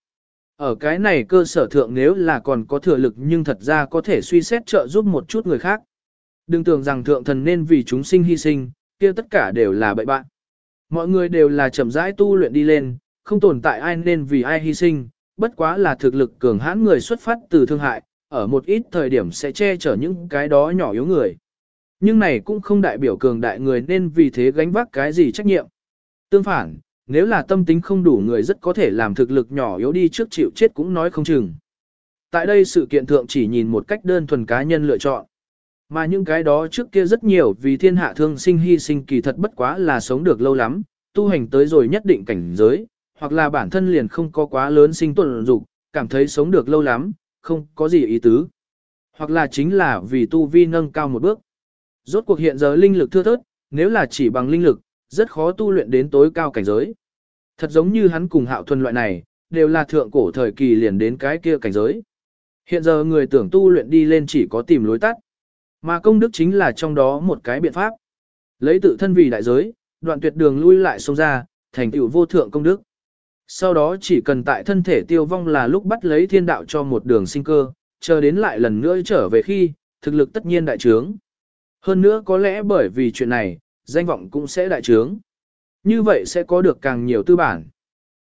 Ở cái này cơ sở thượng nếu là còn có thừa lực nhưng thật ra có thể suy xét trợ giúp một chút người khác. Đừng tưởng rằng thượng thần nên vì chúng sinh hy sinh, kia tất cả đều là bậy bạn. Mọi người đều là chậm rãi tu luyện đi lên, không tồn tại ai nên vì ai hy sinh, bất quá là thực lực cường hãn người xuất phát từ thương hại, ở một ít thời điểm sẽ che chở những cái đó nhỏ yếu người. Nhưng này cũng không đại biểu cường đại người nên vì thế gánh vác cái gì trách nhiệm. Tương phản, nếu là tâm tính không đủ người rất có thể làm thực lực nhỏ yếu đi trước chịu chết cũng nói không chừng. Tại đây sự kiện thượng chỉ nhìn một cách đơn thuần cá nhân lựa chọn. Mà những cái đó trước kia rất nhiều vì thiên hạ thương sinh hy sinh kỳ thật bất quá là sống được lâu lắm, tu hành tới rồi nhất định cảnh giới, hoặc là bản thân liền không có quá lớn sinh tuần dục, cảm thấy sống được lâu lắm, không có gì ý tứ. Hoặc là chính là vì tu vi nâng cao một bước. Rốt cuộc hiện giờ linh lực thưa thớt, nếu là chỉ bằng linh lực, rất khó tu luyện đến tối cao cảnh giới. Thật giống như hắn cùng hạo thuần loại này, đều là thượng cổ thời kỳ liền đến cái kia cảnh giới. Hiện giờ người tưởng tu luyện đi lên chỉ có tìm lối tắt. Mà công đức chính là trong đó một cái biện pháp. Lấy tự thân vì đại giới, đoạn tuyệt đường lui lại sông ra, thành tựu vô thượng công đức. Sau đó chỉ cần tại thân thể tiêu vong là lúc bắt lấy thiên đạo cho một đường sinh cơ, chờ đến lại lần nữa trở về khi, thực lực tất nhiên đại trướng. Hơn nữa có lẽ bởi vì chuyện này, danh vọng cũng sẽ đại trướng. Như vậy sẽ có được càng nhiều tư bản.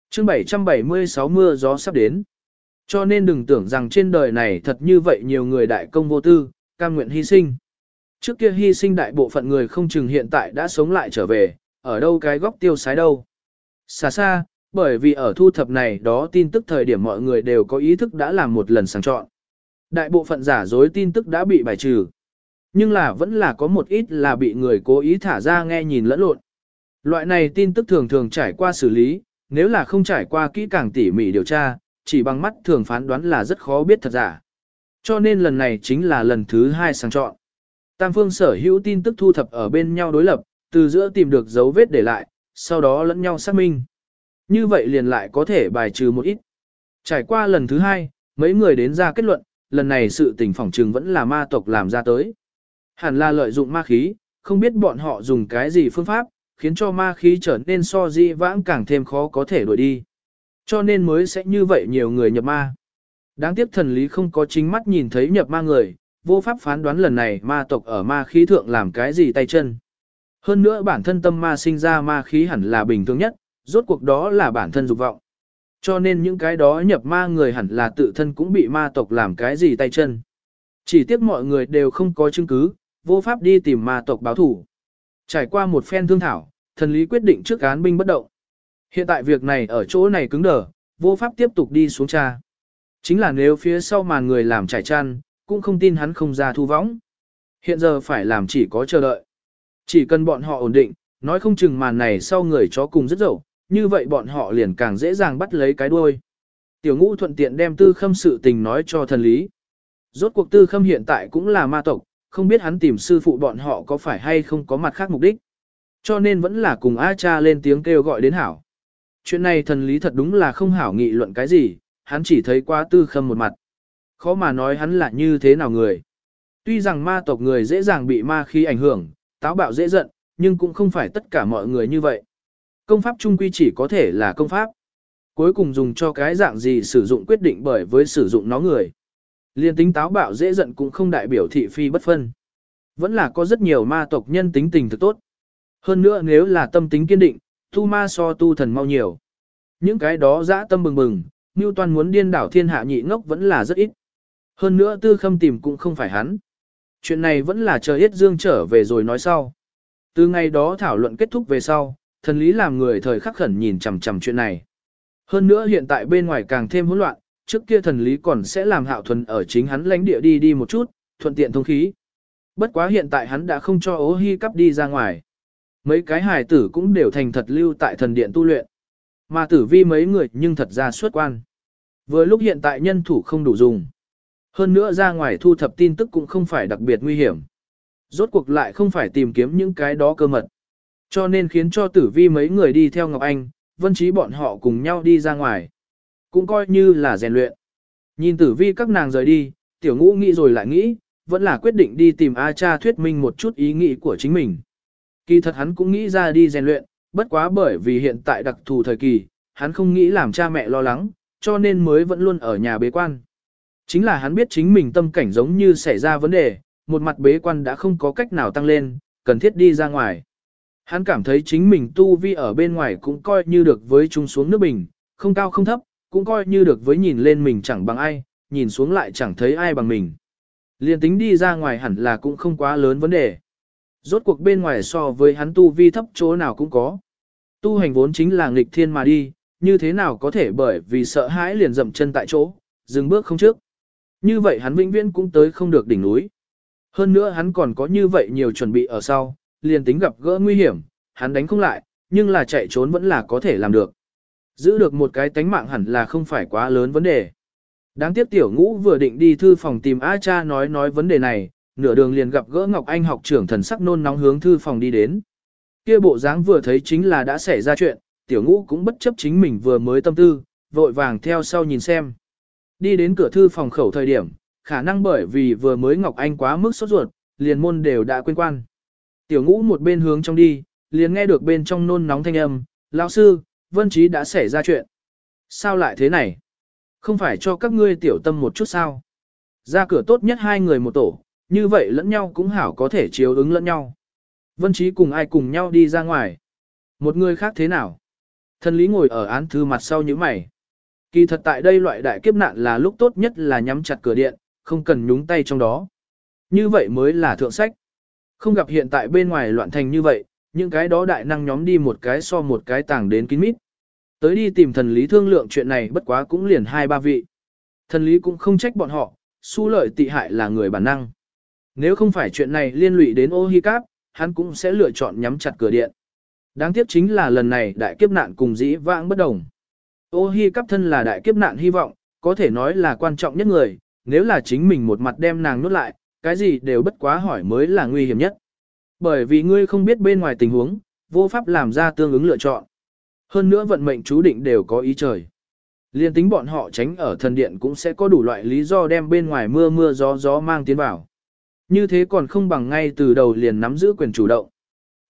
chương 776 mưa gió sắp đến. Cho nên đừng tưởng rằng trên đời này thật như vậy nhiều người đại công vô tư, cam nguyện hy sinh. Trước kia hy sinh đại bộ phận người không chừng hiện tại đã sống lại trở về, ở đâu cái góc tiêu sái đâu. Xa xa, bởi vì ở thu thập này đó tin tức thời điểm mọi người đều có ý thức đã làm một lần sàng chọn. Đại bộ phận giả dối tin tức đã bị bài trừ. Nhưng là vẫn là có một ít là bị người cố ý thả ra nghe nhìn lẫn lộn. Loại này tin tức thường thường trải qua xử lý, nếu là không trải qua kỹ càng tỉ mỉ điều tra, chỉ bằng mắt thường phán đoán là rất khó biết thật giả. Cho nên lần này chính là lần thứ hai sang chọn. Tam phương sở hữu tin tức thu thập ở bên nhau đối lập, từ giữa tìm được dấu vết để lại, sau đó lẫn nhau xác minh. Như vậy liền lại có thể bài trừ một ít. Trải qua lần thứ hai, mấy người đến ra kết luận, lần này sự tình phỏng trừng vẫn là ma tộc làm ra tới. Hẳn là lợi dụng ma khí, không biết bọn họ dùng cái gì phương pháp, khiến cho ma khí trở nên so di vãng càng thêm khó có thể đuổi đi. Cho nên mới sẽ như vậy nhiều người nhập ma. Đáng tiếc thần lý không có chính mắt nhìn thấy nhập ma người, vô pháp phán đoán lần này ma tộc ở ma khí thượng làm cái gì tay chân. Hơn nữa bản thân tâm ma sinh ra ma khí hẳn là bình thường nhất, rốt cuộc đó là bản thân dục vọng. Cho nên những cái đó nhập ma người hẳn là tự thân cũng bị ma tộc làm cái gì tay chân. Chỉ tiếc mọi người đều không có chứng cứ, vô pháp đi tìm ma tộc báo thủ. Trải qua một phen thương thảo, thần lý quyết định trước án binh bất động. Hiện tại việc này ở chỗ này cứng đờ, vô pháp tiếp tục đi xuống tra. Chính là nếu phía sau màn người làm trải chăn, cũng không tin hắn không ra thu võng. Hiện giờ phải làm chỉ có chờ đợi. Chỉ cần bọn họ ổn định, nói không chừng màn này sau người chó cùng rất dậu, như vậy bọn họ liền càng dễ dàng bắt lấy cái đuôi. Tiểu ngũ thuận tiện đem tư khâm sự tình nói cho thần lý. Rốt cuộc tư khâm hiện tại cũng là ma tộc, không biết hắn tìm sư phụ bọn họ có phải hay không có mặt khác mục đích. Cho nên vẫn là cùng A cha lên tiếng kêu gọi đến hảo. Chuyện này thần lý thật đúng là không hảo nghị luận cái gì, hắn chỉ thấy quá tư khâm một mặt. Khó mà nói hắn là như thế nào người. Tuy rằng ma tộc người dễ dàng bị ma khí ảnh hưởng, táo bạo dễ giận, nhưng cũng không phải tất cả mọi người như vậy. Công pháp trung quy chỉ có thể là công pháp. Cuối cùng dùng cho cái dạng gì sử dụng quyết định bởi với sử dụng nó người. Liên tính táo bạo dễ giận cũng không đại biểu thị phi bất phân. Vẫn là có rất nhiều ma tộc nhân tính tình thực tốt. Hơn nữa nếu là tâm tính kiên định, tu ma so tu thần mau nhiều. Những cái đó dã tâm bừng bừng, Newton muốn điên đảo thiên hạ nhị ngốc vẫn là rất ít. Hơn nữa tư khâm tìm cũng không phải hắn. Chuyện này vẫn là chờ hết dương trở về rồi nói sau. Từ ngày đó thảo luận kết thúc về sau, thần lý làm người thời khắc khẩn nhìn chằm chằm chuyện này. Hơn nữa hiện tại bên ngoài càng thêm hỗn loạn, trước kia thần lý còn sẽ làm hạo thuần ở chính hắn lãnh địa đi đi một chút, thuận tiện thông khí. Bất quá hiện tại hắn đã không cho ố hy cắp đi ra ngoài. Mấy cái hài tử cũng đều thành thật lưu tại thần điện tu luyện. Mà tử vi mấy người nhưng thật ra xuất quan. Vừa lúc hiện tại nhân thủ không đủ dùng. Hơn nữa ra ngoài thu thập tin tức cũng không phải đặc biệt nguy hiểm. Rốt cuộc lại không phải tìm kiếm những cái đó cơ mật. Cho nên khiến cho tử vi mấy người đi theo Ngọc Anh, vân trí bọn họ cùng nhau đi ra ngoài. Cũng coi như là rèn luyện. Nhìn tử vi các nàng rời đi, tiểu ngũ nghĩ rồi lại nghĩ, vẫn là quyết định đi tìm A cha thuyết minh một chút ý nghĩ của chính mình. Kỳ thật hắn cũng nghĩ ra đi rèn luyện, bất quá bởi vì hiện tại đặc thù thời kỳ, hắn không nghĩ làm cha mẹ lo lắng, cho nên mới vẫn luôn ở nhà bế quan. Chính là hắn biết chính mình tâm cảnh giống như xảy ra vấn đề, một mặt bế quan đã không có cách nào tăng lên, cần thiết đi ra ngoài. Hắn cảm thấy chính mình tu vi ở bên ngoài cũng coi như được với chúng xuống nước bình, không cao không thấp, cũng coi như được với nhìn lên mình chẳng bằng ai, nhìn xuống lại chẳng thấy ai bằng mình. Liên tính đi ra ngoài hẳn là cũng không quá lớn vấn đề. Rốt cuộc bên ngoài so với hắn tu vi thấp chỗ nào cũng có. Tu hành vốn chính là nghịch thiên mà đi, như thế nào có thể bởi vì sợ hãi liền dậm chân tại chỗ, dừng bước không trước. Như vậy hắn vĩnh viễn cũng tới không được đỉnh núi. Hơn nữa hắn còn có như vậy nhiều chuẩn bị ở sau, liền tính gặp gỡ nguy hiểm, hắn đánh không lại, nhưng là chạy trốn vẫn là có thể làm được. Giữ được một cái tánh mạng hẳn là không phải quá lớn vấn đề. Đáng tiếc tiểu ngũ vừa định đi thư phòng tìm A cha nói nói vấn đề này, nửa đường liền gặp gỡ Ngọc Anh học trưởng thần sắc nôn nóng hướng thư phòng đi đến. Kia bộ dáng vừa thấy chính là đã xảy ra chuyện, tiểu ngũ cũng bất chấp chính mình vừa mới tâm tư, vội vàng theo sau nhìn xem. Đi đến cửa thư phòng khẩu thời điểm, khả năng bởi vì vừa mới Ngọc Anh quá mức sốt ruột, liền môn đều đã quên quan. Tiểu ngũ một bên hướng trong đi, liền nghe được bên trong nôn nóng thanh âm, lão sư, vân trí đã xảy ra chuyện. Sao lại thế này? Không phải cho các ngươi tiểu tâm một chút sao? Ra cửa tốt nhất hai người một tổ, như vậy lẫn nhau cũng hảo có thể chiếu ứng lẫn nhau. Vân trí cùng ai cùng nhau đi ra ngoài? Một người khác thế nào? Thần lý ngồi ở án thư mặt sau như mày. Kỳ thật tại đây loại đại kiếp nạn là lúc tốt nhất là nhắm chặt cửa điện, không cần nhúng tay trong đó. Như vậy mới là thượng sách. Không gặp hiện tại bên ngoài loạn thành như vậy, những cái đó đại năng nhóm đi một cái so một cái tàng đến kín mít. Tới đi tìm thần lý thương lượng chuyện này bất quá cũng liền hai ba vị. Thần lý cũng không trách bọn họ, su lợi tị hại là người bản năng. Nếu không phải chuyện này liên lụy đến ô hi cáp, hắn cũng sẽ lựa chọn nhắm chặt cửa điện. Đáng tiếc chính là lần này đại kiếp nạn cùng dĩ vãng bất đồng. Ô hi cáp thân là đại kiếp nạn hy vọng, có thể nói là quan trọng nhất người, nếu là chính mình một mặt đem nàng nuốt lại, cái gì đều bất quá hỏi mới là nguy hiểm nhất. Bởi vì ngươi không biết bên ngoài tình huống, vô pháp làm ra tương ứng lựa chọn. Hơn nữa vận mệnh chú định đều có ý trời. Liên tính bọn họ tránh ở thần điện cũng sẽ có đủ loại lý do đem bên ngoài mưa mưa gió gió mang tiến vào. Như thế còn không bằng ngay từ đầu liền nắm giữ quyền chủ động.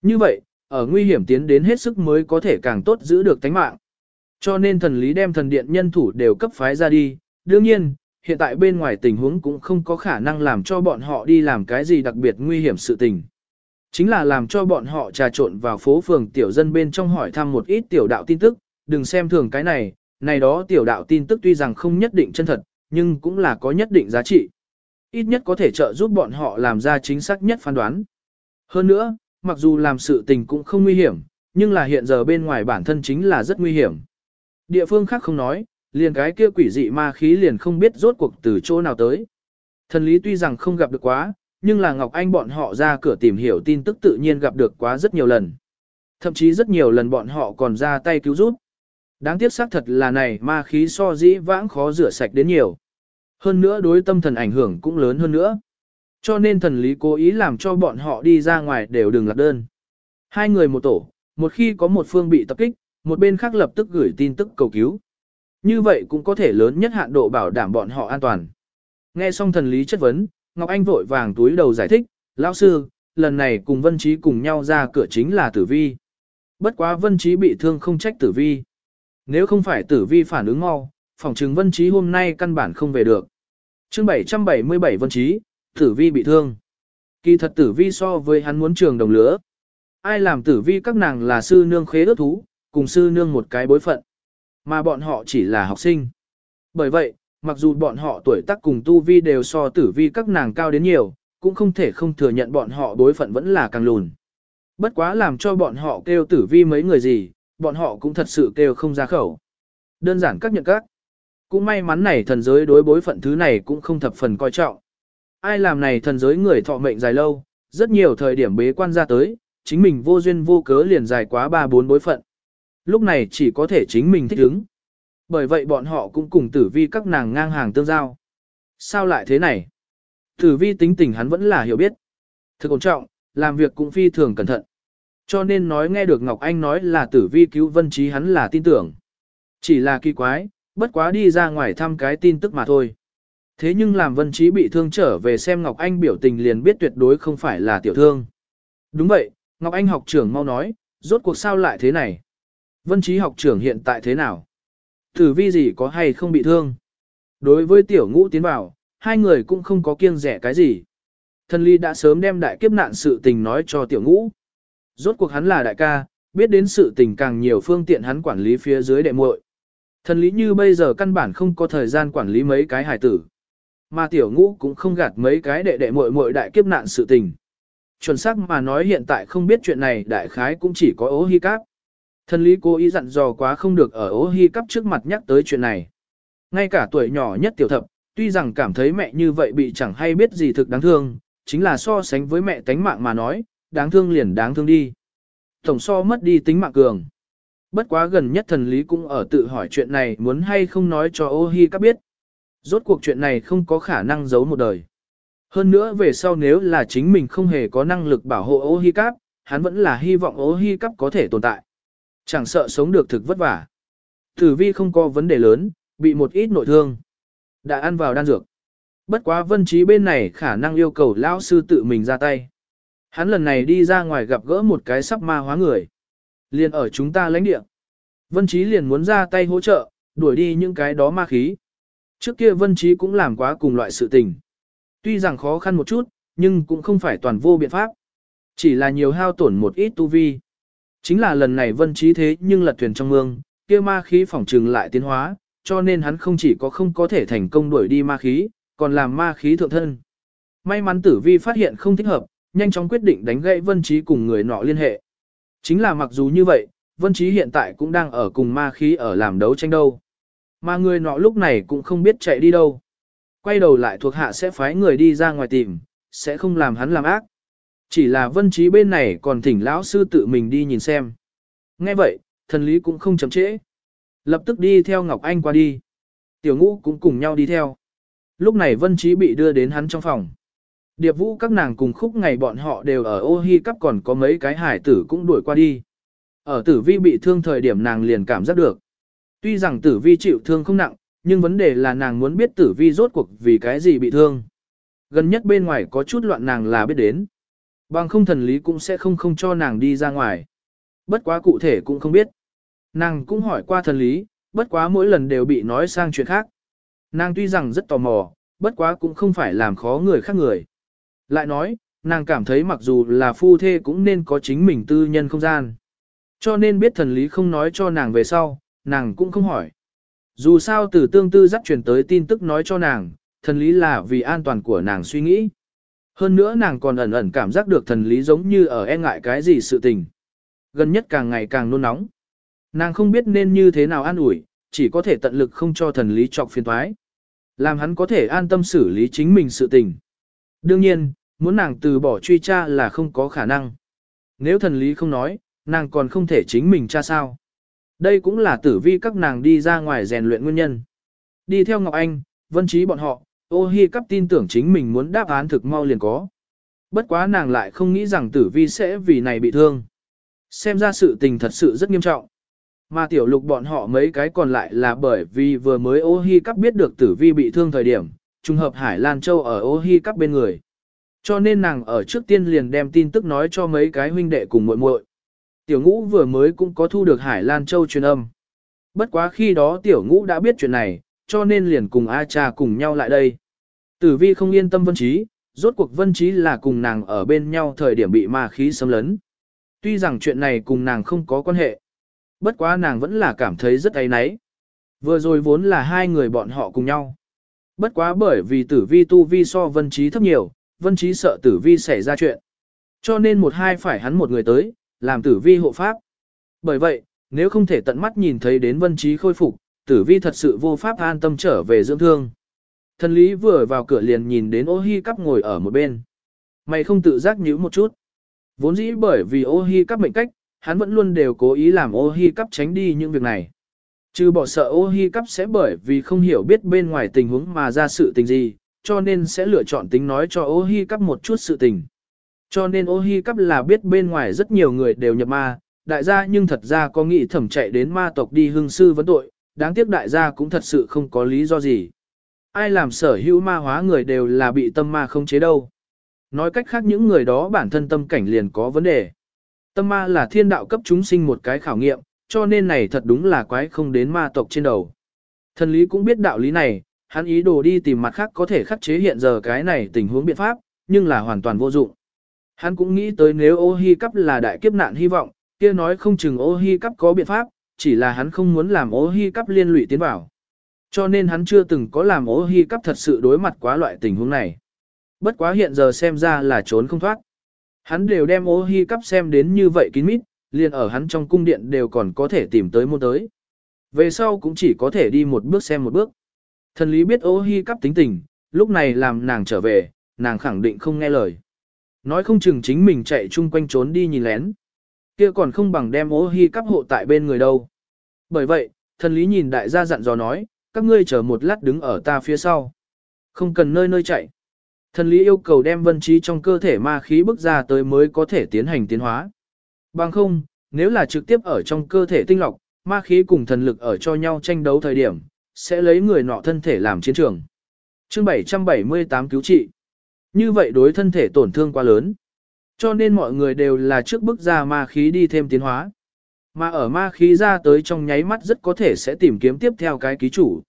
Như vậy, ở nguy hiểm tiến đến hết sức mới có thể càng tốt giữ được tánh mạng. Cho nên thần lý đem thần điện nhân thủ đều cấp phái ra đi, đương nhiên, hiện tại bên ngoài tình huống cũng không có khả năng làm cho bọn họ đi làm cái gì đặc biệt nguy hiểm sự tình. Chính là làm cho bọn họ trà trộn vào phố phường tiểu dân bên trong hỏi thăm một ít tiểu đạo tin tức, đừng xem thường cái này, này đó tiểu đạo tin tức tuy rằng không nhất định chân thật, nhưng cũng là có nhất định giá trị. Ít nhất có thể trợ giúp bọn họ làm ra chính xác nhất phán đoán. Hơn nữa, mặc dù làm sự tình cũng không nguy hiểm, nhưng là hiện giờ bên ngoài bản thân chính là rất nguy hiểm. Địa phương khác không nói, liền cái kia quỷ dị ma khí liền không biết rốt cuộc từ chỗ nào tới. Thần lý tuy rằng không gặp được quá, nhưng là Ngọc Anh bọn họ ra cửa tìm hiểu tin tức tự nhiên gặp được quá rất nhiều lần. Thậm chí rất nhiều lần bọn họ còn ra tay cứu giúp. Đáng tiếc xác thật là này ma khí so dĩ vãng khó rửa sạch đến nhiều. Hơn nữa đối tâm thần ảnh hưởng cũng lớn hơn nữa. Cho nên thần lý cố ý làm cho bọn họ đi ra ngoài đều đừng lạc đơn. Hai người một tổ, một khi có một phương bị tập kích, một bên khác lập tức gửi tin tức cầu cứu. Như vậy cũng có thể lớn nhất hạn độ bảo đảm bọn họ an toàn. Nghe xong thần lý chất vấn, Ngọc Anh vội vàng túi đầu giải thích, lão sư, lần này cùng Vân Trí cùng nhau ra cửa chính là tử vi. Bất quá Vân Trí bị thương không trách tử vi. Nếu không phải tử vi phản ứng mau, phòng chứng Vân Trí hôm nay căn bản không về được. chương 777 Vân Trí, tử vi bị thương. Kỳ thật tử vi so với hắn muốn trường đồng lửa, Ai làm tử vi các nàng là sư nương khế ước thú, cùng sư nương một cái bối phận. Mà bọn họ chỉ là học sinh. Bởi vậy, mặc dù bọn họ tuổi tác cùng tu vi đều so tử vi các nàng cao đến nhiều, cũng không thể không thừa nhận bọn họ đối phận vẫn là càng lùn. Bất quá làm cho bọn họ kêu tử vi mấy người gì, bọn họ cũng thật sự kêu không ra khẩu. Đơn giản các nhận các. Cũng may mắn này thần giới đối bối phận thứ này cũng không thập phần coi trọng. Ai làm này thần giới người thọ mệnh dài lâu, rất nhiều thời điểm bế quan ra tới, chính mình vô duyên vô cớ liền dài quá ba bốn bối phận. Lúc này chỉ có thể chính mình thích ứng. Bởi vậy bọn họ cũng cùng tử vi các nàng ngang hàng tương giao. Sao lại thế này? Tử vi tính tình hắn vẫn là hiểu biết. Thực ổn trọng, làm việc cũng phi thường cẩn thận. Cho nên nói nghe được Ngọc Anh nói là tử vi cứu vân trí hắn là tin tưởng. Chỉ là kỳ quái, bất quá đi ra ngoài thăm cái tin tức mà thôi. Thế nhưng làm vân trí bị thương trở về xem Ngọc Anh biểu tình liền biết tuyệt đối không phải là tiểu thương. Đúng vậy, Ngọc Anh học trưởng mau nói, rốt cuộc sao lại thế này? Vân trí học trưởng hiện tại thế nào? Tử vi gì có hay không bị thương? Đối với tiểu ngũ tiến vào, hai người cũng không có kiêng rẻ cái gì. Thần ly đã sớm đem đại kiếp nạn sự tình nói cho tiểu ngũ. Rốt cuộc hắn là đại ca, biết đến sự tình càng nhiều phương tiện hắn quản lý phía dưới đệ muội. Thần lý như bây giờ căn bản không có thời gian quản lý mấy cái hải tử. Mà tiểu ngũ cũng không gạt mấy cái đệ đệ muội muội đại kiếp nạn sự tình. Chuẩn xác mà nói hiện tại không biết chuyện này đại khái cũng chỉ có ố hi cáp. Thần lý cố ý dặn dò quá không được ở ố hy cắp trước mặt nhắc tới chuyện này. Ngay cả tuổi nhỏ nhất tiểu thập, tuy rằng cảm thấy mẹ như vậy bị chẳng hay biết gì thực đáng thương, chính là so sánh với mẹ tánh mạng mà nói, đáng thương liền đáng thương đi. Tổng so mất đi tính mạng cường. Bất quá gần nhất thần lý cũng ở tự hỏi chuyện này muốn hay không nói cho ô hi các biết. Rốt cuộc chuyện này không có khả năng giấu một đời. Hơn nữa về sau nếu là chính mình không hề có năng lực bảo hộ ô hi cáp, hắn vẫn là hy vọng ô hi cáp có thể tồn tại. Chẳng sợ sống được thực vất vả. Tử vi không có vấn đề lớn, bị một ít nội thương. Đã ăn vào đan dược. Bất quá vân trí bên này khả năng yêu cầu lão sư tự mình ra tay. Hắn lần này đi ra ngoài gặp gỡ một cái sắp ma hóa người. Liền ở chúng ta lãnh địa. Vân trí liền muốn ra tay hỗ trợ, đuổi đi những cái đó ma khí. Trước kia vân trí cũng làm quá cùng loại sự tình. Tuy rằng khó khăn một chút, nhưng cũng không phải toàn vô biện pháp. Chỉ là nhiều hao tổn một ít tu vi. Chính là lần này vân trí thế nhưng lật thuyền trong mương, kia ma khí phỏng trừng lại tiến hóa, cho nên hắn không chỉ có không có thể thành công đuổi đi ma khí, còn làm ma khí thượng thân. May mắn tử vi phát hiện không thích hợp, nhanh chóng quyết định đánh gãy vân trí cùng người nọ liên hệ. Chính là mặc dù như vậy, vân trí hiện tại cũng đang ở cùng ma khí ở làm đấu tranh đâu. Mà người nọ lúc này cũng không biết chạy đi đâu. Quay đầu lại thuộc hạ sẽ phái người đi ra ngoài tìm, sẽ không làm hắn làm ác. Chỉ là vân trí bên này còn thỉnh lão sư tự mình đi nhìn xem. Nghe vậy, thần lý cũng không chậm trễ. Lập tức đi theo Ngọc Anh qua đi. Tiểu ngũ cũng cùng nhau đi theo. Lúc này vân trí bị đưa đến hắn trong phòng. Điệp vũ các nàng cùng khúc ngày bọn họ đều ở ô hi cắp còn có mấy cái hải tử cũng đuổi qua đi. Ở tử vi bị thương thời điểm nàng liền cảm giác được. Tuy rằng tử vi chịu thương không nặng, nhưng vấn đề là nàng muốn biết tử vi rốt cuộc vì cái gì bị thương. Gần nhất bên ngoài có chút loạn nàng là biết đến. Bằng không thần lý cũng sẽ không không cho nàng đi ra ngoài. Bất quá cụ thể cũng không biết. Nàng cũng hỏi qua thần lý, bất quá mỗi lần đều bị nói sang chuyện khác. Nàng tuy rằng rất tò mò, bất quá cũng không phải làm khó người khác người. Lại nói, nàng cảm thấy mặc dù là phu thê cũng nên có chính mình tư nhân không gian. Cho nên biết thần lý không nói cho nàng về sau, nàng cũng không hỏi. Dù sao từ tương tư dắt truyền tới tin tức nói cho nàng, thần lý là vì an toàn của nàng suy nghĩ. Hơn nữa nàng còn ẩn ẩn cảm giác được thần lý giống như ở e ngại cái gì sự tình. Gần nhất càng ngày càng nôn nóng. Nàng không biết nên như thế nào an ủi, chỉ có thể tận lực không cho thần lý trọc phiền toái. Làm hắn có thể an tâm xử lý chính mình sự tình. Đương nhiên, muốn nàng từ bỏ truy tra là không có khả năng. Nếu thần lý không nói, nàng còn không thể chính mình tra sao. Đây cũng là tử vi các nàng đi ra ngoài rèn luyện nguyên nhân. Đi theo Ngọc Anh, Vân Trí bọn họ, ô hi cắp tin tưởng chính mình muốn đáp án thực mau liền có. Bất quá nàng lại không nghĩ rằng tử vi sẽ vì này bị thương. Xem ra sự tình thật sự rất nghiêm trọng. Mà tiểu lục bọn họ mấy cái còn lại là bởi vì vừa mới ô hi cắp biết được tử vi bị thương thời điểm, trùng hợp Hải Lan Châu ở ô hi cắp bên người. Cho nên nàng ở trước tiên liền đem tin tức nói cho mấy cái huynh đệ cùng muội muội. Tiểu ngũ vừa mới cũng có thu được Hải Lan Châu truyền âm. Bất quá khi đó tiểu ngũ đã biết chuyện này, cho nên liền cùng A cha cùng nhau lại đây. Tử vi không yên tâm vân trí, rốt cuộc vân trí là cùng nàng ở bên nhau thời điểm bị ma khí xâm lấn. Tuy rằng chuyện này cùng nàng không có quan hệ. Bất quá nàng vẫn là cảm thấy rất ấy náy. Vừa rồi vốn là hai người bọn họ cùng nhau. Bất quá bởi vì tử vi tu vi so vân trí thấp nhiều, vân trí sợ tử vi xảy ra chuyện. Cho nên một hai phải hắn một người tới, làm tử vi hộ pháp. Bởi vậy, nếu không thể tận mắt nhìn thấy đến vân trí khôi phục, tử vi thật sự vô pháp an tâm trở về dưỡng thương. Thần lý vừa vào cửa liền nhìn đến ô hi cắp ngồi ở một bên. Mày không tự giác nhíu một chút. Vốn dĩ bởi vì ô hi cắp mệnh cách, hắn vẫn luôn đều cố ý làm ô hi cắp tránh đi những việc này. Chứ bỏ sợ ô hi cắp sẽ bởi vì không hiểu biết bên ngoài tình huống mà ra sự tình gì, cho nên sẽ lựa chọn tính nói cho ô hi cắp một chút sự tình. Cho nên ô hi cắp là biết bên ngoài rất nhiều người đều nhập ma, đại gia nhưng thật ra có nghĩ thẩm chạy đến ma tộc đi hương sư vấn tội, đáng tiếc đại gia cũng thật sự không có lý do gì. Ai làm sở hữu ma hóa người đều là bị tâm ma không chế đâu. Nói cách khác những người đó bản thân tâm cảnh liền có vấn đề. Tâm ma là thiên đạo cấp chúng sinh một cái khảo nghiệm, cho nên này thật đúng là quái không đến ma tộc trên đầu. Thần lý cũng biết đạo lý này, hắn ý đồ đi tìm mặt khác có thể khắc chế hiện giờ cái này tình huống biện pháp, nhưng là hoàn toàn vô dụng. Hắn cũng nghĩ tới nếu ô hi cắp là đại kiếp nạn hy vọng, kia nói không chừng ô hi cắp có biện pháp, chỉ là hắn không muốn làm ố hy cắp liên lụy tiến vào. Cho nên hắn chưa từng có làm ố hy cắp thật sự đối mặt quá loại tình huống này. Bất quá hiện giờ xem ra là trốn không thoát. Hắn đều đem ố hy cắp xem đến như vậy kín mít, liền ở hắn trong cung điện đều còn có thể tìm tới môn tới. Về sau cũng chỉ có thể đi một bước xem một bước. Thần lý biết ố hy cắp tính tình, lúc này làm nàng trở về, nàng khẳng định không nghe lời. Nói không chừng chính mình chạy chung quanh trốn đi nhìn lén. Kia còn không bằng đem ô hi cắp hộ tại bên người đâu. Bởi vậy, thần lý nhìn đại gia dặn dò nói, các ngươi chờ một lát đứng ở ta phía sau. Không cần nơi nơi chạy. Thần lý yêu cầu đem vân trí trong cơ thể ma khí bức ra tới mới có thể tiến hành tiến hóa. Bằng không, nếu là trực tiếp ở trong cơ thể tinh lọc, ma khí cùng thần lực ở cho nhau tranh đấu thời điểm, sẽ lấy người nọ thân thể làm chiến trường. Chương 778 cứu trị. Như vậy đối thân thể tổn thương quá lớn. Cho nên mọi người đều là trước bước ra ma khí đi thêm tiến hóa. Mà ở ma khí ra tới trong nháy mắt rất có thể sẽ tìm kiếm tiếp theo cái ký chủ.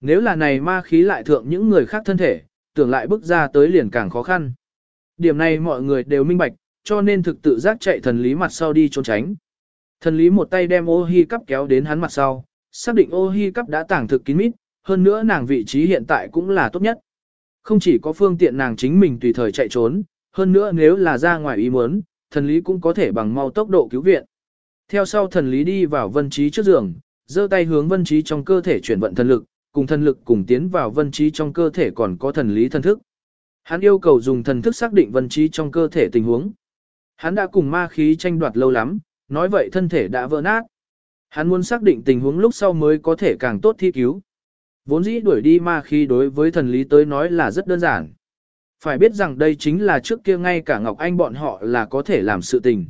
Nếu là này ma khí lại thượng những người khác thân thể, tưởng lại bước ra tới liền càng khó khăn. Điểm này mọi người đều minh bạch, cho nên thực tự giác chạy thần lý mặt sau đi trốn tránh. Thần lý một tay đem ô hi cắp kéo đến hắn mặt sau, xác định ô hi cắp đã tàng thực kín mít, hơn nữa nàng vị trí hiện tại cũng là tốt nhất. Không chỉ có phương tiện nàng chính mình tùy thời chạy trốn, hơn nữa nếu là ra ngoài ý muốn, thần lý cũng có thể bằng mau tốc độ cứu viện. Theo sau thần lý đi vào vân trí trước giường, giơ tay hướng vân trí trong cơ thể chuyển vận thần lực, cùng thần lực cùng tiến vào vân trí trong cơ thể còn có thần lý thần thức. Hắn yêu cầu dùng thần thức xác định vân trí trong cơ thể tình huống. Hắn đã cùng ma khí tranh đoạt lâu lắm, nói vậy thân thể đã vỡ nát. Hắn muốn xác định tình huống lúc sau mới có thể càng tốt thi cứu. Vốn dĩ đuổi đi ma khí đối với thần lý tới nói là rất đơn giản. Phải biết rằng đây chính là trước kia ngay cả Ngọc Anh bọn họ là có thể làm sự tình.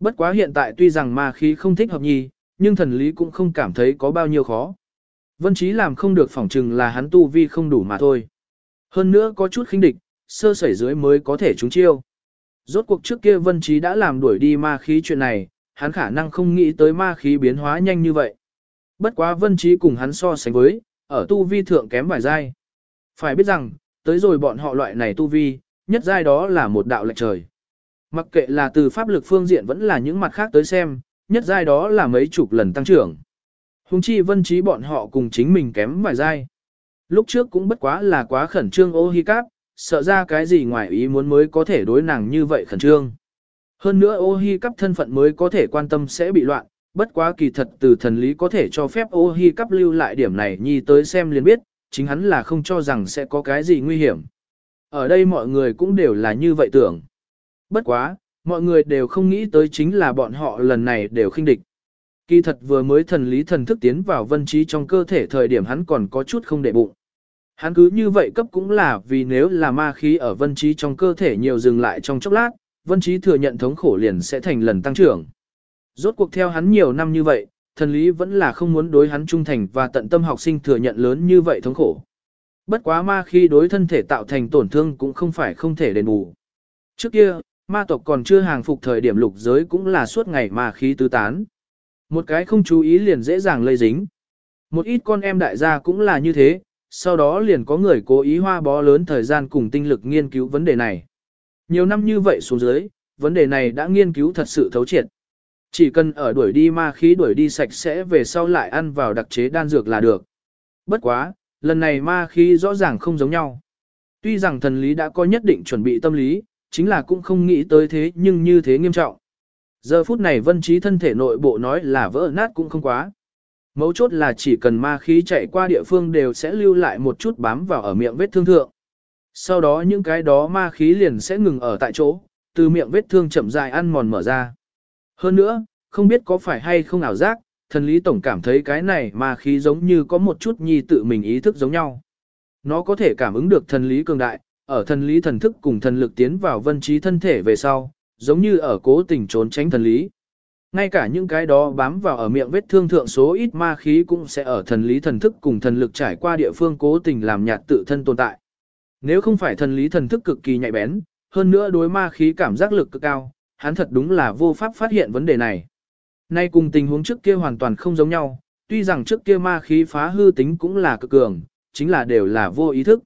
Bất quá hiện tại tuy rằng ma khí không thích hợp nhi, nhưng thần lý cũng không cảm thấy có bao nhiêu khó. Vân Chí làm không được phỏng chừng là hắn tu vi không đủ mà thôi. Hơn nữa có chút khinh địch, sơ sẩy dưới mới có thể trúng chiêu. Rốt cuộc trước kia Vân Chí đã làm đuổi đi ma khí chuyện này, hắn khả năng không nghĩ tới ma khí biến hóa nhanh như vậy. Bất quá Vân Chí cùng hắn so sánh với, ở tu vi thượng kém vài giai. Phải biết rằng, tới rồi bọn họ loại này tu vi, nhất giai đó là một đạo lệch trời. Mặc kệ là từ pháp lực phương diện vẫn là những mặt khác tới xem, nhất giai đó là mấy chục lần tăng trưởng. Hùng chi vân trí bọn họ cùng chính mình kém vài giai. Lúc trước cũng bất quá là quá khẩn trương ô hi cáp, sợ ra cái gì ngoài ý muốn mới có thể đối nàng như vậy khẩn trương. Hơn nữa ô hi cắp thân phận mới có thể quan tâm sẽ bị loạn, bất quá kỳ thật từ thần lý có thể cho phép ô hi cắp lưu lại điểm này nhi tới xem liền biết, chính hắn là không cho rằng sẽ có cái gì nguy hiểm. Ở đây mọi người cũng đều là như vậy tưởng. Bất quá, mọi người đều không nghĩ tới chính là bọn họ lần này đều khinh địch. Kỳ thật vừa mới thần lý thần thức tiến vào vân trí trong cơ thể thời điểm hắn còn có chút không để bụng. Hắn cứ như vậy cấp cũng là vì nếu là ma khí ở vân trí trong cơ thể nhiều dừng lại trong chốc lát, vân trí thừa nhận thống khổ liền sẽ thành lần tăng trưởng. Rốt cuộc theo hắn nhiều năm như vậy, thần lý vẫn là không muốn đối hắn trung thành và tận tâm học sinh thừa nhận lớn như vậy thống khổ. Bất quá ma khi đối thân thể tạo thành tổn thương cũng không phải không thể đền bù. Trước kia, ma tộc còn chưa hàng phục thời điểm lục giới cũng là suốt ngày ma khí tứ tán. Một cái không chú ý liền dễ dàng lây dính. Một ít con em đại gia cũng là như thế, sau đó liền có người cố ý hoa bó lớn thời gian cùng tinh lực nghiên cứu vấn đề này. Nhiều năm như vậy xuống dưới, vấn đề này đã nghiên cứu thật sự thấu triệt. Chỉ cần ở đuổi đi ma khí đuổi đi sạch sẽ về sau lại ăn vào đặc chế đan dược là được. Bất quá, lần này ma khí rõ ràng không giống nhau. Tuy rằng thần lý đã có nhất định chuẩn bị tâm lý, chính là cũng không nghĩ tới thế nhưng như thế nghiêm trọng. Giờ phút này vân trí thân thể nội bộ nói là vỡ nát cũng không quá. Mấu chốt là chỉ cần ma khí chạy qua địa phương đều sẽ lưu lại một chút bám vào ở miệng vết thương thượng. Sau đó những cái đó ma khí liền sẽ ngừng ở tại chỗ, từ miệng vết thương chậm dài ăn mòn mở ra. Hơn nữa, không biết có phải hay không ảo giác, thần lý tổng cảm thấy cái này ma khí giống như có một chút nhi tự mình ý thức giống nhau. Nó có thể cảm ứng được thần lý cường đại, ở thần lý thần thức cùng thần lực tiến vào vân trí thân thể về sau, giống như ở cố tình trốn tránh thần lý. Ngay cả những cái đó bám vào ở miệng vết thương thượng số ít ma khí cũng sẽ ở thần lý thần thức cùng thần lực trải qua địa phương cố tình làm nhạt tự thân tồn tại. Nếu không phải thần lý thần thức cực kỳ nhạy bén, hơn nữa đối ma khí cảm giác lực cực cao, hắn thật đúng là vô pháp phát hiện vấn đề này. Nay cùng tình huống trước kia hoàn toàn không giống nhau, tuy rằng trước kia ma khí phá hư tính cũng là cực cường, chính là đều là vô ý thức.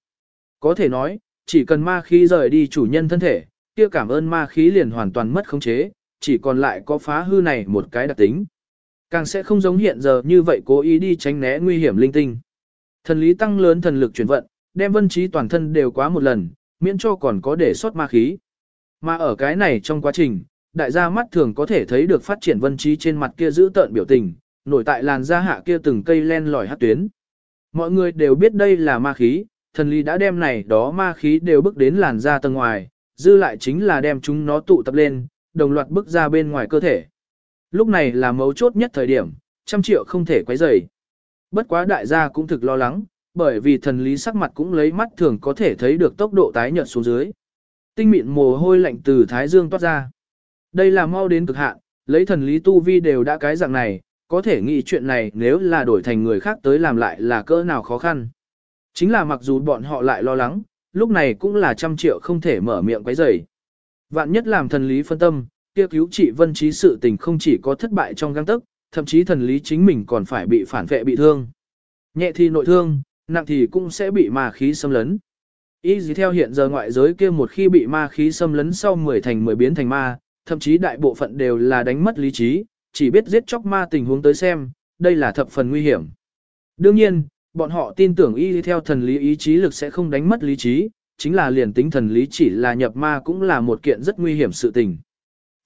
Có thể nói, chỉ cần ma khí rời đi chủ nhân thân thể, kia cảm ơn ma khí liền hoàn toàn mất khống chế, chỉ còn lại có phá hư này một cái đặc tính. Càng sẽ không giống hiện giờ như vậy cố ý đi tránh né nguy hiểm linh tinh. Thần lý tăng lớn thần lực chuyển vận, đem vân trí toàn thân đều quá một lần, miễn cho còn có để sót ma khí. Mà ở cái này trong quá trình, đại gia mắt thường có thể thấy được phát triển vân trí trên mặt kia giữ tợn biểu tình, nổi tại làn da hạ kia từng cây len lỏi hát tuyến. Mọi người đều biết đây là ma khí, thần lý đã đem này đó ma khí đều bước đến làn da tầng ngoài, dư lại chính là đem chúng nó tụ tập lên, đồng loạt bước ra bên ngoài cơ thể. Lúc này là mấu chốt nhất thời điểm, trăm triệu không thể quấy rầy. Bất quá đại gia cũng thực lo lắng, bởi vì thần lý sắc mặt cũng lấy mắt thường có thể thấy được tốc độ tái nhợt xuống dưới. Tinh mịn mồ hôi lạnh từ thái dương toát ra. Đây là mau đến cực hạn, lấy thần lý tu vi đều đã cái dạng này, có thể nghĩ chuyện này nếu là đổi thành người khác tới làm lại là cỡ nào khó khăn. Chính là mặc dù bọn họ lại lo lắng, lúc này cũng là trăm triệu không thể mở miệng quấy rầy. Vạn nhất làm thần lý phân tâm, kia cứu trị vân trí sự tình không chỉ có thất bại trong găng tức, thậm chí thần lý chính mình còn phải bị phản vệ bị thương. Nhẹ thì nội thương, nặng thì cũng sẽ bị ma khí xâm lấn. Y gì theo hiện giờ ngoại giới kia một khi bị ma khí xâm lấn sau 10 thành 10 biến thành ma, thậm chí đại bộ phận đều là đánh mất lý trí, chỉ biết giết chóc ma tình huống tới xem, đây là thập phần nguy hiểm. Đương nhiên, bọn họ tin tưởng y theo thần lý ý chí lực sẽ không đánh mất lý trí, chính là liền tính thần lý chỉ là nhập ma cũng là một kiện rất nguy hiểm sự tình.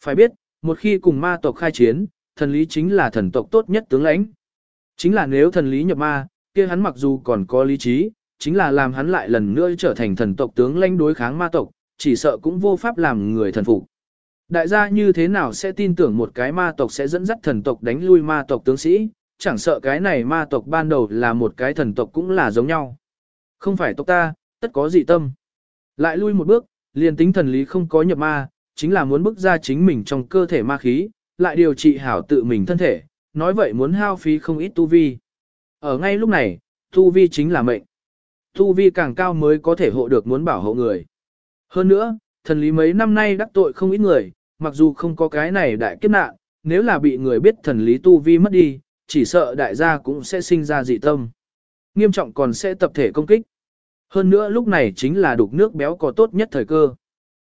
Phải biết, một khi cùng ma tộc khai chiến, thần lý chính là thần tộc tốt nhất tướng lãnh. Chính là nếu thần lý nhập ma, kia hắn mặc dù còn có lý trí, chính là làm hắn lại lần nữa trở thành thần tộc tướng lãnh đối kháng ma tộc, chỉ sợ cũng vô pháp làm người thần phục. Đại gia như thế nào sẽ tin tưởng một cái ma tộc sẽ dẫn dắt thần tộc đánh lui ma tộc tướng sĩ, chẳng sợ cái này ma tộc ban đầu là một cái thần tộc cũng là giống nhau. Không phải tộc ta, tất có dị tâm. Lại lui một bước, liền tính thần lý không có nhập ma, chính là muốn bước ra chính mình trong cơ thể ma khí, lại điều trị hảo tự mình thân thể, nói vậy muốn hao phí không ít tu vi. Ở ngay lúc này, tu vi chính là mệnh. Tu vi càng cao mới có thể hộ được muốn bảo hộ người. Hơn nữa, thần lý mấy năm nay đắc tội không ít người, mặc dù không có cái này đại kiếp nạn, nếu là bị người biết thần lý tu vi mất đi, chỉ sợ đại gia cũng sẽ sinh ra dị tâm. Nghiêm trọng còn sẽ tập thể công kích. Hơn nữa lúc này chính là đục nước béo có tốt nhất thời cơ.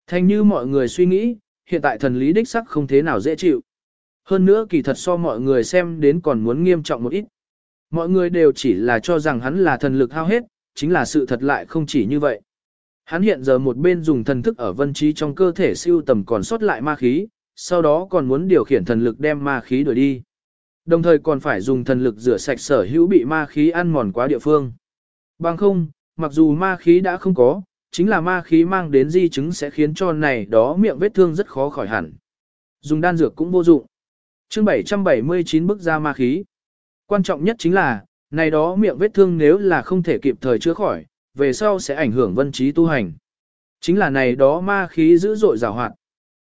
Thành như mọi người suy nghĩ, hiện tại thần lý đích sắc không thế nào dễ chịu. Hơn nữa kỳ thật so mọi người xem đến còn muốn nghiêm trọng một ít. Mọi người đều chỉ là cho rằng hắn là thần lực hao hết, chính là sự thật lại không chỉ như vậy. Hắn hiện giờ một bên dùng thần thức ở vân trí trong cơ thể siêu tầm còn sót lại ma khí, sau đó còn muốn điều khiển thần lực đem ma khí đuổi đi. Đồng thời còn phải dùng thần lực rửa sạch sở hữu bị ma khí ăn mòn quá địa phương. Bằng không, mặc dù ma khí đã không có, chính là ma khí mang đến di chứng sẽ khiến cho này đó miệng vết thương rất khó khỏi hẳn. Dùng đan dược cũng vô dụng. chương 779 bức ra ma khí. Quan trọng nhất chính là, này đó miệng vết thương nếu là không thể kịp thời chữa khỏi, về sau sẽ ảnh hưởng vân trí tu hành. Chính là này đó ma khí dữ dội rào hoạt.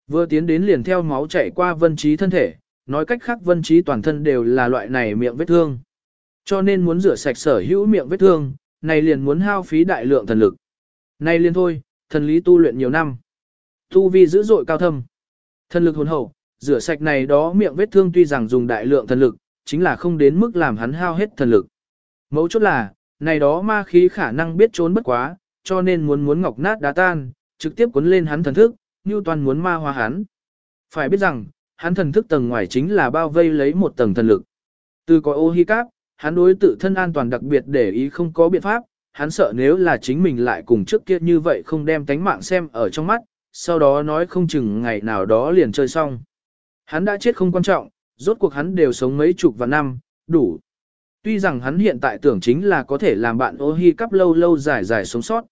Vừa tiến đến liền theo máu chảy qua vân trí thân thể, nói cách khác vân trí toàn thân đều là loại này miệng vết thương. Cho nên muốn rửa sạch sở hữu miệng vết thương, này liền muốn hao phí đại lượng thần lực. Này liền thôi, thần lý tu luyện nhiều năm. Tu vi dữ dội cao thâm. Thần lực hồn hậu, rửa sạch này đó miệng vết thương tuy rằng dùng đại lượng thần lực, chính là không đến mức làm hắn hao hết thần lực. Mấu chốt là, này đó ma khí khả năng biết trốn bất quá, cho nên muốn muốn ngọc nát đá tan, trực tiếp cuốn lên hắn thần thức, như toàn muốn ma hóa hắn. Phải biết rằng, hắn thần thức tầng ngoài chính là bao vây lấy một tầng thần lực. Từ có ô hi cáp, hắn đối tự thân an toàn đặc biệt để ý không có biện pháp, hắn sợ nếu là chính mình lại cùng trước kia như vậy không đem tánh mạng xem ở trong mắt, sau đó nói không chừng ngày nào đó liền chơi xong. Hắn đã chết không quan trọng, rốt cuộc hắn đều sống mấy chục và năm, đủ. Tuy rằng hắn hiện tại tưởng chính là có thể làm bạn ô hi cắp lâu lâu dài dài sống sót.